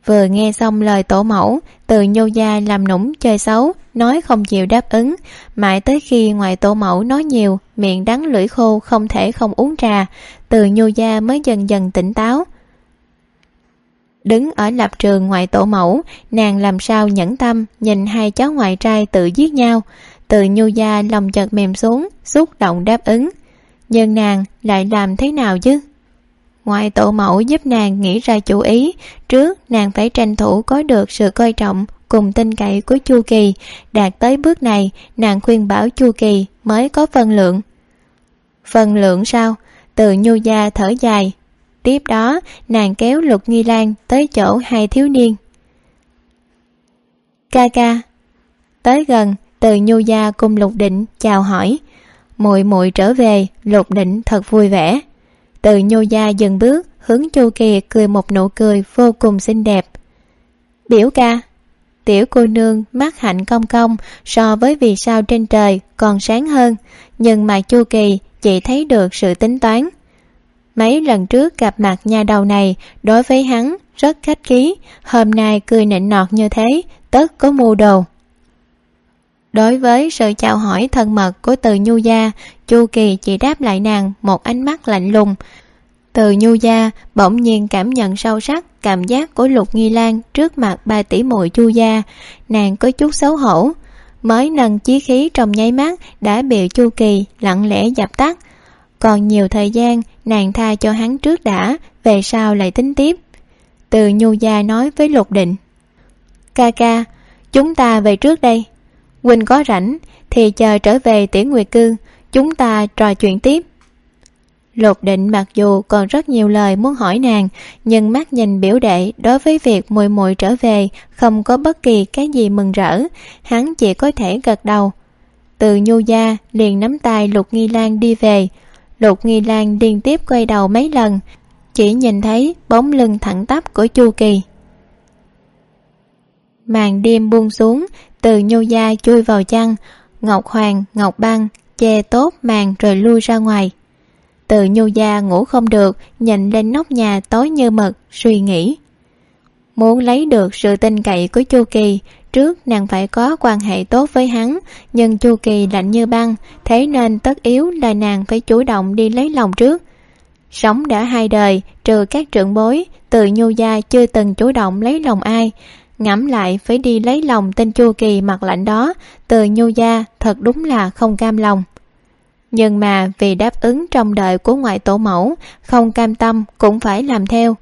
vừa nghe xong lời tổ mẫu, từ nhô gia làm nũng chơi xấu, nói không chịu đáp ứng. Mãi tới khi ngoài tổ mẫu nói nhiều, miệng đắng lưỡi khô không thể không uống trà, từ nhô gia mới dần dần tỉnh táo. Đứng ở lập trường ngoại tổ mẫu, nàng làm sao nhẫn tâm nhìn hai cháu ngoại trai tự giết nhau. Từ nhô gia lòng chợt mềm xuống, xúc động đáp ứng. Nhưng nàng lại làm thế nào chứ? Ngoài tổ mẫu giúp nàng nghĩ ra chủ ý, trước nàng phải tranh thủ có được sự coi trọng cùng tin cậy của chu kỳ. Đạt tới bước này, nàng khuyên bảo chu kỳ mới có phân lượng. Phân lượng sao? Từ nhu gia thở dài. Tiếp đó, nàng kéo lục nghi lan tới chỗ hai thiếu niên. Ca ca. Tới gần, từ nhu gia cùng lục định chào hỏi. Muội muội trở về, lục định thật vui vẻ từ nhô gia dừng bước, hướng chu kỳ cười một nụ cười vô cùng xinh đẹp. Biểu ca, tiểu cô nương mắt hạnh công công so với vì sao trên trời còn sáng hơn, nhưng mà chu kỳ chỉ thấy được sự tính toán. Mấy lần trước gặp mặt nhà đầu này, đối với hắn rất khách khí, hôm nay cười nịnh nọt như thế, tất có mưu đồ đối với sự chào hỏi thân mật của từ nhu gia, chu kỳ chỉ đáp lại nàng một ánh mắt lạnh lùng. Từ nhu gia bỗng nhiên cảm nhận sâu sắc cảm giác của lục nghi lan trước mặt ba tỷ muội chu gia. Nàng có chút xấu hổ. Mới nâng chí khí trong nháy mắt đã bị chu kỳ lặng lẽ dập tắt. Còn nhiều thời gian, nàng tha cho hắn trước đã, về sau lại tính tiếp. Từ nhu gia nói với lục định. Ca ca, chúng ta về trước đây huynh có rảnh thì chờ trở về tiễn nguyệt cư, chúng ta trò chuyện tiếp. Lục định mặc dù còn rất nhiều lời muốn hỏi nàng, nhưng mắt nhìn biểu đệ đối với việc muội muội trở về không có bất kỳ cái gì mừng rỡ. Hắn chỉ có thể gật đầu. Từ nhu gia liền nắm tay lục nghi lan đi về. Lục nghi lan liên tiếp quay đầu mấy lần, chỉ nhìn thấy bóng lưng thẳng tắp của chu kỳ. Màn đêm buông xuống từ nhô gia chui vào chăn, ngọc hoàng, ngọc băng che tốt màn rồi lui ra ngoài. Từ nhô gia ngủ không được, nhìn lên nóc nhà tối như mực, suy nghĩ. Muốn lấy được sự tin cậy của chu kỳ, trước nàng phải có quan hệ tốt với hắn, nhưng chu kỳ lạnh như băng, thế nên tất yếu là nàng phải chủ động đi lấy lòng trước. Sống đã hai đời, trừ các trưởng bối, từ nhu gia chưa từng chủ động lấy lòng ai ngẫm lại phải đi lấy lòng tên chu kỳ mặt lạnh đó, từ nhu gia thật đúng là không cam lòng. Nhưng mà vì đáp ứng trong đời của ngoại tổ mẫu, không cam tâm cũng phải làm theo.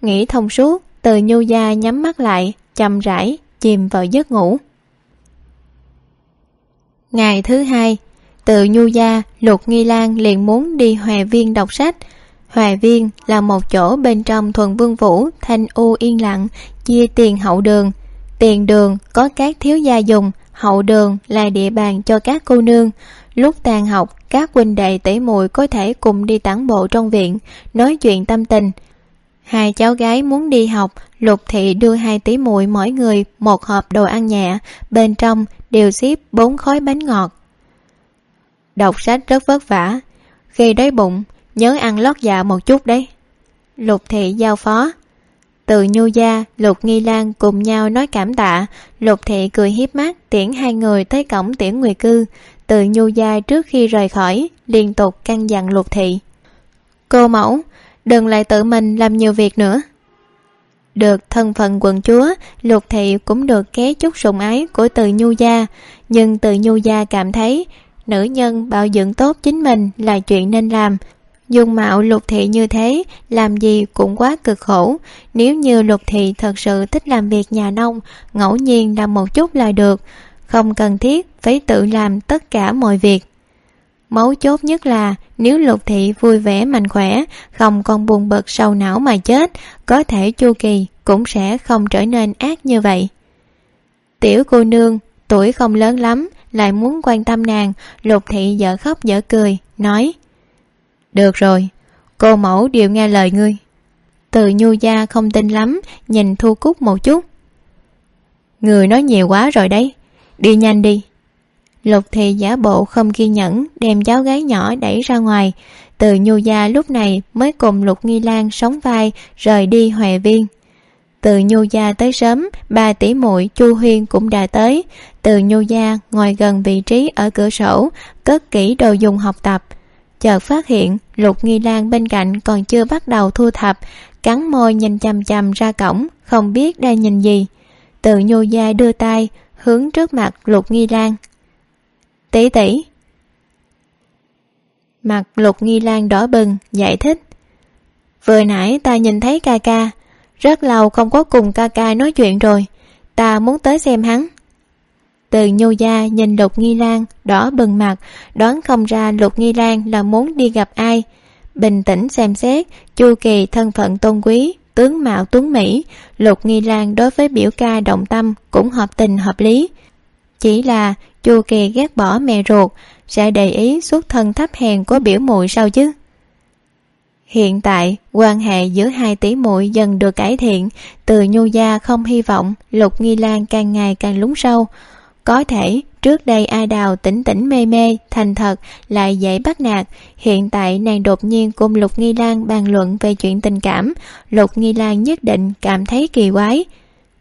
Nghĩ thông suốt, từ nhu gia nhắm mắt lại, chậm rãi chìm vào giấc ngủ. Ngày thứ hai, từ nhu gia, lục nghi lan liền muốn đi hòa viên đọc sách hòa viên là một chỗ bên trong thuần vương vũ, thanh u yên lặng, chia tiền hậu đường. Tiền đường có các thiếu gia dùng, hậu đường là địa bàn cho các cô nương. Lúc tàn học, các huynh đệ tỷ muội có thể cùng đi tản bộ trong viện, nói chuyện tâm tình. Hai cháu gái muốn đi học, lục thị đưa hai tỷ muội mỗi người một hộp đồ ăn nhẹ, bên trong đều xếp bốn khói bánh ngọt. Đọc sách rất vất vả. Khi đói bụng nhớ ăn lót dạ một chút đấy. Lục thị giao phó. Từ nhu gia, lục nghi lan cùng nhau nói cảm tạ. Lục thị cười hiếp mắt, tiễn hai người tới cổng tiễn người cư. Từ nhu gia trước khi rời khỏi, liên tục căn dặn lục thị. Cô mẫu, đừng lại tự mình làm nhiều việc nữa. Được thân phận quận chúa, lục thị cũng được ké chút sủng ái của từ nhu gia. Nhưng từ nhu gia cảm thấy, nữ nhân bảo dưỡng tốt chính mình là chuyện nên làm dung mạo lục thị như thế, làm gì cũng quá cực khổ. Nếu như lục thị thật sự thích làm việc nhà nông, ngẫu nhiên làm một chút là được. Không cần thiết phải tự làm tất cả mọi việc. Mấu chốt nhất là, nếu lục thị vui vẻ mạnh khỏe, không còn buồn bực sầu não mà chết, có thể chu kỳ cũng sẽ không trở nên ác như vậy. Tiểu cô nương, tuổi không lớn lắm, lại muốn quan tâm nàng, lục thị dở khóc dở cười, nói được rồi, cô mẫu đều nghe lời ngươi. Từ nhu gia không tin lắm, nhìn thu cúc một chút. Người nói nhiều quá rồi đấy, đi nhanh đi. Lục thì giả bộ không kiên nhẫn, đem cháu gái nhỏ đẩy ra ngoài. Từ nhu gia lúc này mới cùng lục nghi lan sống vai, rời đi hòa viên. Từ nhu gia tới sớm, ba tỷ muội chu huyên cũng đã tới. Từ nhu gia ngồi gần vị trí ở cửa sổ, cất kỹ đồ dùng học tập chợt phát hiện lục nghi lan bên cạnh còn chưa bắt đầu thu thập, cắn môi nhìn chằm chằm ra cổng, không biết đang nhìn gì. Từ nhô gia đưa tay hướng trước mặt lục nghi lan. Tỷ tỷ. Mặt lục nghi lan đỏ bừng, giải thích. Vừa nãy ta nhìn thấy ca ca, rất lâu không có cùng ca ca nói chuyện rồi, ta muốn tới xem hắn từ nhô gia nhìn lục nghi lan, đỏ bừng mặt, đoán không ra lục nghi lan là muốn đi gặp ai. Bình tĩnh xem xét, chu kỳ thân phận tôn quý, tướng mạo tuấn mỹ, lục nghi lan đối với biểu ca động tâm cũng hợp tình hợp lý. Chỉ là chu kỳ ghét bỏ mẹ ruột, sẽ để ý xuất thân thấp hèn của biểu muội sao chứ? Hiện tại, quan hệ giữa hai tỷ muội dần được cải thiện, từ nhu gia không hy vọng lục nghi lan càng ngày càng lún sâu có thể, trước đây a đào tỉnh tỉnh mê mê, thành thật, lại dễ bắt nạt. Hiện tại nàng đột nhiên cùng lục nghi lan bàn luận về chuyện tình cảm. Lục nghi lan nhất định cảm thấy kỳ quái.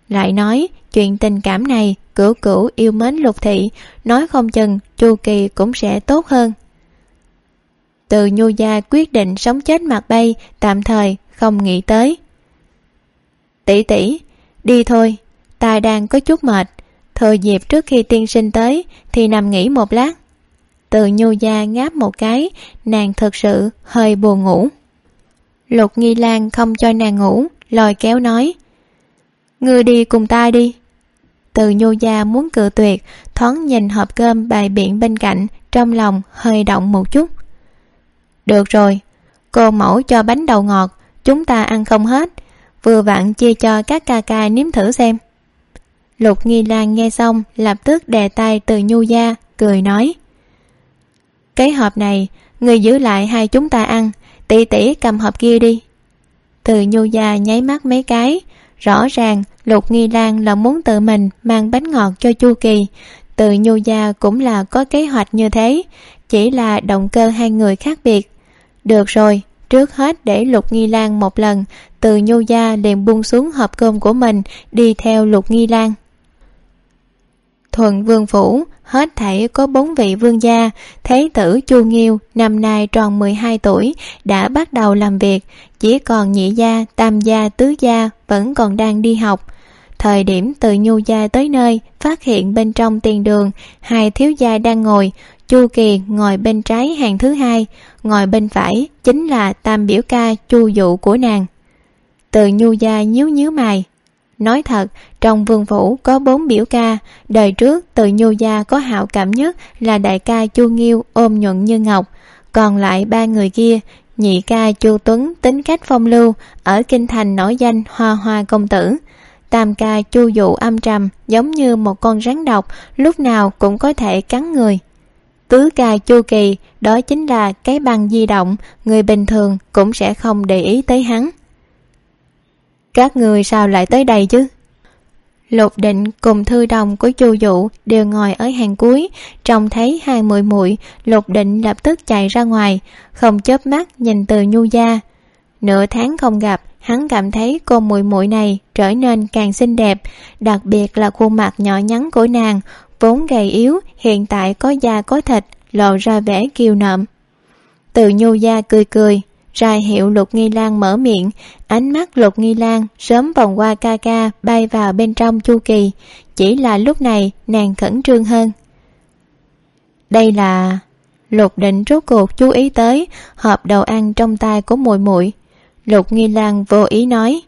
Lại nói, chuyện tình cảm này, cửu cửu yêu mến lục thị. Nói không chừng, chu kỳ cũng sẽ tốt hơn. Từ nhu gia quyết định sống chết mặt bay, tạm thời không nghĩ tới. Tỷ tỷ, đi thôi, ta đang có chút mệt thời dịp trước khi tiên sinh tới thì nằm nghỉ một lát. Từ nhu gia ngáp một cái, nàng thực sự hơi buồn ngủ. Lục nghi lan không cho nàng ngủ lòi kéo nói, ngươi đi cùng ta đi. Từ nhu gia muốn cự tuyệt, thoáng nhìn hộp cơm bài biện bên cạnh, trong lòng hơi động một chút. Được rồi, cô mẫu cho bánh đậu ngọt, chúng ta ăn không hết, vừa vặn chia cho các ca ca nếm thử xem lục nghi lan nghe xong, lập tức đè tay từ nhu gia, cười nói. Cái hộp này, người giữ lại hai chúng ta ăn, tỷ tỷ cầm hộp kia đi. Từ nhu gia nháy mắt mấy cái, rõ ràng lục nghi lan là muốn tự mình mang bánh ngọt cho chu kỳ. Từ nhu gia cũng là có kế hoạch như thế, chỉ là động cơ hai người khác biệt. Được rồi, trước hết để lục nghi lan một lần, từ nhu gia liền buông xuống hộp cơm của mình, đi theo lục nghi lan thuận vương phủ, hết thảy có bốn vị vương gia, thế tử chu nghiêu, năm nay tròn mười hai tuổi, đã bắt đầu làm việc. Chỉ còn nhị gia, tam gia, tứ gia vẫn còn đang đi học. Thời điểm từ nhu gia tới nơi, phát hiện bên trong tiền đường, hai thiếu gia đang ngồi, chu kỳ ngồi bên trái hàng thứ hai, ngồi bên phải chính là tam biểu ca chu dụ của nàng. Từ nhu gia nhíu nhíu mày nói thật, trong vương phủ có bốn biểu ca. Đời trước, từ nhu gia có hạo cảm nhất là đại ca chu nghiêu ôm nhuận như ngọc. Còn lại ba người kia, nhị ca chu tuấn tính cách phong lưu, ở kinh thành nổi danh hoa hoa công tử. Tam ca chu dụ âm trầm giống như một con rắn độc, lúc nào cũng có thể cắn người. Tứ ca chu kỳ, đó chính là cái băng di động, người bình thường cũng sẽ không để ý tới hắn các người sao lại tới đây chứ? Lục định cùng thư đồng của chu dụ đều ngồi ở hàng cuối. Trông thấy hai muội muội, lục định lập tức chạy ra ngoài, không chớp mắt nhìn từ nhu gia. Nửa tháng không gặp, hắn cảm thấy cô muội muội này trở nên càng xinh đẹp, đặc biệt là khuôn mặt nhỏ nhắn của nàng, vốn gầy yếu, hiện tại có da có thịt, lộ ra vẻ kiều nộm từ nhu gia cười cười ra hiệu lục nghi lan mở miệng, ánh mắt lục nghi lan sớm vòng qua ca ca bay vào bên trong chu kỳ. Chỉ là lúc này, nàng khẩn trương hơn. Đây là lục định rốt cuộc chú ý tới hộp đầu ăn trong tay của muội muội. Lục nghi lan vô ý nói,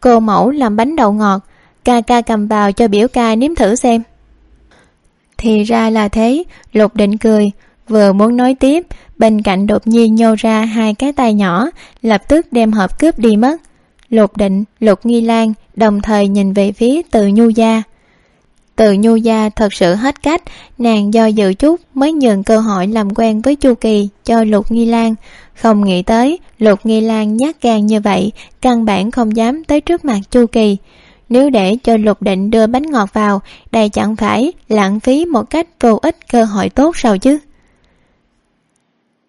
cô mẫu làm bánh đậu ngọt, ca ca cầm vào cho biểu ca nếm thử xem. Thì ra là thế, lục định cười vừa muốn nói tiếp, bên cạnh đột nhiên nhô ra hai cái tay nhỏ, lập tức đem hộp cướp đi mất. Lục định, lục nghi lan đồng thời nhìn về phía từ nhu gia. Từ nhu gia thật sự hết cách, nàng do dự chút mới nhường cơ hội làm quen với chu kỳ cho lục nghi lan. Không nghĩ tới, lục nghi lan nhát gan như vậy, căn bản không dám tới trước mặt chu kỳ. Nếu để cho lục định đưa bánh ngọt vào, đây chẳng phải lãng phí một cách vô ích cơ hội tốt sao chứ?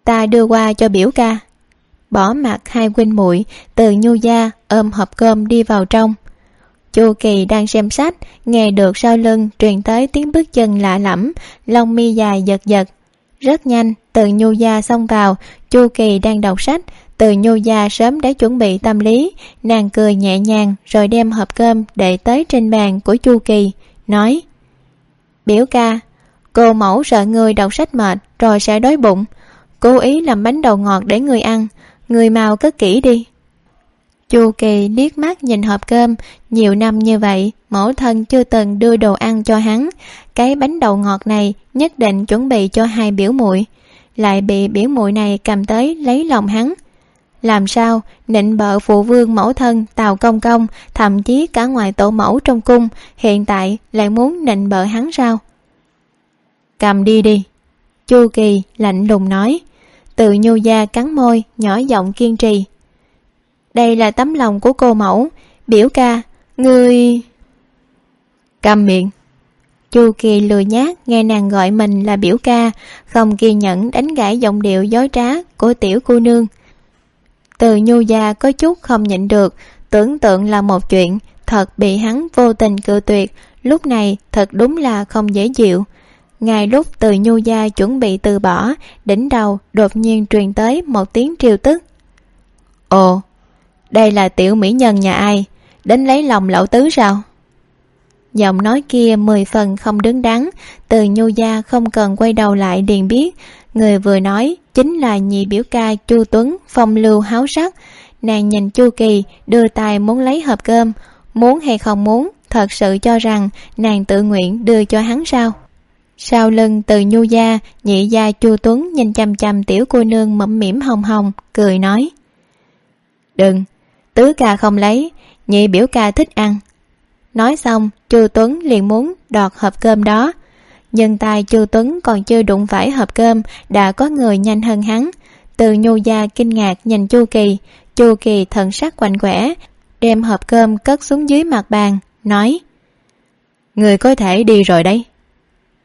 Ta đưa qua cho biểu ca. Bỏ mặt hai huynh muội từ nhu gia ôm hộp cơm đi vào trong. Chu kỳ đang xem sách, nghe được sau lưng truyền tới tiếng bước chân lạ lẫm, lông mi dài giật giật. Rất nhanh, từ nhu gia xông vào, chu kỳ đang đọc sách. Từ nhu gia sớm đã chuẩn bị tâm lý, nàng cười nhẹ nhàng rồi đem hộp cơm để tới trên bàn của chu kỳ, nói, biểu ca, cô mẫu sợ người đọc sách mệt rồi sẽ đói bụng cố ý làm bánh đậu ngọt để người ăn. Người mau cất kỹ đi. Chu kỳ liếc mắt nhìn hộp cơm, nhiều năm như vậy, mẫu thân chưa từng đưa đồ ăn cho hắn. Cái bánh đậu ngọt này nhất định chuẩn bị cho hai biểu muội. Lại bị biểu muội này cầm tới lấy lòng hắn. Làm sao, nịnh bợ phụ vương mẫu thân tào công công, thậm chí cả ngoài tổ mẫu trong cung, hiện tại lại muốn nịnh bợ hắn sao? Cầm đi đi. Chu kỳ lạnh lùng nói từ nhu gia cắn môi, nhỏ giọng kiên trì. Đây là tấm lòng của cô mẫu. Biểu ca, người cầm miệng. Chu kỳ lười nhát nghe nàng gọi mình là biểu ca, không kiên nhẫn đánh gãy giọng điệu dối trá của tiểu cô nương. Từ nhu gia có chút không nhịn được, tưởng tượng là một chuyện, thật bị hắn vô tình cự tuyệt. Lúc này, thật đúng là không dễ chịu ngay lúc từ nhu gia chuẩn bị từ bỏ, đỉnh đầu đột nhiên truyền tới một tiếng triều tức. Ồ, đây là tiểu mỹ nhân nhà ai? Đến lấy lòng lão tứ sao? Giọng nói kia mười phần không đứng đắn, từ nhu gia không cần quay đầu lại điền biết. Người vừa nói chính là nhị biểu ca chu tuấn, phong lưu háo sắc. Nàng nhìn chu kỳ, đưa tay muốn lấy hộp cơm. Muốn hay không muốn, thật sự cho rằng nàng tự nguyện đưa cho hắn sao? Sau lưng từ nhu gia, nhị gia chu tuấn nhìn chăm chăm tiểu cô nương mẫm mỉm hồng hồng, cười nói. Đừng, tứ ca không lấy, nhị biểu ca thích ăn. Nói xong, chu tuấn liền muốn đọt hộp cơm đó. Nhưng tay chu tuấn còn chưa đụng phải hộp cơm, đã có người nhanh hơn hắn. Từ nhu gia kinh ngạc nhìn chu kỳ chu kỳ thần sắc quạnh quẻ, đem hộp cơm cất xuống dưới mặt bàn, nói. Người có thể đi rồi đấy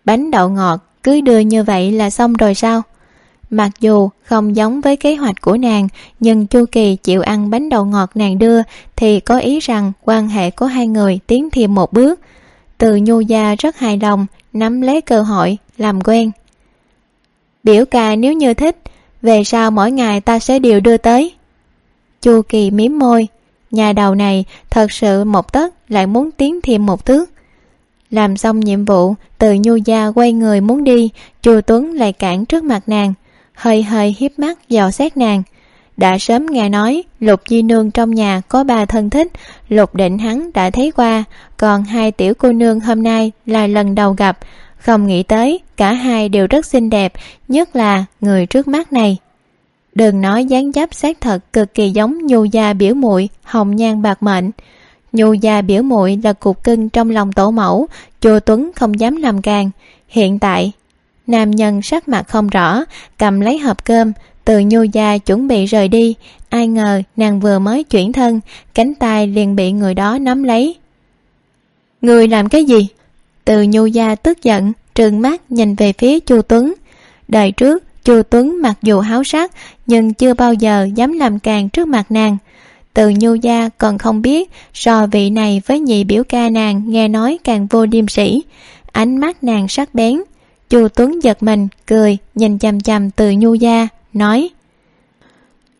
bánh đậu ngọt cứ đưa như vậy là xong rồi sao? Mặc dù không giống với kế hoạch của nàng, nhưng chu kỳ chịu ăn bánh đậu ngọt nàng đưa thì có ý rằng quan hệ của hai người tiến thêm một bước. Từ nhu gia rất hài lòng, nắm lấy cơ hội, làm quen. Biểu ca nếu như thích, về sau mỗi ngày ta sẽ đều đưa tới. Chu kỳ mím môi. Nhà đầu này thật sự một tấc lại muốn tiến thêm một thước làm xong nhiệm vụ, từ nhu gia quay người muốn đi chu tuấn lại cản trước mặt nàng. Hơi hơi hiếp mắt dò xét nàng. Đã sớm nghe nói, lục di nương trong nhà có ba thân thích, lục định hắn đã thấy qua, còn hai tiểu cô nương hôm nay là lần đầu gặp. Không nghĩ tới, cả hai đều rất xinh đẹp, nhất là người trước mắt này. Đừng nói dáng dấp xác thật cực kỳ giống nhu gia biểu muội, hồng nhan bạc mệnh nhu gia biểu muội là cục cưng trong lòng tổ mẫu chùa tuấn không dám làm càng. Hiện tại, nam nhân sắc mặt không rõ, cầm lấy hộp cơm, từ nhu gia chuẩn bị rời đi. Ai ngờ nàng vừa mới chuyển thân, cánh tay liền bị người đó nắm lấy. Người làm cái gì? Từ nhu gia tức giận, trừng mắt nhìn về phía chu tuấn. Đời trước chu tuấn mặc dù háo sắc, nhưng chưa bao giờ dám làm càng trước mặt nàng từ nhu gia còn không biết, so vị này với nhị biểu ca nàng nghe nói càng vô điềm sĩ ánh mắt nàng sắc bén, chu tuấn giật mình, cười, nhìn chằm chằm từ nhu gia, nói,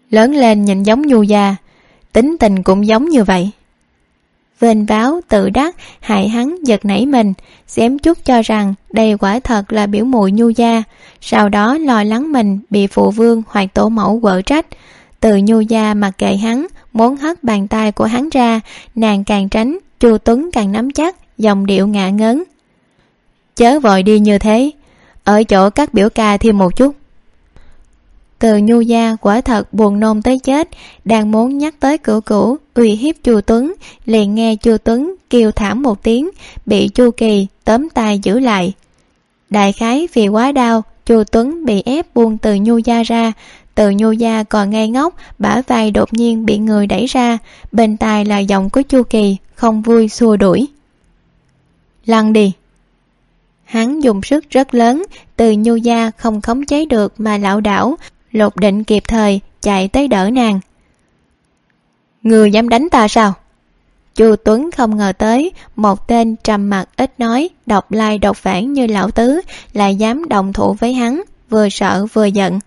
lớn lên nhìn giống nhu gia, tính tình cũng giống như vậy. Vênh váo tự đắc hại hắn giật nảy mình, xém chút cho rằng đây quả thật là biểu muội nhu gia, sau đó lo lắng mình bị phụ vương hoặc tổ mẫu quở trách. Từ nhu gia mặc kệ hắn muốn hất bàn tay của hắn ra, nàng càng tránh, chu tuấn càng nắm chắc dòng điệu ngạ ngớn. Chớ vội đi như thế, ở chỗ các biểu ca thêm một chút. Từ nhu gia quả thật buồn nôn tới chết, đang muốn nhắc tới cửu cửu uy hiếp chu tuấn, liền nghe chu tuấn kêu thảm một tiếng, bị chu kỳ tóm tay giữ lại. Đại khái vì quá đau, chu tuấn bị ép buông từ nhu gia ra từ nhô gia còn ngay ngốc, bả vai đột nhiên bị người đẩy ra. Bên tai là giọng của chu kỳ, không vui, xua đuổi. Lăn đi. Hắn dùng sức rất lớn, từ nhu gia không khống chế được mà lảo đảo, lột định kịp thời, chạy tới đỡ nàng. Người dám đánh ta sao? Chu tuấn không ngờ tới, một tên trầm mặc ít nói, độc lai độc vãng như lão tứ, lại dám đồng thủ với hắn, vừa sợ vừa giận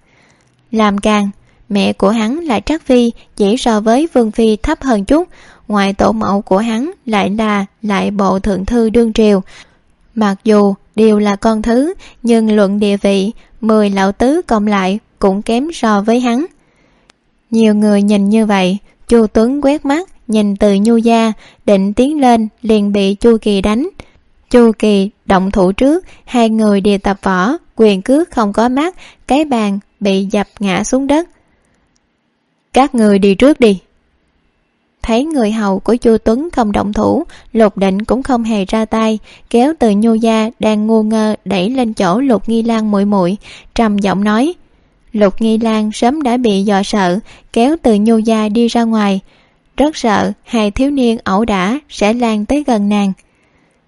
làm càng. Mẹ của hắn là trác phi, chỉ so với vương phi thấp hơn chút. Ngoại tổ mẫu của hắn lại là lại bộ thượng thư đương triều. Mặc dù đều là con thứ, nhưng luận địa vị, mười lão tứ cộng lại cũng kém so với hắn. Nhiều người nhìn như vậy, chu tuấn quét mắt, nhìn từ nhu gia, định tiến lên, liền bị chu kỳ đánh. Chu kỳ động thủ trước, hai người đều tập võ, quyền cước không có mắt, cái bàn bị dập ngã xuống đất. Các người đi trước đi. Thấy người hầu của chu tuấn không động thủ, lục định cũng không hề ra tay, kéo từ nhu gia đang ngu ngơ đẩy lên chỗ lục nghi lan muội muội, trầm giọng nói, lục nghi lan sớm đã bị dò sợ, kéo từ nhu gia đi ra ngoài. Rất sợ hai thiếu niên ẩu đả sẽ lan tới gần nàng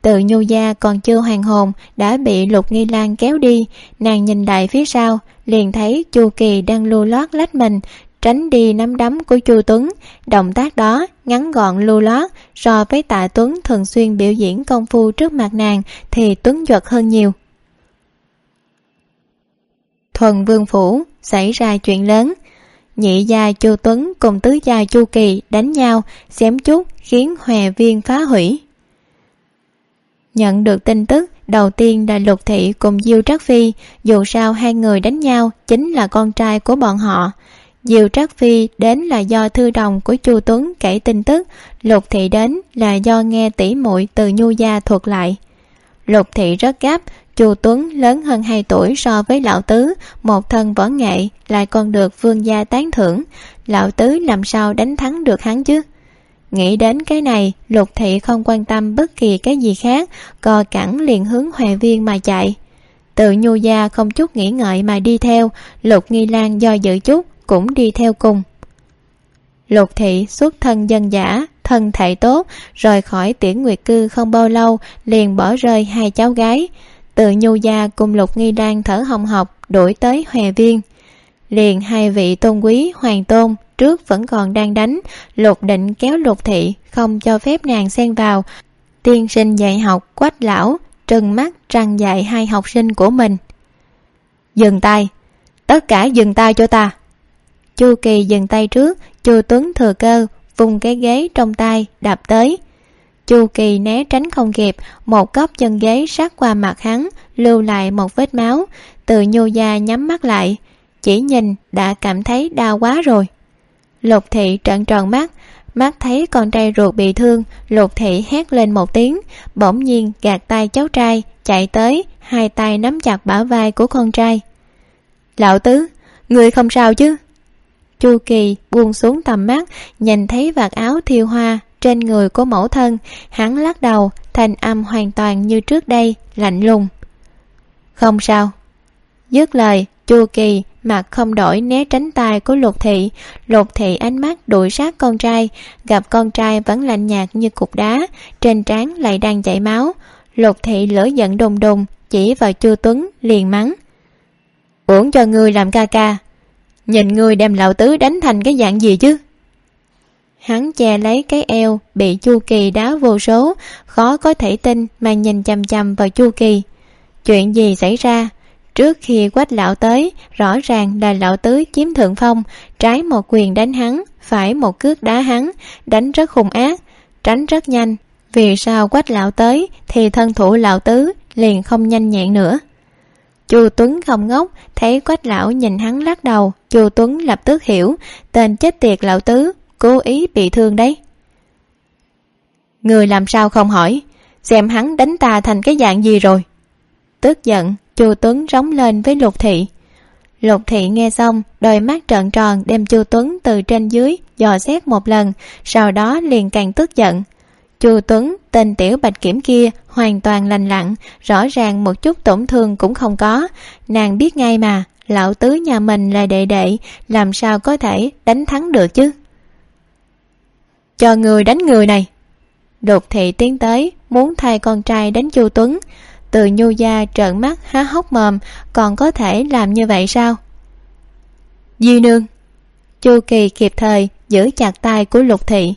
từ nhu gia còn chưa hoàn hồn, đã bị lục nghi lan kéo đi. Nàng nhìn lại phía sau, liền thấy chu kỳ đang lưu lót lách mình, tránh đi nắm đấm của chu tuấn. Động tác đó ngắn gọn lưu loát so với tạ tuấn thường xuyên biểu diễn công phu trước mặt nàng thì tuấn duật hơn nhiều. Thuần vương phủ, xảy ra chuyện lớn. Nhị gia chu tuấn cùng tứ gia chu kỳ đánh nhau, xém chút khiến hòe viên phá hủy nhận được tin tức, đầu tiên là lục thị cùng diêu trác phi, dù sao hai người đánh nhau chính là con trai của bọn họ. Diêu trác phi đến là do thư đồng của chu tuấn kể tin tức, lục thị đến là do nghe tỉ muội từ nhu gia thuật lại. Lục thị rất gấp, chu tuấn lớn hơn hai tuổi so với lão tứ, một thân võ nghệ, lại còn được vương gia tán thưởng. Lão tứ làm sao đánh thắng được hắn chứ? Nghĩ đến cái này, lục thị không quan tâm bất kỳ cái gì khác cò cẳng liền hướng hòa viên mà chạy. Tự nhu gia không chút nghĩ ngợi mà đi theo, lục nghi lan do dự chút cũng đi theo cùng. Lục thị xuất thân dân giả thân thể tốt, rời khỏi tiễn nguyệt cư không bao lâu, liền bỏ rơi hai cháu gái. Tự nhu gia cùng lục nghi lan thở hồng học đuổi tới hòa viên. Liền hai vị tôn quý, hoàng tôn trước vẫn còn đang đánh lục định kéo lục thị, không cho phép nàng xen vào. Tiên sinh dạy học quách lão, trừng mắt trăng dạy hai học sinh của mình. Dừng tay, tất cả dừng tay cho ta. Chu kỳ dừng tay trước, chu tuấn thừa cơ vùng cái ghế trong tay, đạp tới. Chu kỳ né tránh không kịp, một góc chân ghế sát qua mặt hắn, lưu lại một vết máu. Từ nhô gia nhắm mắt lại, chỉ nhìn đã cảm thấy đau quá rồi lục thị trợn tròn mắt mắt thấy con trai ruột bị thương, lục thị hét lên một tiếng, bỗng nhiên gạt tay cháu trai, chạy tới, hai tay nắm chặt bả vai của con trai. Lão tứ, người không sao chứ? Chu kỳ buông xuống tầm mắt, nhìn thấy vạt áo thiêu hoa trên người của mẫu thân, hắn lắc đầu thành âm hoàn toàn như trước đây, lạnh lùng. Không sao. Dứt lời, chu kỳ mặt không đổi né tránh tay của lục thị. Lục thị ánh mắt đuổi sát con trai, gặp con trai vẫn lạnh nhạt như cục đá, trên trán lại đang chảy máu. Lục thị lửa giận đùng đùng, chỉ vào chu tuấn liền mắng. Uổng cho ngươi làm ca ca, nhìn ngươi đem lão tứ đánh thành cái dạng gì chứ? Hắn che lấy cái eo, bị chu kỳ đá vô số, khó có thể tin mà nhìn chằm chằm vào chu kỳ. Chuyện gì xảy ra? Trước khi quách lão tới, rõ ràng là lão tứ chiếm thượng phong, trái một quyền đánh hắn, phải một cước đá hắn, đánh rất hung ác, tránh rất nhanh. Vì sao quách lão tới thì thân thủ lão tứ liền không nhanh nhẹn nữa? Chu tuấn không ngốc, thấy quách lão nhìn hắn lắc đầu, chu tuấn lập tức hiểu, tên chết tiệt lão tứ, cố ý bị thương đấy. Người làm sao không hỏi? Xem hắn đánh ta thành cái dạng gì rồi? Tức giận chu tuấn rống lên với lục thị. Lục thị nghe xong, đôi mắt trợn tròn đem chu tuấn từ trên dưới dò xét một lần, sau đó liền càng tức giận. Chu tuấn, tên tiểu bạch kiểm kia, hoàn toàn lành lặn, rõ ràng một chút tổn thương cũng không có. Nàng biết ngay mà, lão tứ nhà mình là đệ đệ, làm sao có thể đánh thắng được chứ? Cho người đánh người này. Đột thị tiến tới, muốn thay con trai đánh chu tuấn từ nhu gia trợn mắt há hốc mồm, còn có thể làm như vậy sao? Di nương. Chu kỳ kịp thời giữ chặt tay của lục thị.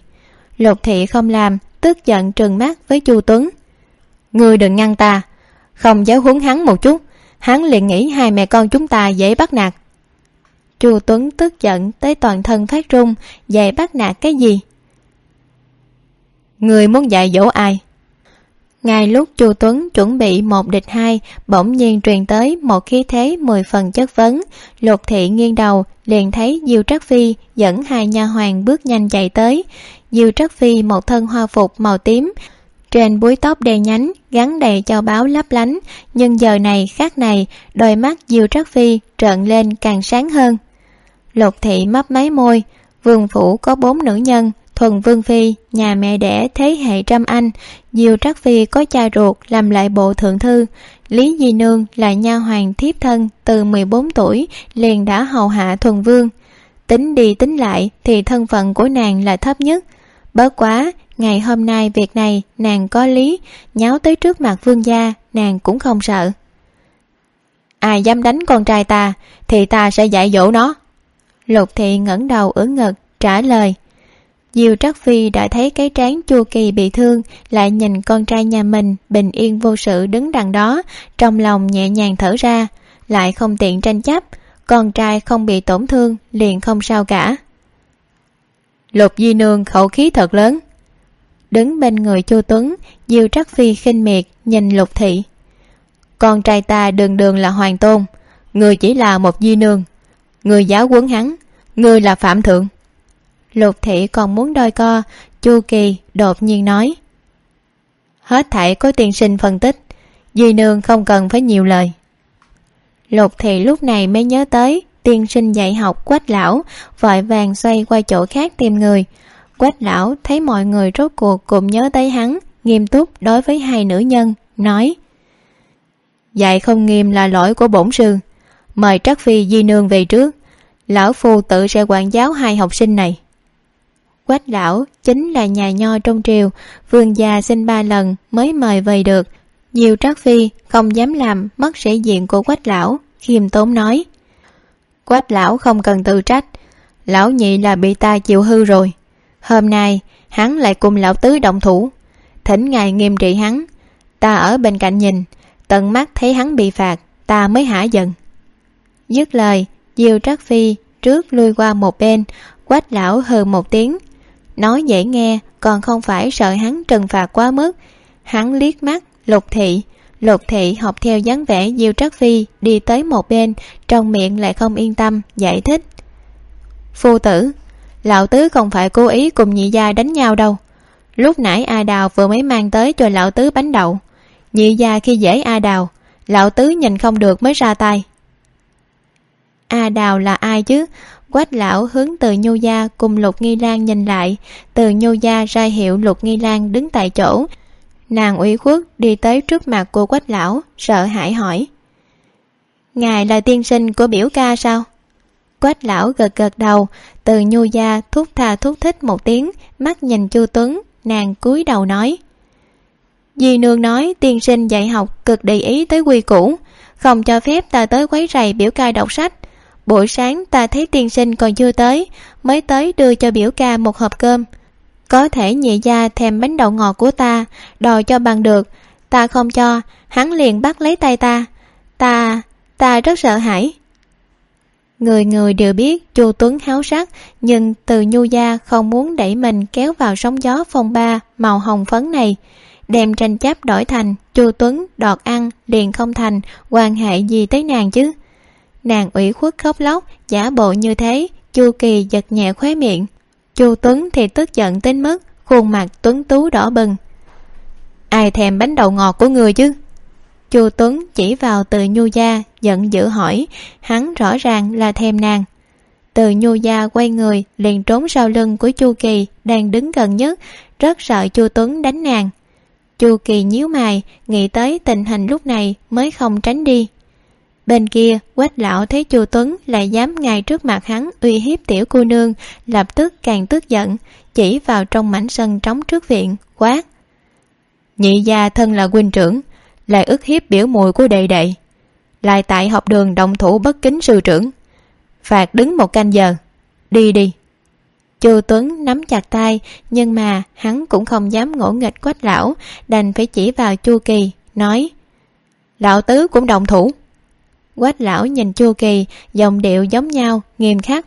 Lục thị không làm, tức giận trừng mắt với chu tuấn. Ngươi đừng ngăn ta. Không giáo huấn hắn một chút. Hắn liền nghĩ hai mẹ con chúng ta dễ bắt nạt. Chu tuấn tức giận tới toàn thân phát run, dạy bắt nạt cái gì? Người muốn dạy dỗ ai? Ngay lúc chu tuấn chuẩn bị một địch hai, bỗng nhiên truyền tới một khí thế mười phần chất vấn. Lục thị nghiêng đầu, liền thấy diêu trắc phi dẫn hai nha hoàng bước nhanh chạy tới. Diêu trắc phi một thân hoa phục màu tím, trên búi tóc đen nhánh, gắn đầy châu báu lấp lánh. Nhưng giờ này khác này, đôi mắt diêu trắc phi trợn lên càng sáng hơn. Lục thị mấp máy môi vườn phủ có bốn nữ nhân thuần vương phi, nhà mẹ đẻ thế hệ trăm anh diều trắc phi có cha ruột làm lại bộ thượng thư. Lý di nương là nha hoàng thiếp thân từ mười bốn tuổi, liền đã hầu hạ thuần vương. Tính đi tính lại thì thân phận của nàng là thấp nhất. Bớt quá, ngày hôm nay việc này nàng có lý, nháo tới trước mặt vương gia, nàng cũng không sợ. Ai dám đánh con trai ta, thì ta sẽ dạy dỗ nó. Lục thị ngẩng đầu ưỡn ngực, trả lời diêu trắc phi đã thấy cái trán chu kỳ bị thương, lại nhìn con trai nhà mình bình yên vô sự đứng đằng đó, trong lòng nhẹ nhàng thở ra, lại không tiện tranh chấp, con trai không bị tổn thương, liền không sao cả. Lục di nương khẩu khí thật lớn. Đứng bên người chu tuấn, diêu trắc phi khinh miệt nhìn lục thị. Con trai ta đường đường là hoàng tôn, người chỉ là một di nương. Người giáo huấn hắn, người là phạm thượng lục thị còn muốn đôi co, chu kỳ đột nhiên nói. Hết thảy có tiên sinh phân tích di nương không cần phải nhiều lời. Lục thị lúc này mới nhớ tới, tiên sinh dạy học quách lão, vội vàng xoay qua chỗ khác tìm người. Quách lão thấy mọi người rốt cuộc cùng nhớ tới hắn, nghiêm túc đối với hai nữ nhân, nói, dạy không nghiêm là lỗi của bổn sư. Mời trắc phi di nương về trước. Lão phu tự sẽ quản giáo hai học sinh này quách lão chính là nhà nho trong triều, vườn già xin ba lần mới mời về được. Diêu Trác phi không dám làm mất sĩ diện của quách lão khiêm tốn nói. Quách lão không cần tự trách, lão nhị là bị ta chịu hư rồi. Hôm nay, hắn lại cùng lão tứ động thủ. Thỉnh ngài nghiêm trị hắn. Ta ở bên cạnh nhìn, tận mắt thấy hắn bị phạt, ta mới hả giận. Dứt lời diêu Trác phi trước lui qua một bên, quách lão hừ một tiếng nói dễ nghe, còn không phải sợ hắn trừng phạt quá mức. Hắn liếc mắt, lục thị. Lục thị học theo dáng vẻ diêu trắc phi, đi tới một bên, trong miệng lại không yên tâm, giải thích. Phu tử, lão tứ không phải cố ý cùng nhị gia đánh nhau đâu. Lúc nãy a đào vừa mới mang tới cho lão tứ bánh đậu. Nhị gia khi dễ a đào, lão tứ nhìn không được mới ra tay. A đào là ai chứ? Quách lão hướng từ nhu gia cùng lục nghi lan nhìn lại. Từ nhu gia ra hiệu lục nghi lan đứng tại chỗ. Nàng ủy khuất đi tới trước mặt của quách lão, sợ hãi hỏi. Ngài là tiên sinh của biểu ca sao? Quách lão gật gật đầu. Từ nhu gia thúc tha thúc thích một tiếng, mắt nhìn chu tuấn, nàng cúi đầu nói. Di nương nói tiên sinh dạy học cực để ý tới quy củ, không cho phép ta tới quấy rầy biểu ca đọc sách buổi sáng ta thấy tiên sinh còn chưa tới, mới tới đưa cho biểu ca một hộp cơm. Có thể nhị gia thèm bánh đậu ngọt của ta, đòi cho bằng được. Ta không cho, hắn liền bắt lấy tay ta. Ta ta rất sợ hãi. Người người đều biết chu tuấn háo sắc, nhưng từ nhu gia không muốn đẩy mình kéo vào sóng gió phong ba màu hồng phấn này. Đem tranh chấp đổi thành, chu tuấn đọt ăn liền không thành, quan hệ gì tới nàng chứ? Nàng ủy khuất khóc lóc, giả bộ như thế, chu kỳ giật nhẹ khóe miệng. Chu tuấn thì tức giận đến mức khuôn mặt tuấn tú đỏ bừng. Ai thèm bánh đậu ngọt của người chứ? Chu tuấn chỉ vào từ nhu gia, giận dữ hỏi. Hắn rõ ràng là thèm nàng. Từ nhu gia quay người, liền trốn sau lưng của chu kỳ, đang đứng gần nhất, rất sợ chu tuấn đánh nàng. Chu kỳ nhíu mày, nghĩ tới tình hình lúc này mới không tránh đi bên kia, quách lão thấy chu tuấn lại dám ngay trước mặt hắn uy hiếp tiểu cô nương, lập tức càng tức giận, chỉ vào trong mảnh sân trống trước viện, quát. Nhị gia thân là huynh trưởng, lại ức hiếp biểu mùi của đệ đệ, lại tại học đường động thủ bất kính sư trưởng. Phạt đứng một canh giờ, đi đi. Chu tuấn nắm chặt tay, nhưng mà hắn cũng không dám ngỗ nghịch quách lão, đành phải chỉ vào chu kỳ, nói, lão tứ cũng động thủ quách lão nhìn chu kỳ dòng điệu giống nhau, nghiêm khắc.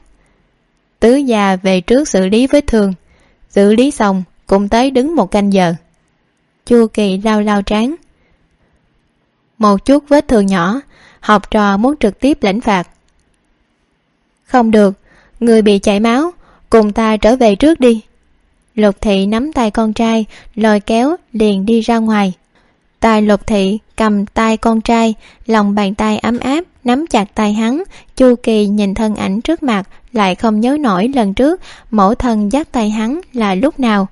Tứ già về trước xử lý vết thương xử lý xong cùng tới đứng một canh giờ. Chu kỳ lao lao trán. Một chút vết thương nhỏ, học trò muốn trực tiếp lãnh phạt. Không được, người bị chảy máu, cùng ta trở về trước đi. Lục thị nắm tay con trai, lôi kéo, liền đi ra ngoài tài lục thị, cầm tay con trai, lòng bàn tay ấm áp, nắm chặt tay hắn, chu kỳ nhìn thân ảnh trước mặt, lại không nhớ nổi lần trước, mẫu thân dắt tay hắn là lúc nào.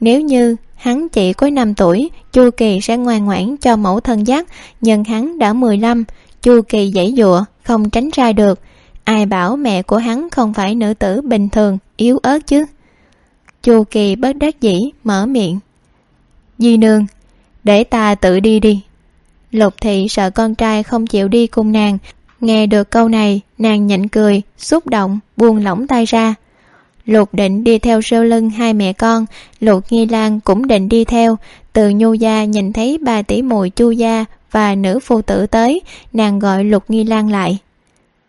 Nếu như hắn chỉ có năm tuổi, chu kỳ sẽ ngoan ngoãn cho mẫu thân dắt, nhưng hắn đã mười lăm, chu kỳ dãy dụa, không tránh ra được. Ai bảo mẹ của hắn không phải nữ tử bình thường, yếu ớt chứ? Chu kỳ bất đắc dĩ, mở miệng. Di nương để ta tự đi đi. Lục thị sợ con trai không chịu đi cùng nàng. Nghe được câu này, nàng nhịn cười, xúc động, buông lỏng tay ra. Lục định đi theo sau lưng hai mẹ con. Lục nghi lan cũng định đi theo. Từ nhu gia nhìn thấy bà tỷ muội chu gia và nữ phu tử tới, nàng gọi lục nghi lan lại.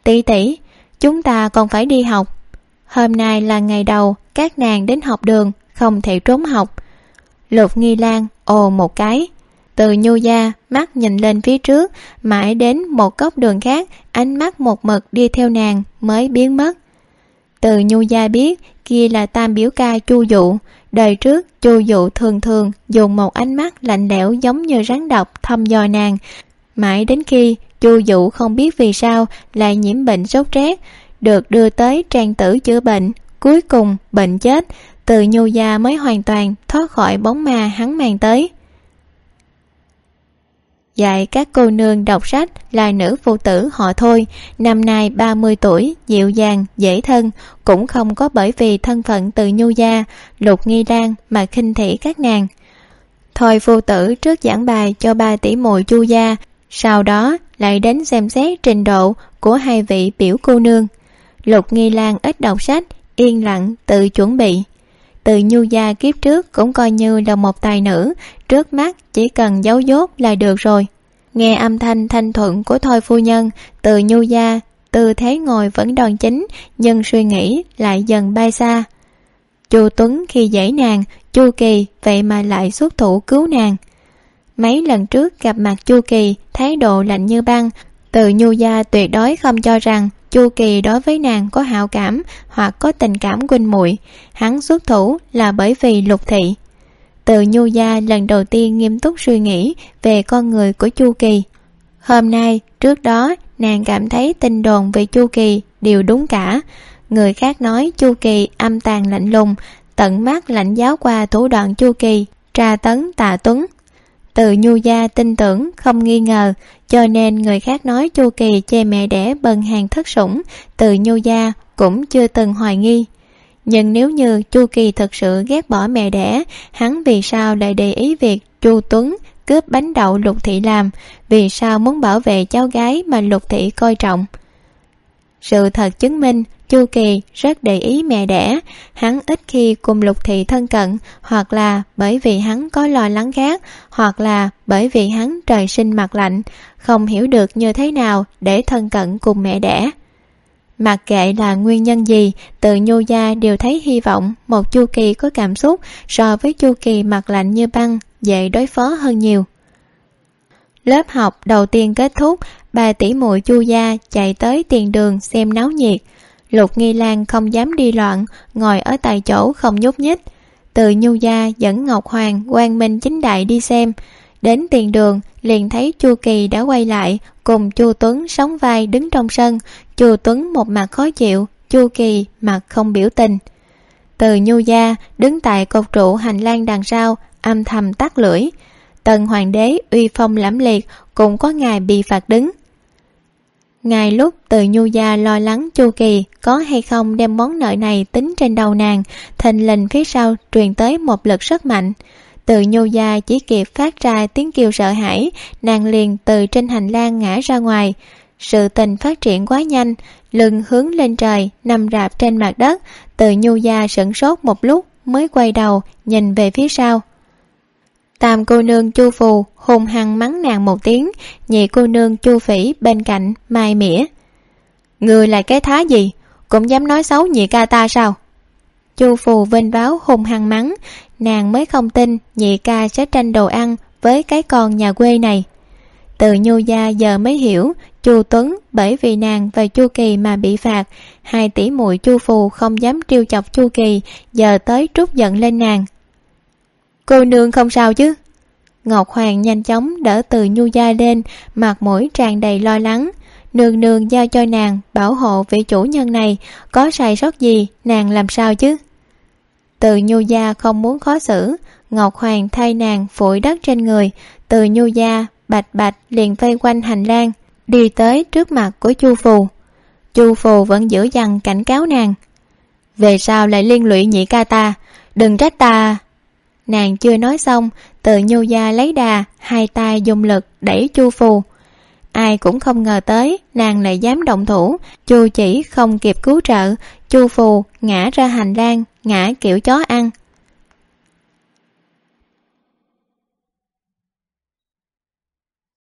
Tỷ tỷ, chúng ta còn phải đi học. Hôm nay là ngày đầu các nàng đến học đường, không thể trốn học. Lục nghi lan ồ một cái. Từ nhu gia, mắt nhìn lên phía trước, mãi đến một góc đường khác, ánh mắt một mực đi theo nàng mới biến mất. Từ nhu gia biết kia là tam biểu ca chu dụ. Đời trước, chu dụ thường thường dùng một ánh mắt lạnh lẽo giống như rắn độc thăm dò nàng. Mãi đến khi chu dụ không biết vì sao lại nhiễm bệnh sốt rét, được đưa tới trang tử chữa bệnh, cuối cùng bệnh chết từ nhu gia mới hoàn toàn thoát khỏi bóng ma hắn mang tới. Dạy các cô nương đọc sách là nữ phụ tử họ thôi, năm nay ba mươi tuổi, dịu dàng, dễ thân, cũng không có bởi vì thân phận từ nhu gia, lục nghi lan mà khinh thị các nàng. Thôi phụ tử trước giảng bài cho ba tỷ muội chu gia, sau đó lại đến xem xét trình độ của hai vị biểu cô nương. Lục nghi lan ít đọc sách, yên lặng tự chuẩn bị từ nhu gia kiếp trước cũng coi như là một tài nữ. Trước mắt, chỉ cần giấu dốt là được rồi. Nghe âm thanh thanh thuận của thôi phu nhân, từ nhu gia, tư thế ngồi vẫn đòn chính, nhưng suy nghĩ lại dần bay xa. Chu tuấn khi dãy nàng, chu kỳ vậy mà lại xuất thủ cứu nàng. Mấy lần trước gặp mặt chu kỳ, thái độ lạnh như băng, từ nhu gia tuyệt đối không cho rằng chu kỳ đối với nàng có hào cảm hoặc có tình cảm huynh muội, hắn xuất thủ là bởi vì lục thị. Từ nhu gia lần đầu tiên nghiêm túc suy nghĩ về con người của chu kỳ. Hôm nay, trước đó, nàng cảm thấy tin đồn về chu kỳ đều đúng cả. Người khác nói chu kỳ âm tàn lạnh lùng, tận mắt lạnh giáo qua thủ đoạn chu kỳ, tra tấn tạ tuấn từ nhu gia tin tưởng, không nghi ngờ, cho nên người khác nói chu kỳ che mẹ đẻ bần hàng thất sủng, từ nhu gia cũng chưa từng hoài nghi. Nhưng nếu như chu kỳ thực sự ghét bỏ mẹ đẻ, hắn vì sao lại để ý việc chu tuấn cướp bánh đậu lục thị làm? Vì sao muốn bảo vệ cháu gái mà lục thị coi trọng? Sự thật chứng minh chu kỳ rất để ý mẹ đẻ. Hắn ít khi cùng lục thị thân cận, hoặc là bởi vì hắn có lo lắng khác, hoặc là bởi vì hắn trời sinh mặt lạnh, không hiểu được như thế nào để thân cận cùng mẹ đẻ. Mặc kệ là nguyên nhân gì, từ nhô gia đều thấy hy vọng một chu kỳ có cảm xúc so với chu kỳ mặt lạnh như băng, dễ đối phó hơn nhiều. Lớp học đầu tiên kết thúc bà tỷ muội chu gia chạy tới tiền đường xem náo nhiệt lục nghi lan không dám đi loạn, ngồi ở tại chỗ không nhúc nhích. Từ nhu gia dẫn ngọc hoàng, quang minh chính đại đi xem. Đến tiền đường, liền thấy chu kỳ đã quay lại, cùng chu tuấn sóng vai đứng trong sân. Chu tuấn một mặt khó chịu, chu kỳ mặt không biểu tình. Từ nhu gia đứng tại cột trụ hành lang đằng sau, âm thầm tắt lưỡi. Tần hoàng đế uy phong lẫm liệt, cũng có ngài bị phạt đứng ngài lúc từ nhu gia lo lắng chu kỳ có hay không đem món nợ này tính trên đầu nàng, thình lình phía sau truyền tới một lực rất mạnh. Từ nhu gia chỉ kịp phát ra tiếng kêu sợ hãi, nàng liền từ trên hành lang ngã ra ngoài. Sự tình phát triển quá nhanh, lưng hướng lên trời, nằm rạp trên mặt đất, từ nhu gia sửng sốt một lúc mới quay đầu, nhìn về phía sau tam cô nương chu phù hùng hăng mắng nàng một tiếng, nhị cô nương chu phỉ bên cạnh mai mỉa. Người là cái thá gì? Cũng dám nói xấu nhị ca ta sao? Chu phù vênh báo hùng hăng mắng, nàng mới không tin nhị ca sẽ tranh đồ ăn với cái con nhà quê này. Từ nhu gia giờ mới hiểu, chu tuấn bởi vì nàng và chu kỳ mà bị phạt, hai tỷ muội chu phù không dám trêu chọc chu kỳ, giờ tới trút giận lên nàng cô nương không sao chứ? Ngọc hoàng nhanh chóng đỡ từ nhu gia lên, mặt mũi tràn đầy lo lắng. Nương nương giao cho nàng bảo hộ vị chủ nhân này, có sai sót gì, nàng làm sao chứ? Từ nhu gia không muốn khó xử, ngọc hoàng thay nàng phủi đất trên người. Từ nhu gia bạch bạch liền vây quanh hành lang, đi tới trước mặt của chu phù. Chu phù vẫn giữ dằn cảnh cáo nàng. Về sau lại liên lụy nhị ca ta, đừng trách ta nàng chưa nói xong, từ nhu gia lấy đà, hai tay dùng lực đẩy chu phù. Ai cũng không ngờ tới, nàng lại dám động thủ. Chu chỉ không kịp cứu trợ, chu phù ngã ra hành lang, ngã kiểu chó ăn.